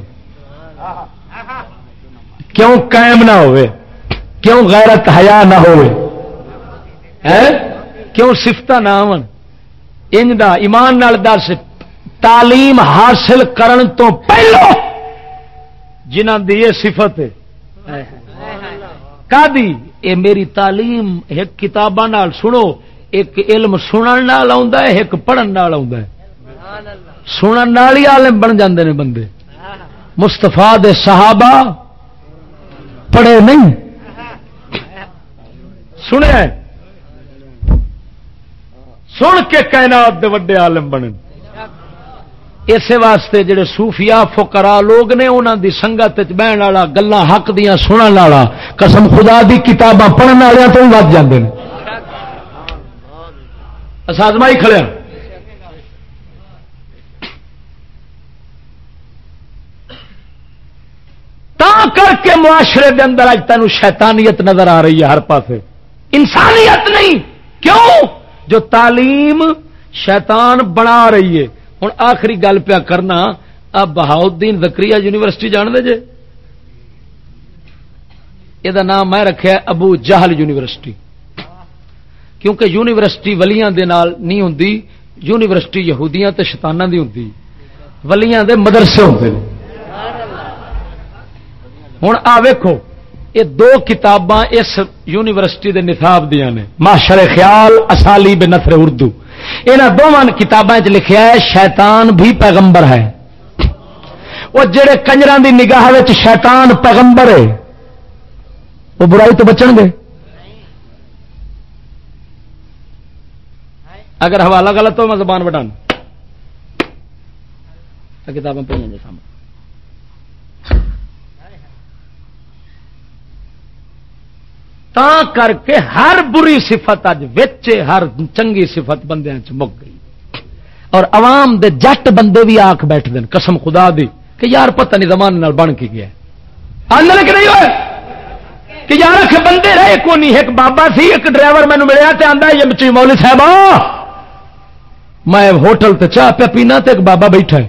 کیوں قائم نہ ہوئے کیوں غیرت حیا نہ ہوئے ہے؟ کیوں سفت نام انج دا ایمان نال دس تعلیم حاصل کرن تو پہلو جنہ دی یہ صفت ہے۔ کا اے میری تعلیم ایک کتاباں نال سنو، ایک علم سنن نال آوندا ہے، ایک پڑھن نال آوندا ہے۔ سنن نال ہی عالم بن جاندے نے بندے۔ مستفا دے صحابہ پڑھے نہیں۔ سنیا سن کے کائنات دے وڈے عالم بنے اسی واسطے جڑے صوفیاء، فقراء لوگ نے انہاں دی سنگت وچ بہن والا، گلاں حق دیاں سنن والا، قسم خدا دی کتاباں پڑھن والے تو ود جاندے نے۔ اسازمائی کھڑے ہاں۔ تا کر کے معاشرے دے اندر اج تینوں شیطانیت نظر آ رہی ہے ہر پاسے۔ انسانیت نہیں۔ کیوں؟ جو تعلیم شیطان بنا رہی ہے۔ ہوں آخری گل پیا کرنا، اب بہاؤدین زکری یونیورسٹی جان دے جے؟ یہ نام میں رکھا ابو جہل یونیورسٹی۔ کیونکہ یونیورسٹی ولیاں دے نال نہیں ہوں یونیورسٹی یہودیاں تے شیطاناں دی ہوں ولیاں دے مدرسے ہوتے ہوں آ یہ دو کتاباں اس یونیورسٹی دے نصاب دیا نے۔ معاشر خیال اسالی بے نثر اردو۔ یہاں دونوں کتابیں چ لکھیا ہے، شیطان بھی پیغمبر ہے۔ وہ جڑے کنجر دی نگاہ شیطان پیغمبر ہے، وہ برائی تو بچن گے۔ اگر حوالہ غلط ہو، میں زبان بٹان کتابیں پہ سامنے۔ تا کر کے ہر بری صفت اج وچے ہر چنگی صفت بندے مک گئی اور عوام دے جٹ بندے بھی آخ بیٹھ دین قسم خدا دی کہ یار پتہ نہیں زمان نال بن کے گیا کہ نہیں ہوئے کہ یار اکھ بندے رہے کو نہیں ایک بابا سی ایک ڈرائیور مینو ملیا تے آندا یہ مچی مولوی صاحب میں ہوٹل تے چاہ پہ پینا تے ایک بابا بیٹھا ہے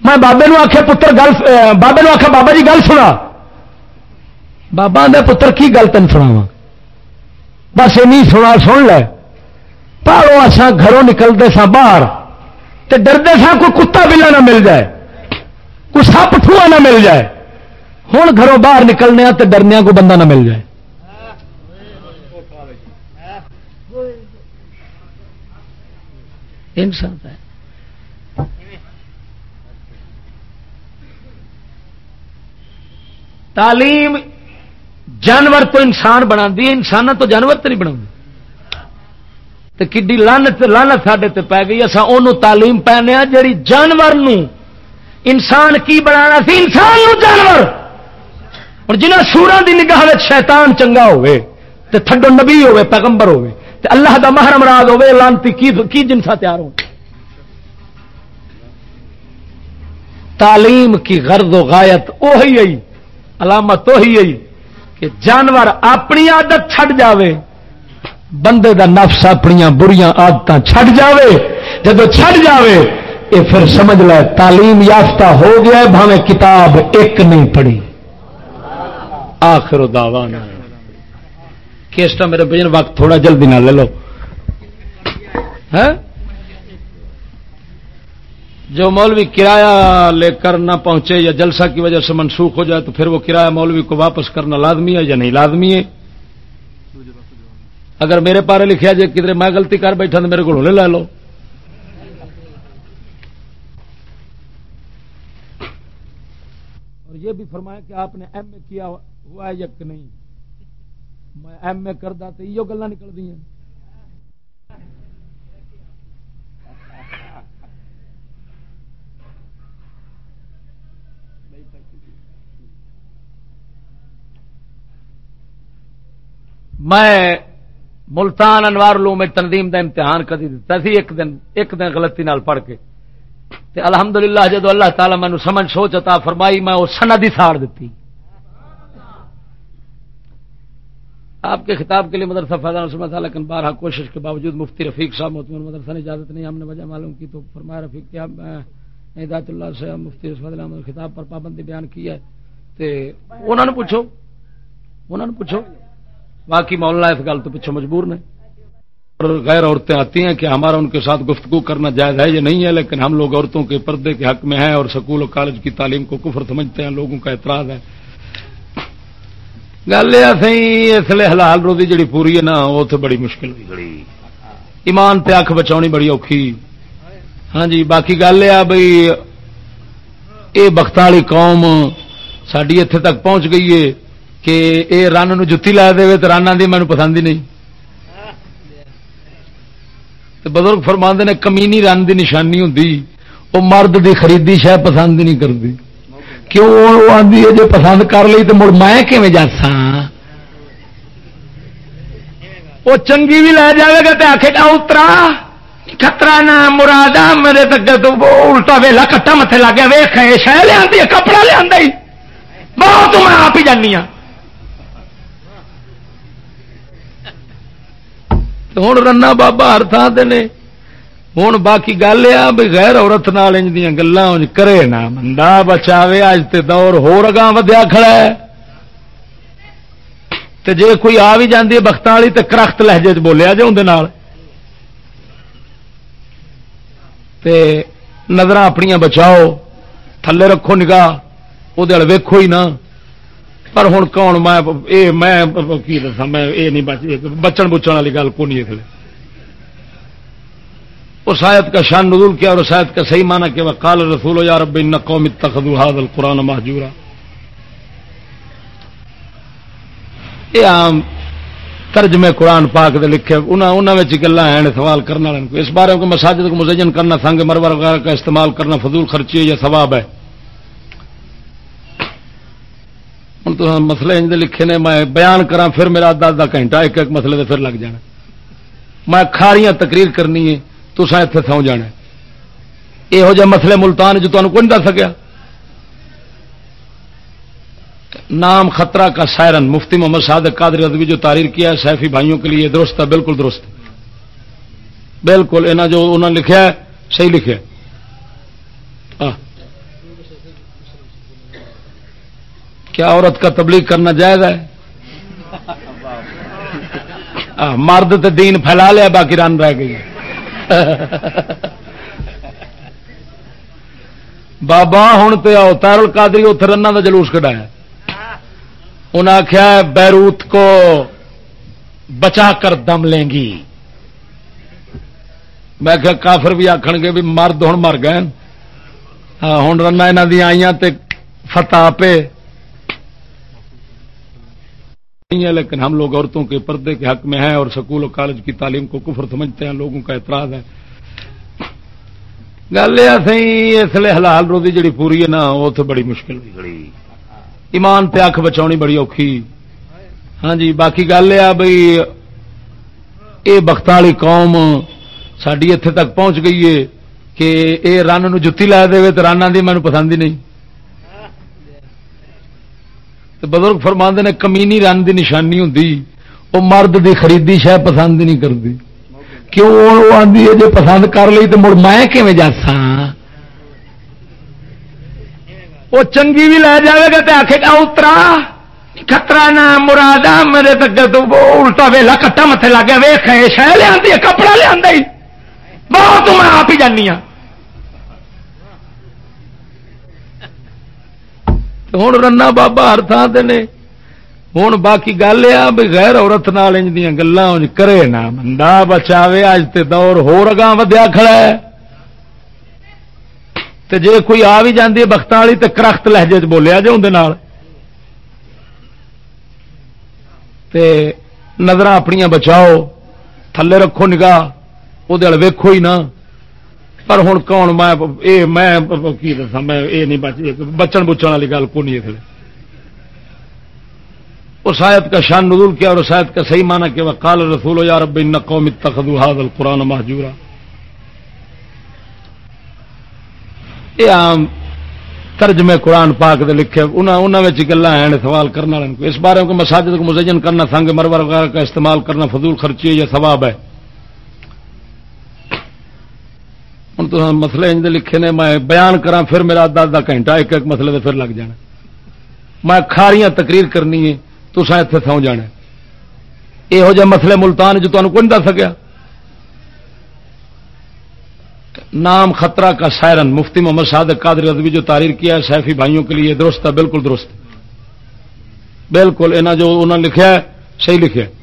میں بابے نو آخیا پتر گل بابے نو آخیا بابا جی گل سنا بابا آدھا پتر کی گل تین سناواں بس نہیں سنا سن لے۔ پالو اصا گھروں نکلتے سا باہر تے ڈردے سا کوئی کتا بلا نہ مل جائے۔ کوئی سپ ٹھوا نہ مل جائے۔ ہوں گھروں باہر نکلنے تے ڈرنے کو بندہ نہ مل جائے۔ انسان ہے۔ تعلیم جانور تو انسان بنا انسان تو جانور تو نہیں بنا کھی لانت لانت سڈے پی گئی اصا ان تعلیم پہنے جی جانور نو انسان کی بنا سی؟ انسان نو جانور۔ اور جنہ سورا دی نگاہ شیطان چنگا ہوئے تے تھڈو نبی ہوئے پیغمبر ہوئے تے اللہ دا محرم راز ہوئے لانتی کی, کی جنسا تیار ہو تعلیم کی غرض و غایت وہی آئی علامت وہی آئی کہ جانور اپنی آدت چھڈ جاوے، بندے دا نفس اپنی بڑیا آدت چھڈ جاوے جب چھڈ جاوے یہ پھر سمجھ لے تعلیم یافتہ ہو گیا ہے بھاوے کتاب ایک نہیں پڑھی۔ آخر دعوانا کیسٹا میرے بجن وقت تھوڑا جلدی نہ لے لو۔ ہاں؟ جو مولوی کرایہ لے کر نہ پہنچے یا جلسہ کی وجہ سے منسوخ ہو جائے تو پھر وہ کرایہ مولوی کو واپس کرنا لازمی ہے یا نہیں لازمی ہے؟ اگر میرے پارے لکھا جائے کدھر میں غلطی کر بیٹھا تو میرے کو لے لو۔ اور یہ بھی فرمایا کہ آپ نے ایم اے کیا ہوا ہے یا کہ نہیں؟ میں ایم اے کرتا تو یہ گلا نکل دی ہیں میں ملتان انوار لو میں تنظیم دا امتحان کدی دتا سی، ایک دن ایک دن غلطی نال پڑھ کے۔ تے الحمدللہ جدو اللہ تعالی مینو سمجھ سوچ عطا فرمائی، میں وہ سند ہی ساڑ دیتی۔ آپ کے خطاب کے لیے مدرسہ فیضان سمجھ تھا لیکن بارہ کوشش کے باوجود مفتی رفیق صاحب محتمر مدرسہ نے اجازت نہیں، ہم نے وجہ معلوم کی تو فرمایا رفیق کیا ہدایت اللہ سے مفتی رسول احمد خطاب پر پابندی بیان کی ہے۔ تے انہوں نے پوچھو انہوں نے پوچھو۔ باقی مولانا اس گل تو پیچھے مجبور نے۔ اور غیر عورتیں آتی ہیں کہ ہمارا ان کے ساتھ گفتگو کرنا جائز ہے یہ نہیں ہے لیکن ہم لوگ عورتوں کے پردے کے حق میں ہیں اور سکول اور کالج کی تعلیم کو کفر سمجھتے ہیں لوگوں کا اعتراض ہے۔ گل یہ سی اس لیے حلال روزی جڑی پوری ہے نا وہ تو بڑی مشکل ہوئی۔ ایمان تے اکھ بچاؤنی بڑی اوکھی۔ ہاں جی باقی گل یہ بھائی یہ بخت والی قوم ساری اتنے تک پہنچ گئی ہے۔ کہ یہ رن جتی لا دے تو رن آدھی مینو پسند ہی نہیں۔ بزرگ فرماندے نے کمینی رن دی نشانی ہوں وہ مرد دی خریدی شہ پسند نہیں کرتی کیوں؟ وہ آدھی ہے جی پسند کر لی تو مڑ میں کیون جاسا وہ چنگی بھی لے جائے گا تو آخے گا اترا۔ خطرہ نہ مراد میرے تک تو الٹا ویلا کٹا متے لگ گیا ویخ شہ لیا کپڑا لیا بہت میں آپ ہی جانی ہوں ہوں رنا بابا ہر تھان نے ہوں باقی گل یہ بھی غیر عورت نال انج دیا گلا کرے نا منڈا بچاوے اج تے دور ہو رگا ودیا کھڑا ہے تے جے کوئی آ بھی جاتی ہے بخت والی تو کرخت لہجے چ بولیا جی اندر نظر اپنیا بچاؤ تھلے رکھو نگاہ وہ ویکو ہی نہ پر ہوں کون میں اے میں کی دسا میں یہ نہیں بچ بچن بچن والی گل کو نہیں ہے اس آیت کا شان نزول کیا اور اس آیت کا صحیح مانا کہ کال رسول یا رب ان قوم اتخذوا هذا القران مهجورا یہ عام ترجمے قرآن پاک دے لکھے انہوں گلا ہیں سوال کرنے والے کو اس بارے کو مساجد کو مزین کرنا سنگ مرور وغیرہ کا استعمال کرنا فضول خرچی ہے یا ثواب ہے ہوں تو ہاں مسئلے انج لکھے نے، میں بیان کرا پھر میرا آدھا آدھا گھنٹہ، ایک ایک مسئلے پھر لگ جانا۔ میں کھاریاں تقریر کرنی ہے تو اتنے سو جانا۔ یہو جہ مسئلے ملتان جو تمہیں کون دس سکیا۔ نام خطرہ کا سائرن، مفتی محمد صادق قادر ادبی جو تاریر کیا ہے، سیفی بھائیوں کے لیے درست ہے، بالکل درست۔ بالکل انہوں جو انہوں نے لکھا ہے، صحیح لکھا ہے۔ کیا عورت کا تبلیغ کرنا جائز ہے؟ مرد تو دین پھیلا لیا، باقی رن رہ گئی بابا ہوں تو آؤ تارل کادری اتر رن کا جلوس کٹایا انہیں آخیا بیروت کو بچا کر دم لیں گی۔ میں کیا کافر بھی آخر گے بھی مرد ہوں مر گئے ہوں رن یہاں دیا آئی فتح پہ نہیں ہے لیکن ہم لوگ عورتوں کے پردے کے حق میں ہیں اور سکول اور کالج کی تعلیم کو کفر سمجھتے ہیں لوگوں کا اعتراض ہے۔ گل یہ سی اس لیے حلال روزی جڑی پوری ہے نا وہ تو بڑی مشکل ہوئی۔ ایمان تے اکھ بچاؤنی بڑی اوکھی۔ ہاں جی باقی گل یہ بھائی یہ بخت والی قوم ساری اتنے تک پہنچ گئی ہے کہ یہ رن جتی لا دے تو رن آدھی مینو پسند ہی نہیں۔ بزرگ فرما نے کمینی رن کی نشانی ہوں وہ مرد دی خریدی شہ پسند نہیں کرتی کیوں؟ وہ آدھی ہے جی پسند کر لی تو مڑ میں کیون جاسا وہ چنگی بھی لے جائے گا تو آخے گا اترا خطرہ نہ مراد میرے تک تو الٹا ویلا کٹا متے لگ گیا ویخ شہ لیا کپڑا لیا بہت میں آپ ہی جانی ہوں ہوں رنا بابا ہر تھان نے ہوں باقی گل یہ بھی غیر عورت نال انج دیا گلا کرے نا منڈا بچاوے اج تے دور ہو رگا ودیا کھڑا ہے تے جے کوئی آ بھی جاتی ہے بخت والی تو کرخت لہجے چ بولیا جی اندر نظر اپنیا بچاؤ تھلے رکھو نگاہ وہ ویکو ہی نہ پر ہوں کون میں کی دسا میں یہ نہیں بچن بچن والی گل کو نہیں اس آیت کا شان نزول کیا اور اس آیت کا صحیح مانا کہ کال رسول یا رب ان قوم اتخذوا هذا القران مهجورا یہ عام ترجمے قرآن پاک دے لکھے انہوں گلا ہیں سوال کرنے والے کو۔ اس بارے کو مساجد کو مزین کرنا، سنگ مرور وغیرہ کا استعمال کرنا فضول خرچی یا ثواب ہے؟ ہوں تو مسلے انج لکھے نے، میں بیان کرا پھر میرا دس دس گھنٹہ، ایک ایک مسئلے سے پھر لگ جانا۔ میں کھاریاں تقریر کرنی ہے تسا اتنے سو جانا یہو جہ مسئلے ملتان جو تمہیں کون دس گیا نام خطرہ کا سائرن، مفتی محمد صادق قادر رضوی جو تحریر کیا ہے، سیفی بھائیوں کے لیے درست ہے، بالکل درست۔ بالکل انہوں جو انہوں نے لکھا ہے، صحیح لکھا ہے۔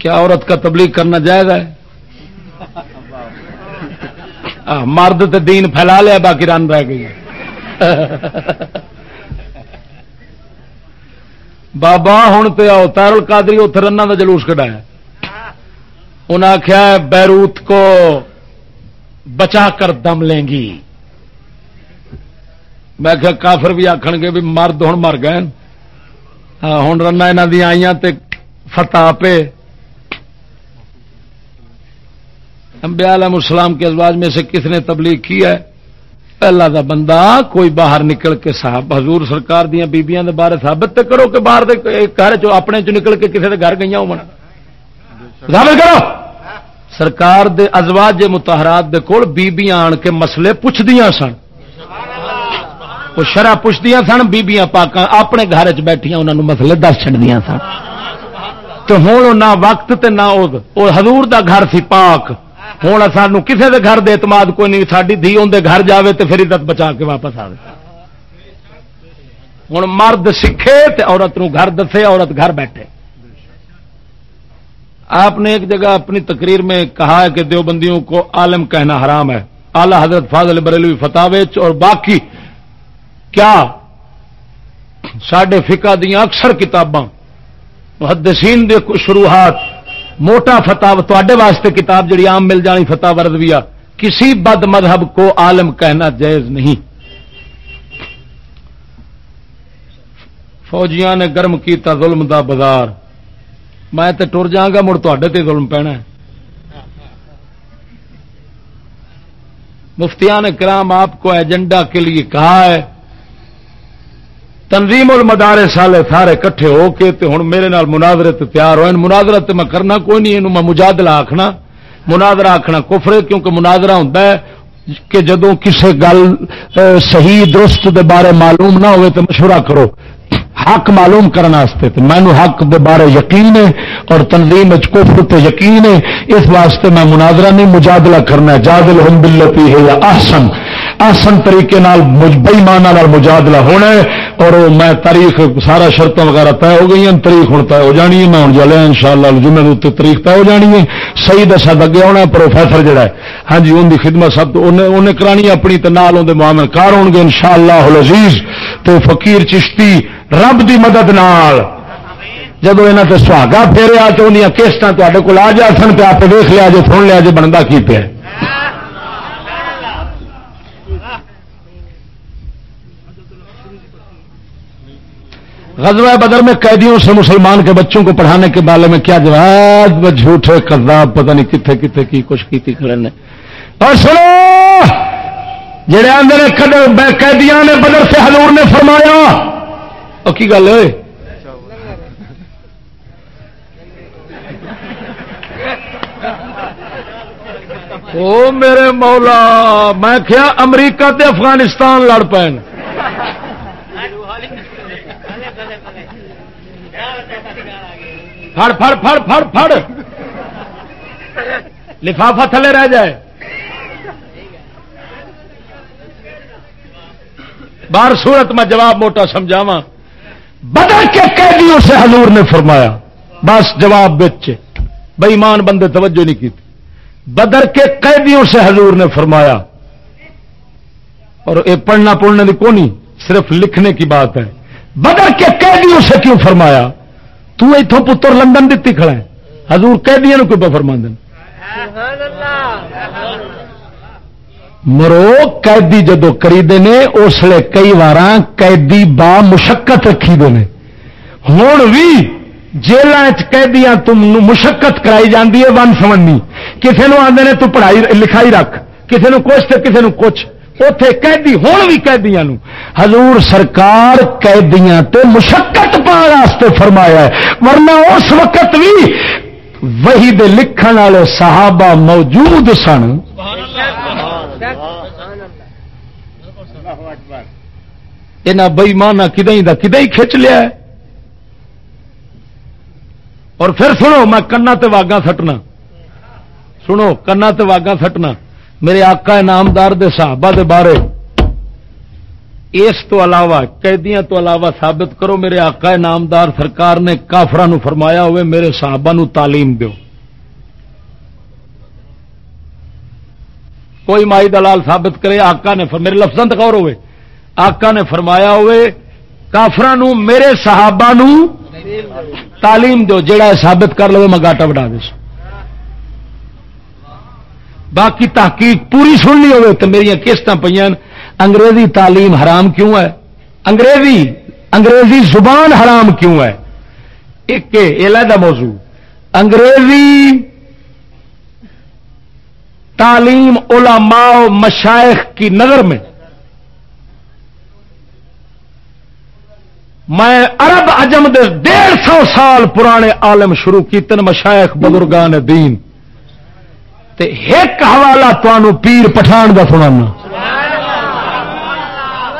کیا عورت کا تبلیغ کرنا جائز ہے؟ مرد تے دین پھیلا لیا، باقی رن رہ گئی بابا ہوں تو آؤ تارل قادری اتر رنا کا جلوس کٹایا انہیں آخیا بیروت کو بچا کر دم لیں گی۔ میں کیا کافر بھی آخ گے بھی مرد ہوں مر گئے ہوں رنا یہاں دیا آئی فتح پہ انبیاء علیہ السلام کے ازواج میں سے کس نے تبلیغ کی ہے؟ پہلا دا بندہ کوئی باہر نکل کے صاحب حضور سرکار دیا بیبیاں دے بارے ثابت تے کرو کہ باہر دے گھر چ اپنے چ نکل کے کسی دے گھر گئی ہو ثابت کرو! سرکار دے ازواج متحرات دے کول بیبیاں آن کے مسئلے پوچھدیاں سن۔ وہ شرح پوچھدیاں سن، بیبیاں پاکاں اپنے گھر چ بیٹھیاں انہاں نو مسئلے دس چھڑدیاں سن۔ تو ہوں نہ وقت تے نہ او حضور دا گھر سی پاک۔ ہوں سانو کسی دے گھر دے اعتماد کوئی نہیں ساری دھی اندر گھر جاوے تے پھر عزت بچا کے واپس آئے ہوں مرد سیکھے تے عورت نو گھر دسے، عورت گھر بیٹھے۔ آپ نے ایک جگہ اپنی تقریر میں کہا ہے کہ دیوبندیوں کو عالم کہنا حرام ہے۔ اعلی حضرت فاضل بریلوی فتح اور باقی کیا سڈے فقہ دیا اکثر کتاباں، محدثین دے شروحات موٹا فتح تے واسطے کتاب جڑی عام مل جانی فتح وردویا کسی بد مذہب کو عالم کہنا جائز نہیں۔ فوجیاں نے گرم کیتا ظلم دا بازار۔ میں تے ٹر جاؤں گا، مڑ تے ظلم پینا ہے۔ مفتیان کرام آپ کو ایجنڈا کے لیے کہا ہے تنظیم المدارے سالے سارے کٹھے ہو کے تے ہوں میرے نال مناظرے تے تیار ہوئے۔ مناظرہ تے میں کرنا کوئی نہیں میں مجادلہ آخنا مناظرہ آخنا کفرے کیونکہ مناظرہ ہوتا ہے کہ جدوں کسے گل صحیح درست دے بارے معلوم نہ ہوئے تو مشورہ کرو۔ حق معلوم کرنے مینو حق دے بارے یقین ہے اور تنظیم کفر تے یقین ہے۔ اس واسطے میں مناظرہ نہیں، مجادلہ کرنا جادل ہم بلتی ہے یا احسن۔ احسن طریقے بئیمانہ مجادلہ ہونا ہے اور میں تاریخ سارا شرطیں وغیرہ طے ہو گئی ہیں، تاریخ ہوں طے ہو جانی ہے، میں ہوں جلیا ان شاء اللہ جمعے تاریخ طے ہو جانی ہے صحیح دسا اگے آنا پروفیسر جڑا ہے۔ ہاں جی ان کی خدمت سب انہیں کرانی اپنی نال اندر معامل کار ہو گے ان شاء اللہ عزیز تو فقیر چشتی، رب دی مدد نال۔ جب یہاں سے سہاگا پھیریا تو ان کیسٹ تے کو آ جا سن پہ آپ دیکھ لیا جی سن لیا جی بنتا کی پہ غزوہ بدر میں قیدیوں سے مسلمان کے بچوں کو پڑھانے کے بارے میں کیا جواب جھوٹے کرداب پتہ نہیں کتنے کتنے کی کچھ کی کھڑے نے۔ اور سنو، جڑے آدھے قیدیاں نے بدر سے حضور نے فرمایا۔ اور کی گل ہے؟ او میرے مولا، میں کیا امریکہ تے افغانستان لڑ پے پھڑ پھڑ پھڑ پھڑ پھڑ۔ لفافہ تھلے رہ جائے۔ بار صورت میں جواب موٹا سمجھاوا بدل کے قیدیوں سے حضور نے فرمایا، بس جواب بچے۔ بےمان بندے توجہ نہیں کی تھی بدر کے قیدیوں سے حضور نے فرمایا، اور یہ پڑھنا پڑھنے کی کونی، صرف لکھنے کی بات ہے۔ بدر کے قیدیوں سے کیوں فرمایا؟ تو اتوں پتر لندن دیتی کھڑا ہے۔ حضور قیدیاں کوئی پہ فرما مرو، قیدی جدو کریدے نے، اس لیے کئی بار قیدی با مشقت رکھی دے ہوں بھی جیل قیدیاں تم مشقت کرائی جاتی ہے، ون سمنی کسی نے آدھے تو پڑھائی، لکھائی رکھ۔ کسی نے کچھ تو کسی نے کچھ۔ اتے قیدی ہوں بھی قیدیاں حضور سرکار قیدیاں تے مشقت پاستے فرمایا ہے، ورنہ اس وقت بھی وہی دے لکھن والے صحابہ موجود سن۔ یہاں بئیمانہ کدیں دا کدیں کھچ لیا ہے۔ اور پھر سنو، میں کنا تے واگا سٹنا۔ سنو، کنا تے واگا سٹنا۔ میرے آقا انعامدار دے صحابہ دے بارے اس تو علاوہ قیدیاں تو علاوہ ثابت کرو، میرے آقا انعامدار سرکار نے کافران فرمایا ہوئے، میرے صحابہ نو تعلیم دیو۔ کوئی مائی دلال ثابت کرے، آقا نے فر- میرے لفظ غور ہوئے۔ آقا نے فرمایا ہوئے کافران میرے صحابہ نو تعلیم دو جڑا ہے ثابت کر لو، میں گاٹا بڑھا دے سو باقی تحقیق پوری سننی ہوئے تو میری قسط پہ انگریزی تعلیم حرام کیوں ہے؟ انگریزی انگریزی زبان حرام کیوں ہے؟ ایک علیحدہ موضوع، انگریزی تعلیم علماء و مشائخ کی نظر میں۔ میں عرب عجم دے ڈیڑھ سو سال پرانے عالم شروع کیتے مشائخ بزرگان دین۔ تے ایک حوالہ تمہوں پیر پٹھان کا سنانا۔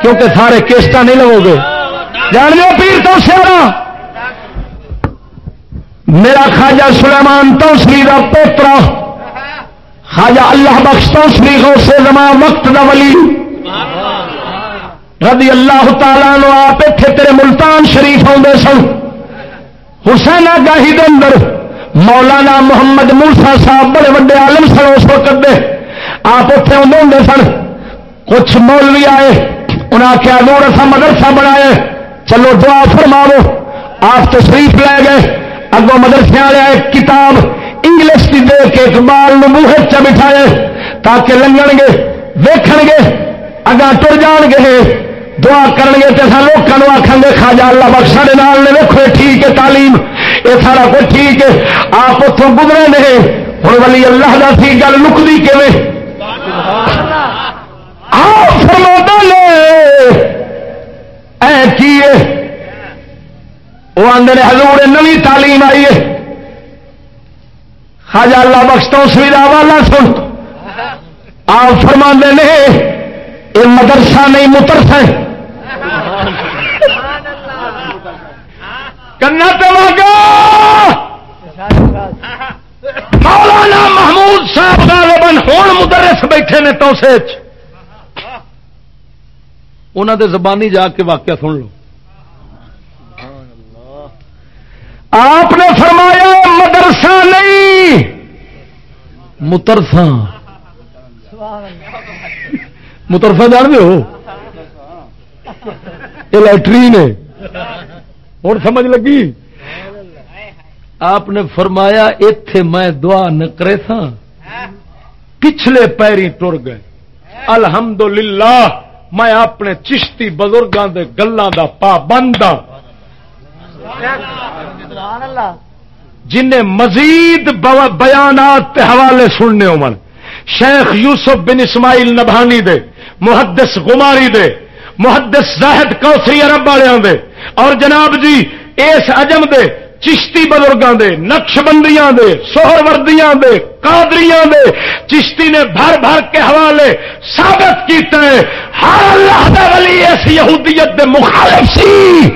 کیونکہ سارے کیسٹا نہیں لگو گے۔ جان لو پیر تو سیارا میرا خواجہ سلیمان توسری کا پوترا۔ خواجہ اللہ بخش توسری ہو سے زمان وقت دا ولی۔ رضی اللہ تعالیٰ نو آپ اتنے تیرے ملتان شریف آدھے سن۔ حسین گاہی دے اندر۔ مولانا محمد موسا صاحب بڑے وڈے عالم سن اس وقت دے۔ آپ اتنے آدھے ہوں سن۔ کچھ مولوی آئے انہیں آخیا نور اصا مدرسہ بنایا چلو دعا فرماو آپ تشریف لے گئے۔ اگوں مدرسے والے ایک کتاب انگلش کی دے کے اقبال منہ چ بٹھائے تاکہ لنگن گے، ویکھن گے، اگاں ٹر جان گے۔ دعا کرن گے تو اصل لوگوں آخان گے خاجا اللہ بخش سارے نال نے ویکو ٹھیک ہے تعلیم۔ یہ سارا کچھ ٹھیک ہے۔ آپ اتوں گزرے نے ہوں ولی اللہ کا سی گل لکتی کیون آپ فرما لے اے کی وہ آدھے ہزور نوی تعلیم آئی ہے۔ خاجا اللہ بخش تو سویدھا والا سن۔ آپ فرما نے، یہ مدرسہ نہیں مترسا کنا پواگا مولانا محمود صاحب غالباً ہوں مدرس بیٹھے نے توسے انہوں دے زبانی جا کے واقعہ سن لو۔ آپ نے فرمایا مدرسہ نہیں۔ مترسا مترسا جان ہو۔ یہ لیٹرین ہے۔ ہوں سمجھ لگی؟ آپ نے فرمایا اتے میں دعا نہ کرے تھا۔ پچھلے پیری ٹر گئے۔ الحمدللہ، میں اپنے چشتی بزرگوں کے گلوں کا پابند ہاں۔ جنہیں مزید بیانات تے حوالے سننے ہون شیخ یوسف بن اسماعیل نبھانی دے، محدث گماری دے محدث زاہد کوسری عرب والوں دے اور جناب جی اس اجم دے، چشتی بزرگاں دے نقش بندیاں دے سوہر وردیاں دے، قادریاں دے، چشتی نے بھر بھر کے حوالے ثابت کیتا ہے ہر اللہ دا ولی اس یہودیت دے مخالف سی۔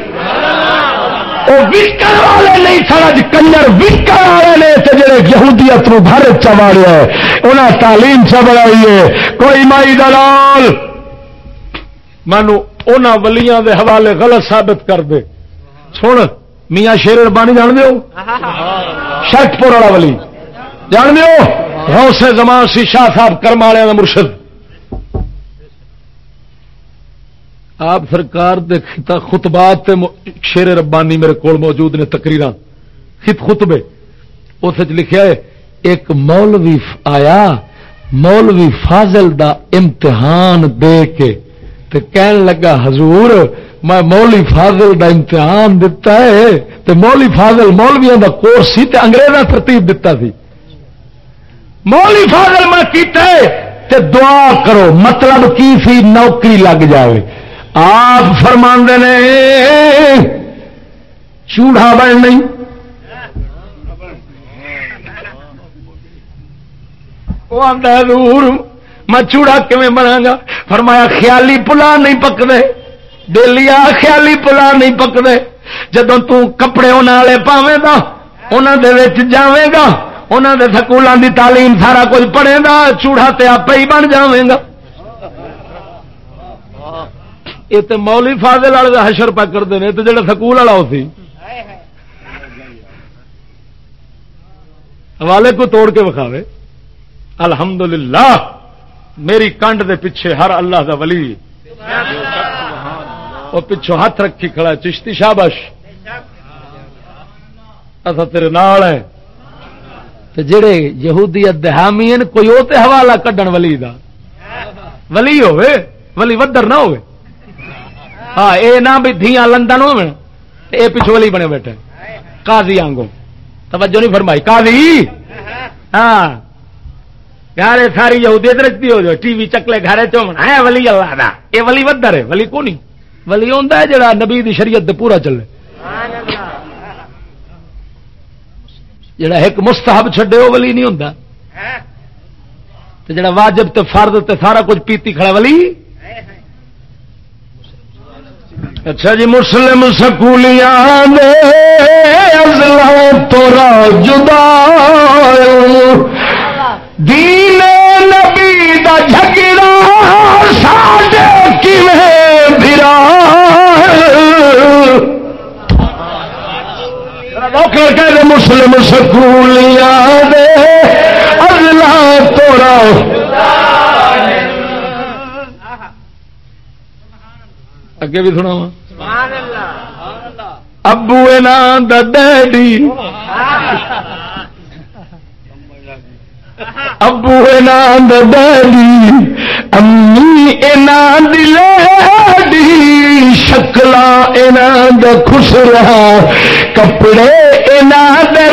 وہ وکر والے نہیں سمجھ کنجر وکر والے نے تے جڑے یہودیت نو بھارت چواڑیا ہے۔ انہاں تعلیم چبڑائی ہے۔ کوئی مائی دلال مانو انہاں ولیاں دے حوالے غلط ثابت کر دے۔ سن، میاں شیر ربانی جان دیو شرک پور والا ولی۔ جان دیو غوث زمان سی شاہ صاحب کرم والے مرشد۔ آپ سرکار دے خطبات تے شیر ربانی میرے کول موجود نے تقریر خط خطبے۔ اس لکھا ہے، ایک مولوی آیا، مولوی فاضل دا امتحان دے کے تے کہن لگا، حضور، میں مولوی فاضل دا امتحان دتا ہے. تے مولوی فاضل مولویوں دا کورس سی تے انگریزاں ترتیب دتا سی۔ مولوی فاضل میں کیتا ہے تے دعا کرو مطلب کی سی نوکری لگ جاوے۔ آپ فرما نے، چوڑا بن نہیں۔ وہ آتا دور میں چوڑا کیون بنا گا؟ فرمایا، خیالی پلا نہیں پکتے دلیا خیالی پلا نہیں پکتے جدو کپڑے والے پاوے دا انہوں دے وچ گا انہوں دے سکولوں دی تعلیم سارا کچھ پڑھے گا، چوڑا تے آپ ہی بن جاویں گا۔ یہ تو مولی فاضل والے حشر پا کرتے ہیں تو جڑا سکول والا سی۔ حوالے کو توڑ کے وکھاوے۔ الحمدللہ۔ میری کنڈ دے پیچھے ہر اللہ دا ولی۔ وہ پچھوں ہاتھ رکھی کھڑا چشتی شابش اصا تیرے نال ہے تے جڑے یہودیت دے حامی ہیں، کوئی وہ تے حوالہ کڈن ولی دا۔ ولی ہوے ولی ودر نہ ہوے ہاں اے نہ بھی دھیاں لندن ہو اے پچھو ولی بنے بیٹھے۔ قاضی آنگو توجہ نہیں فرمائی، قاضی! ہاں۔ گھر ساری یہودیت رکھتی ہو جو ٹی وی چکلے گھر چومن ہے ولی اللہ دا۔ اے ولی ودر ہے، ولی کو نہیں ولی ہوندا ہے جڑا نبی دی شریعت تے پورا چلے۔ جڑا ایک مستحب چھڈے وہ ولی نہیں ہوندا۔ تے جڑا واجب تے فرض تے سارا کچھ پیتی کھڑا ولی۔ اچھا جی مسلم سکولیاں دے ازلا تورا جدا دین نبی دا جھگڑا ساڈے کیویں بھرا کہہ مسلم سکولیاں دے ازلا تورا۔ اگے بھی سنا وا سبحان اللہ۔ ابو نام دا ڈیڈی۔ ابو نام دا امی انام دی لیڈی شکلا انام خسرا کپڑے انام دے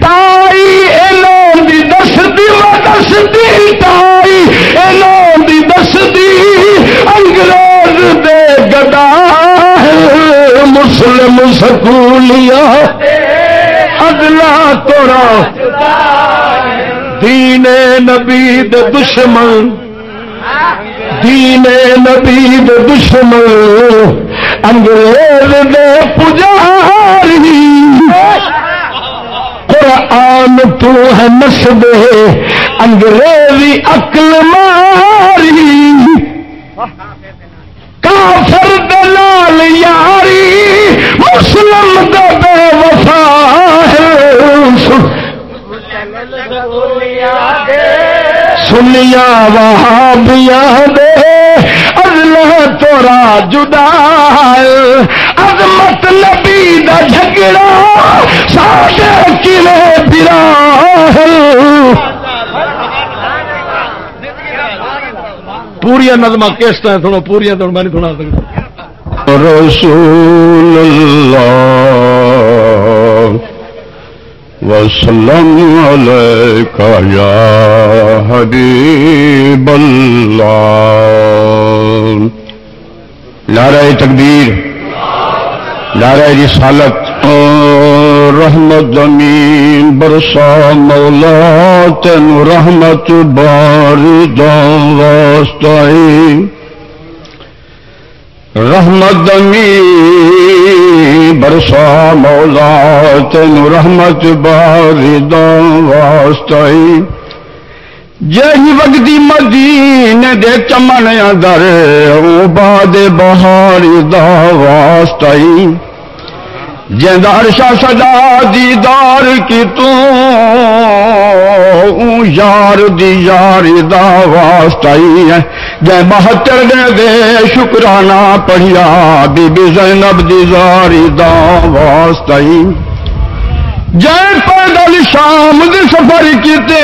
تائی انام دی دس دی و دس دی، تائی انام دی دس دی۔ انگریز دے گدا مسلم سکولیاں۔ اگلا توڑا دین نبی دشمن. دین نبی دشمن. انگریز دے پجاری. قرآن تو ہے نسبے انگریزی عقل ماری. کافر دلال یاری. مسلم دا بے وفا. سنیا وہابیاں دے۔ اللہ تورا جدا ہے۔ عظمت نبی دا جھگڑا ساڈے کلے پھرا ہے۔ پوریا نظم کس طرح سنو؟ پوریا تو میں نہیں سنا سکتا۔ رسول اللہ۔ وسلم علیک یا حبیب اللہ نعرہ تکبیر. نعرہ رسالت. رحمت زمین برسا مولا تین رحمت باری واسطائی رحمت می برسا مولا تین رحمت باری واسطائی جہی وقتی مدینے دے چمن اندر او باد بہاری دا واسطائی جندار شاہ سدا دیدار کی تو یار دی یاری دا واسطائی ہے۔ جے بہتر دے دے شکرانہ پڑھیا، بی بی زینب دی زاری دا واسطائی جے پیدل شام دے سفر کیتے،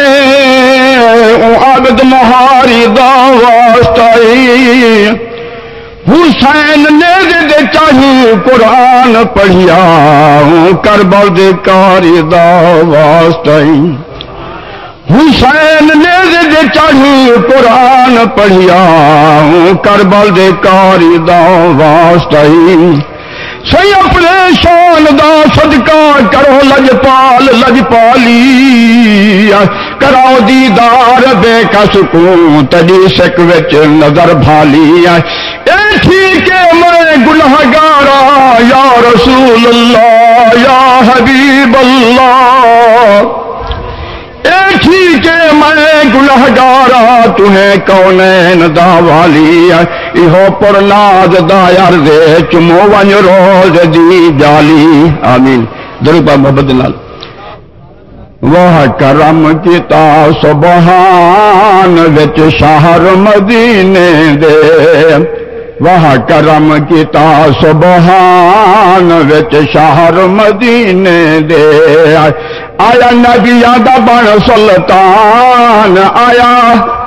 او عابد مہاری دا واسطہ واسطائی حسین نے دے دے چاہی قرآن پڑھیا کربل دے کاری دا واسطائی حسین نے دے دے چاہی قرآن پڑھیا کربل دے کاری دا واسطائی سی اپنے شان دا صدقہ کرو، لجپال، لجپالی۔ کراؤ دیدار، بے کا سکون تجی سک وچ نظر بھالی۔ ٹھیک ہے، میں گناہ گارا یا رسول اللہ یا حبیب اللہ اے ٹھیک ہے، میں گنہگارا تہیں کونین دا والی ایہو پر ناز دا یار دے، چمو ون روز دی جالی۔ آمین۔ درو محبت لال وہ کرم کیتا، سبحان وچ شہر مدینے دے۔ وہ کرم کیتا سبحان وچ شہر مدینے دے۔ آیا نبیاں دا بن سلطان آیا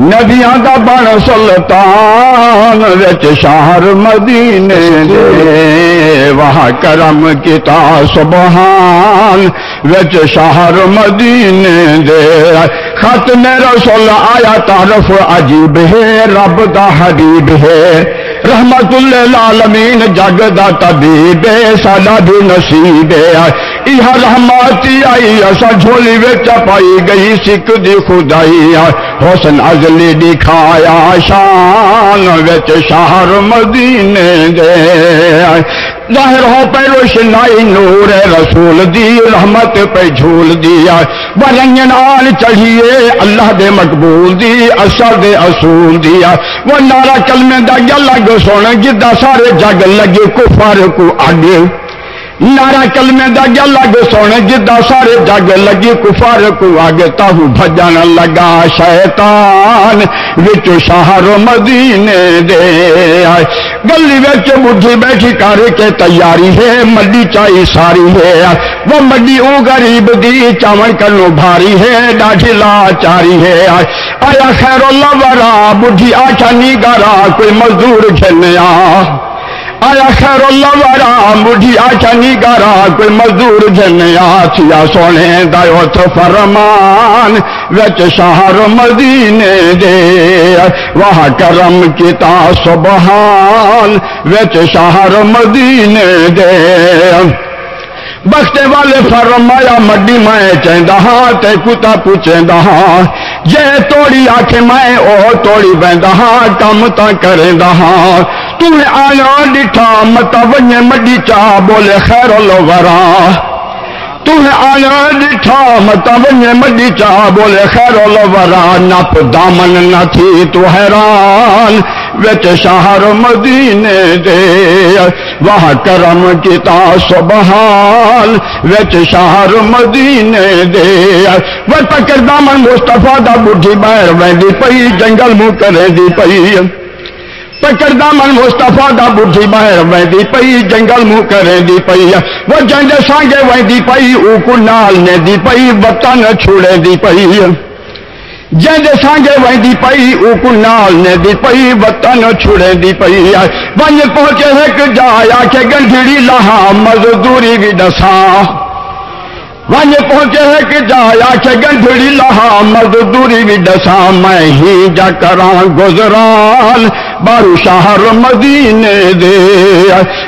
نبیاں دا بن سلطان، وچ شہر مدینے دے۔ وہاں کرم کیتا، سبحان، وچ شہر مدینے دے۔ خط میں رسول آیا تعرف عجیب ہے، رب دا حبیب ہے۔ رحمت للعالمین جگ دا طبیب ہے ساڈا بھی نصیب ہے۔ یہ رحمتی آئی اسا جھولی وچ پائی گئی، سکھ دی خدائی، حسن ازلی دکھایا، شان وچ شہر مدینے دے۔ ظاہر ہو پہ روشنائی نور رسول دی، رحمت پہ جھول دیا۔ برنگن آن چڑھیے، اللہ دے مقبول دی اثر دے اصول دیا۔ وہ نارا کلمے دا گل لگ سونا جدا سارے جگ لگے، کفار کو آگے۔ نارا کلمے دا گیا لگ سونے جدا سارے جگ لگی، کفار کو آگے تاہو بھجن لگا، شیطان وچ شہر مدینے دے گلی وچ بڈھی بیٹھی کر کے تیاری ہے، مڈی چائی ساری ہے۔ وہ مڈی او غریب دی، چاون کلو بھاری ہے، ڈاڈھی لاچاری ہے۔ آیا خیر اللہ ورا، بڈھی آچا نی گارا کوئی مزدور جھنیا آیا خیر اللہ وارا مجھے آچا گارا کوئی مزدور جنیا تھیا سونے دایو تو فرمان، وچ شہر مدینے دے۔ وہاں کرم کتا سبحان، وچ شہر مدینے دے۔ بختے والے فرمایا مڈی میں چاہتا ہاں تے کتا پوچھتا ہاں۔ جے توڑی آخ میں، او توڑی بہتا ہاں کم تا کریں ہاں۔ تمہیں آیا ڈٹھا متا ونجے مڈی چاہ بولے خیر لو ورا تمہیں آیا ڈٹھا متا ونجے مڈی چاہ بولے، خیر ورا، نپ دامن نہ تھی تو حیران، وچ شہر مدینے دے وہ کرم کیتا سبحان وچ شہر مدینے دے۔ وہ تکر دامن مصطفیٰ دا بڈھی باہر ویندی پئی، جنگل منہ کرے دی پئی۔ پکڑ دامن مصطفیٰ دا بڈھی باہر ویندی پئی، جنگل منہ کرے دی پئی۔ وہ جنگ سانگے ویندی پئی، او کو نال نے پئی، وطن چھوڑے دی پئی۔ جنگ سانگے ویندی پئی، او کو نال نے پئی، وطن چھوڑے دی پئی۔ ونج پہنچے ایک جایا کہ گنڈھڑی لہا مزدوری بھی دساں۔ ون پہنچے ایک جایا کہ گنڈھڑی لہا مزدوری بھی دساں میں ہی جا کراں گزران۔ بارو شہر مدینے دے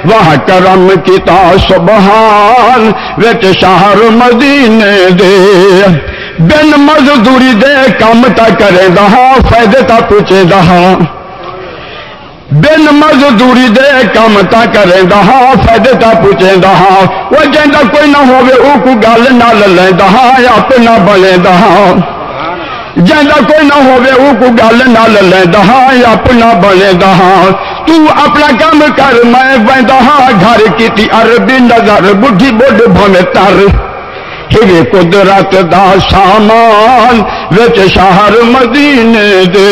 وہ کرم کیتا سبحان۔ وچ شہر مدینے دے۔ بن مزدوری دے، کم تا کرے دہاں فائدے تا پوچھے دہاں بن مزدوری دے کم تا کرے دہاں فائدے تا پوچھے دہاں وہ جہاں کوئی نہ ہوئے او کو گل نہ لے دہاں اپنا بلے دہاں جہاں کوئی نہ ہوئے او کو گل نہ لے دہاں اپنا بلے دہاں تو اپنا کام کر، میں بہدہاں گھر کی عربی نظر، بڈھی بڈھ بھویں تر۔ ہی قدرت دا سامان وچ شہر مدینے دے۔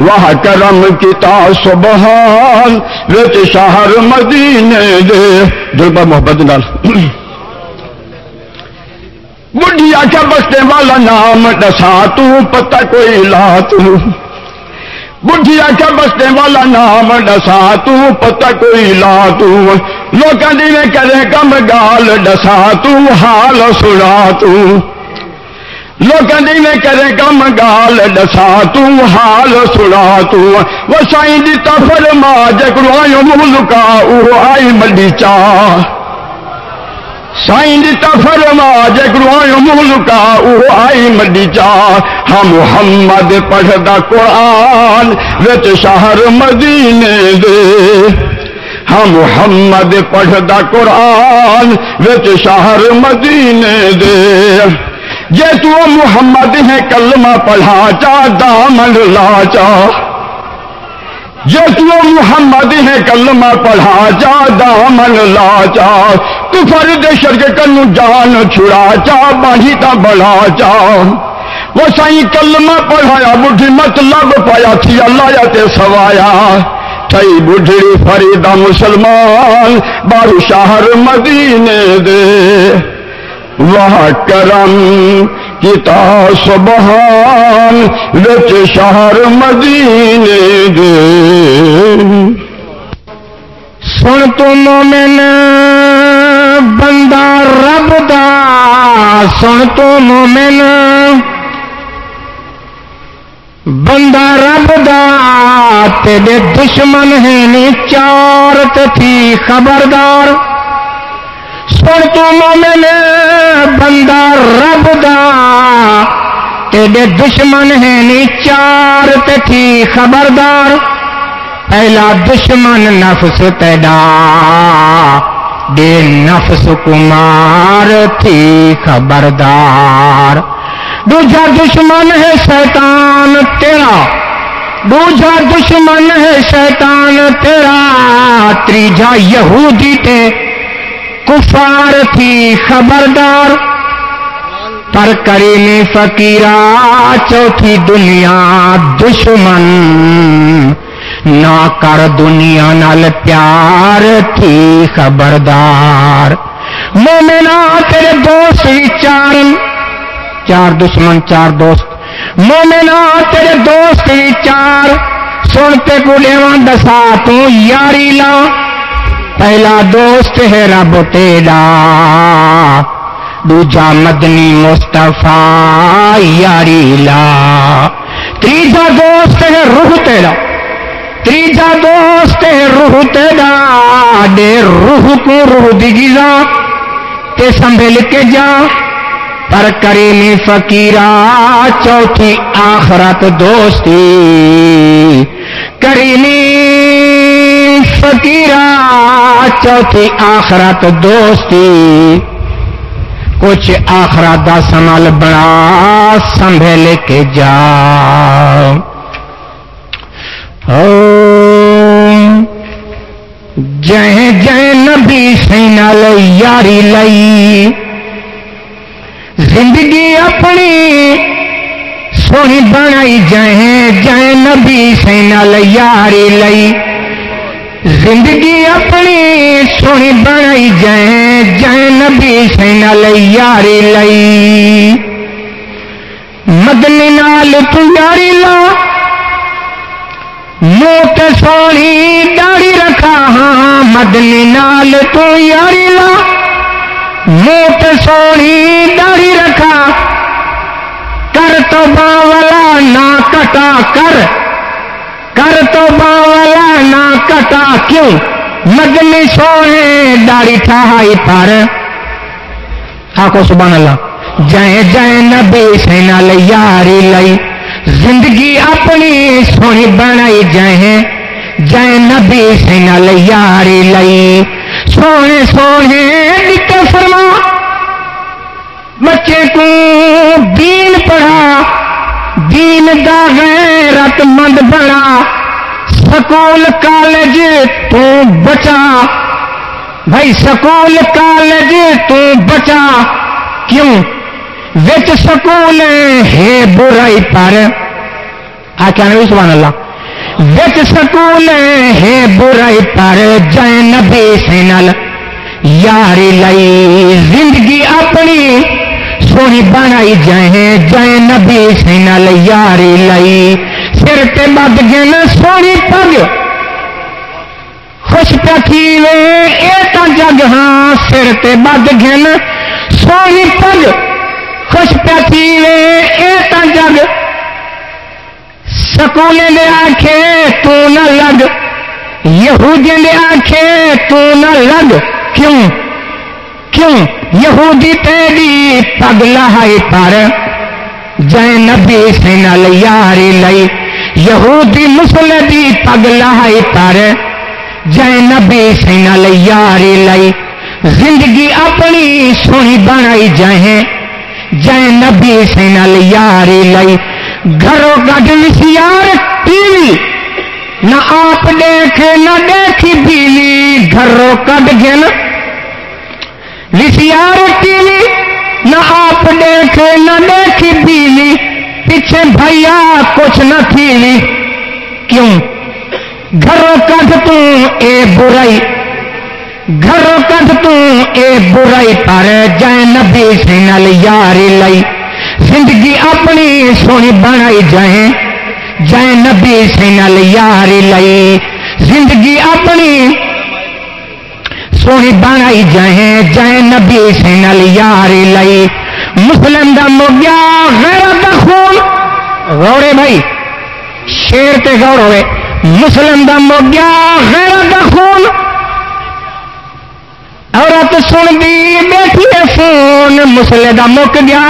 وہ کرم کیتا سبحان وچ شہر مدینے دے۔ دل محبت نال۔ بڈھی آخیا بستے والا نام دسا تو پتہ کوئی لا تو۔ بڈھی آخیا بستے والا نام ڈسا تو پتہ کوئی لا تو لوکاں دی میں کرے کم گال ڈسا تو حال سنا تو لوکاں دی میں کرے کم گال ڈسا تو حال سنا تو وہ سائیں دی فرما جکڑو آئیو ملکا او آئی مڈی چاہ سائیں دیتا فرما جگرو ملکا او آئی مڈی چاہ ہم ہاں محمد پڑھدا قرآن وچ شہر مدینے دے۔ ہاں محمد پڑھدا قرآن وچ شہر مدینے دے۔ جے تو محمد ہے کلمہ پڑھا چا، دامن لا چا۔ جے تو محمد ہے کلمہ پڑھا جا دامن لا چا تو فرد شرک کنو جان چھڑا چا باہی تا بڑھا چا وہ سائیں کلمہ پڑھایا، بڑھی مطلب پایا، تھی اللہ یا تے سوایا۔ تھئی بڑھڑی فریدہ مسلمان بارو شہر مدینے دے۔ وہ کرم کتا سبحان وچ شہر مدینے دے۔ سن تو مومن بندہ رب دا، سن تو مومن بندہ رب دا، تیرے دشمن ہیں چار تھی خبردار۔ سن تو مومن بندہ رب دا، تیرے دشمن ہیں نی چار تے تھی خبردار۔ پہلا دشمن نفس تیڈا دے نفس کمار، تھی خبردار۔ دوجا دشمن ہے شیطان تیرا دوجا دشمن ہے شیطان تیرا۔ تیجا یہودی تے کفار تھی خبردار۔ پر کریمی فقیرا چوتھی دنیا دشمن۔ نہ کر دنیا نال پیار تھی خبردار۔ مومنا تیرے دوست ہی چار۔ چار دشمن، چار دوست۔ مومنا تیرے دوست ہی چار۔ سنتے کو دسا تو یاری لا پہلا دوست ہے رب تیرا، دوجا مدنی مصطفیٰ، یاری لا۔ تیجا دوست ہے روح تیرا، تیجا دوست ہے روح تیرا۔ دے روح کو روح دی غذا، تے سنبھل کے جا۔ پر کریمی فقیرا چوتھی آخرت دوستی۔ کریمی فقیرا، چوتھی آخرت دوستی۔ کچھ آخرت دا سنبھل بڑا سنبھل کے جا۔ جہ جہ نبی سینال یاری لئی۔ زندگی اپنی سونی بنائی جائیں جائیں نبی سینال یاری لئی۔ زندگی اپنی سونی بنائی جائیں جائیں نبی سینال یاری لئی مدنی نال تو یاری لا۔ موت سونی داڑی رکھا ہاں مدنی نال تو یاری لا۔ موت سونی داڑی رکھا۔ کر تو باولا نہ کٹا کر۔ کر تو باولا نہ کٹا کیوں؟ مدنی سونے داڑی ٹھائی پر۔ آکو سبحان اللہ۔ جائیں جائیں نبی سینا یاری لئی۔ زندگی اپنی سونی بنائی جائیں۔ جائیں نبی سینا یاری لئی۔ سونے سونے دکھتے فرما۔ بچے کو دین پڑھا۔ دین دا غیرت مند بنا۔ سکول کالج تو بچا۔ بھائی، سکول کالج تو بچا۔ کیوں؟ وچ سکول ہے برائی پر۔ آ کیا نبی سبحان اللہ۔ وچ سکول ہے برائی پر۔ جائیں نبی سینل یاری لئی زندگی اپنی۔ سونی بنائی جائیں جائیں نبی سینل یاری لئی سر تے بد گن سونی پگ۔ خوش پی وے اے تا جگ ہاں سر تے بد گن سونی پگ۔ خوش پی وے اے تا جگ۔ سکولے دے آکھے تو نہ لگ۔ یہودی دے آکھے تو نہ لگ۔ کیوں؟ کیوں؟ یہودی تیری پگ لہائی پر۔ جائے نبی سینل یاری لئی۔ یہودی مسل دی پگ لہائی پر جائے نبی سے نال یاری لائی زندگی اپنی سونی بنائی جائیں جائے نبی سے نال یاری لائی گھروں کٹ وسیار ٹی وی نہ آپ دیکھے نہ دیکھی بیوی گھروں کٹ گن وسیار ٹی وی نہ آپ دیکھے نہ دیکھی بیوی پیچھے بھیا، کچھ نہ تھی۔ کیوں؟ گھروں کٹ تو اے برائی، گھروں کٹ تو اے برائی، پر جائے نبی سے نال یاری لائی۔ زندگی اپنی سونی بنائی جائیں جائے نبی سے نال یاری لائی۔ زندگی اپنی سونی بنائی جائیں جائے نبی سے یاری لائی۔ مسلم دا موگیا غیرت دا خون. غورے بھائی، شیر تے غور ہوئے. مسلم دا موگیا غیرت دا خون. عورت سن دی، بیٹھی فون. مسلے دا مک گیا،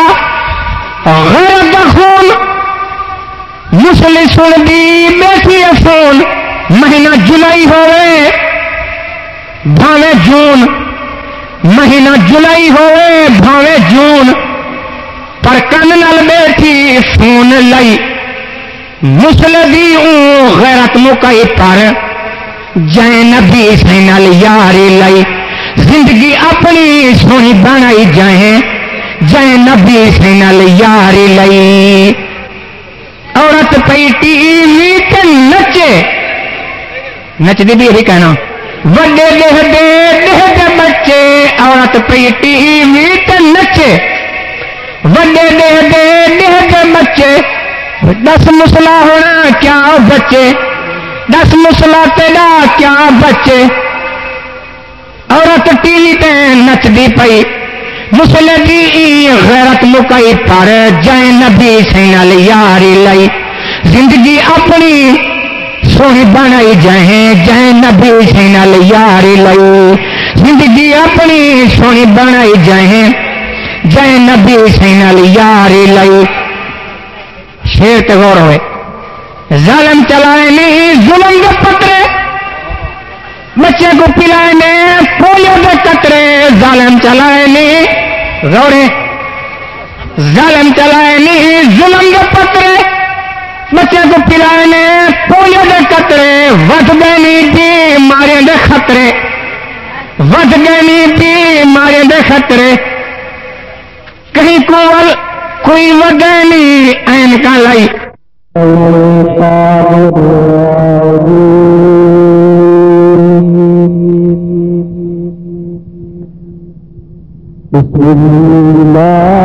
غیرت دا خون. مسلے سن دی، بیٹھی فون. مہینہ جولائی ہوئے، بھاوے جون. مہینہ جولائی ہوئے، بھاوے جون. کن نال بیٹھی، فون لئی مسلے دی اون غیرت مکائی پر جائے نبی سے نال یاری لئی زندگی اپنی سونی بنائی جائیں جائے نبی سے نال یاری لئی عورت پئی ٹی وی تے نچے۔ نچدی بھی یہی کہنا۔ وڈے دہ دے دہ دے بچے، عورت پئی ٹی وی تے نچے۔ وڈے دہ دے دہ دے بچے۔ دس مسلا ہونا کیا بچے۔ دس مسلا تیرا کیا بچے۔ عورت ٹی وی تے نچدی پئی۔ مسلے دی غیرت مکئی پر جائے نبی سے یاری لئی۔ زندگی اپنی سونی بنائی جائیں جائے نبی سے یاری لئی۔ زندگی اپنی سونی بنائی جائیں جائے نبی سے نال یاری لئی شیر تے غور ہوئے۔ ظالم چلائے نہیں ظلم دے پترے۔ بچے کو پلائے نے، پولیو دے قطرے۔ ظالم چلائے نہیں غورے ظالم چلائے نہیں ظلم دے پترے۔ بچے کو پلائے نے، پولیو دے قطرے۔ ود گئے بھی مارے دے خطرے۔ ود گئے بھی مارے دے خطرے۔ کہیں کول کوئی وگنی این کا لائی اللہ۔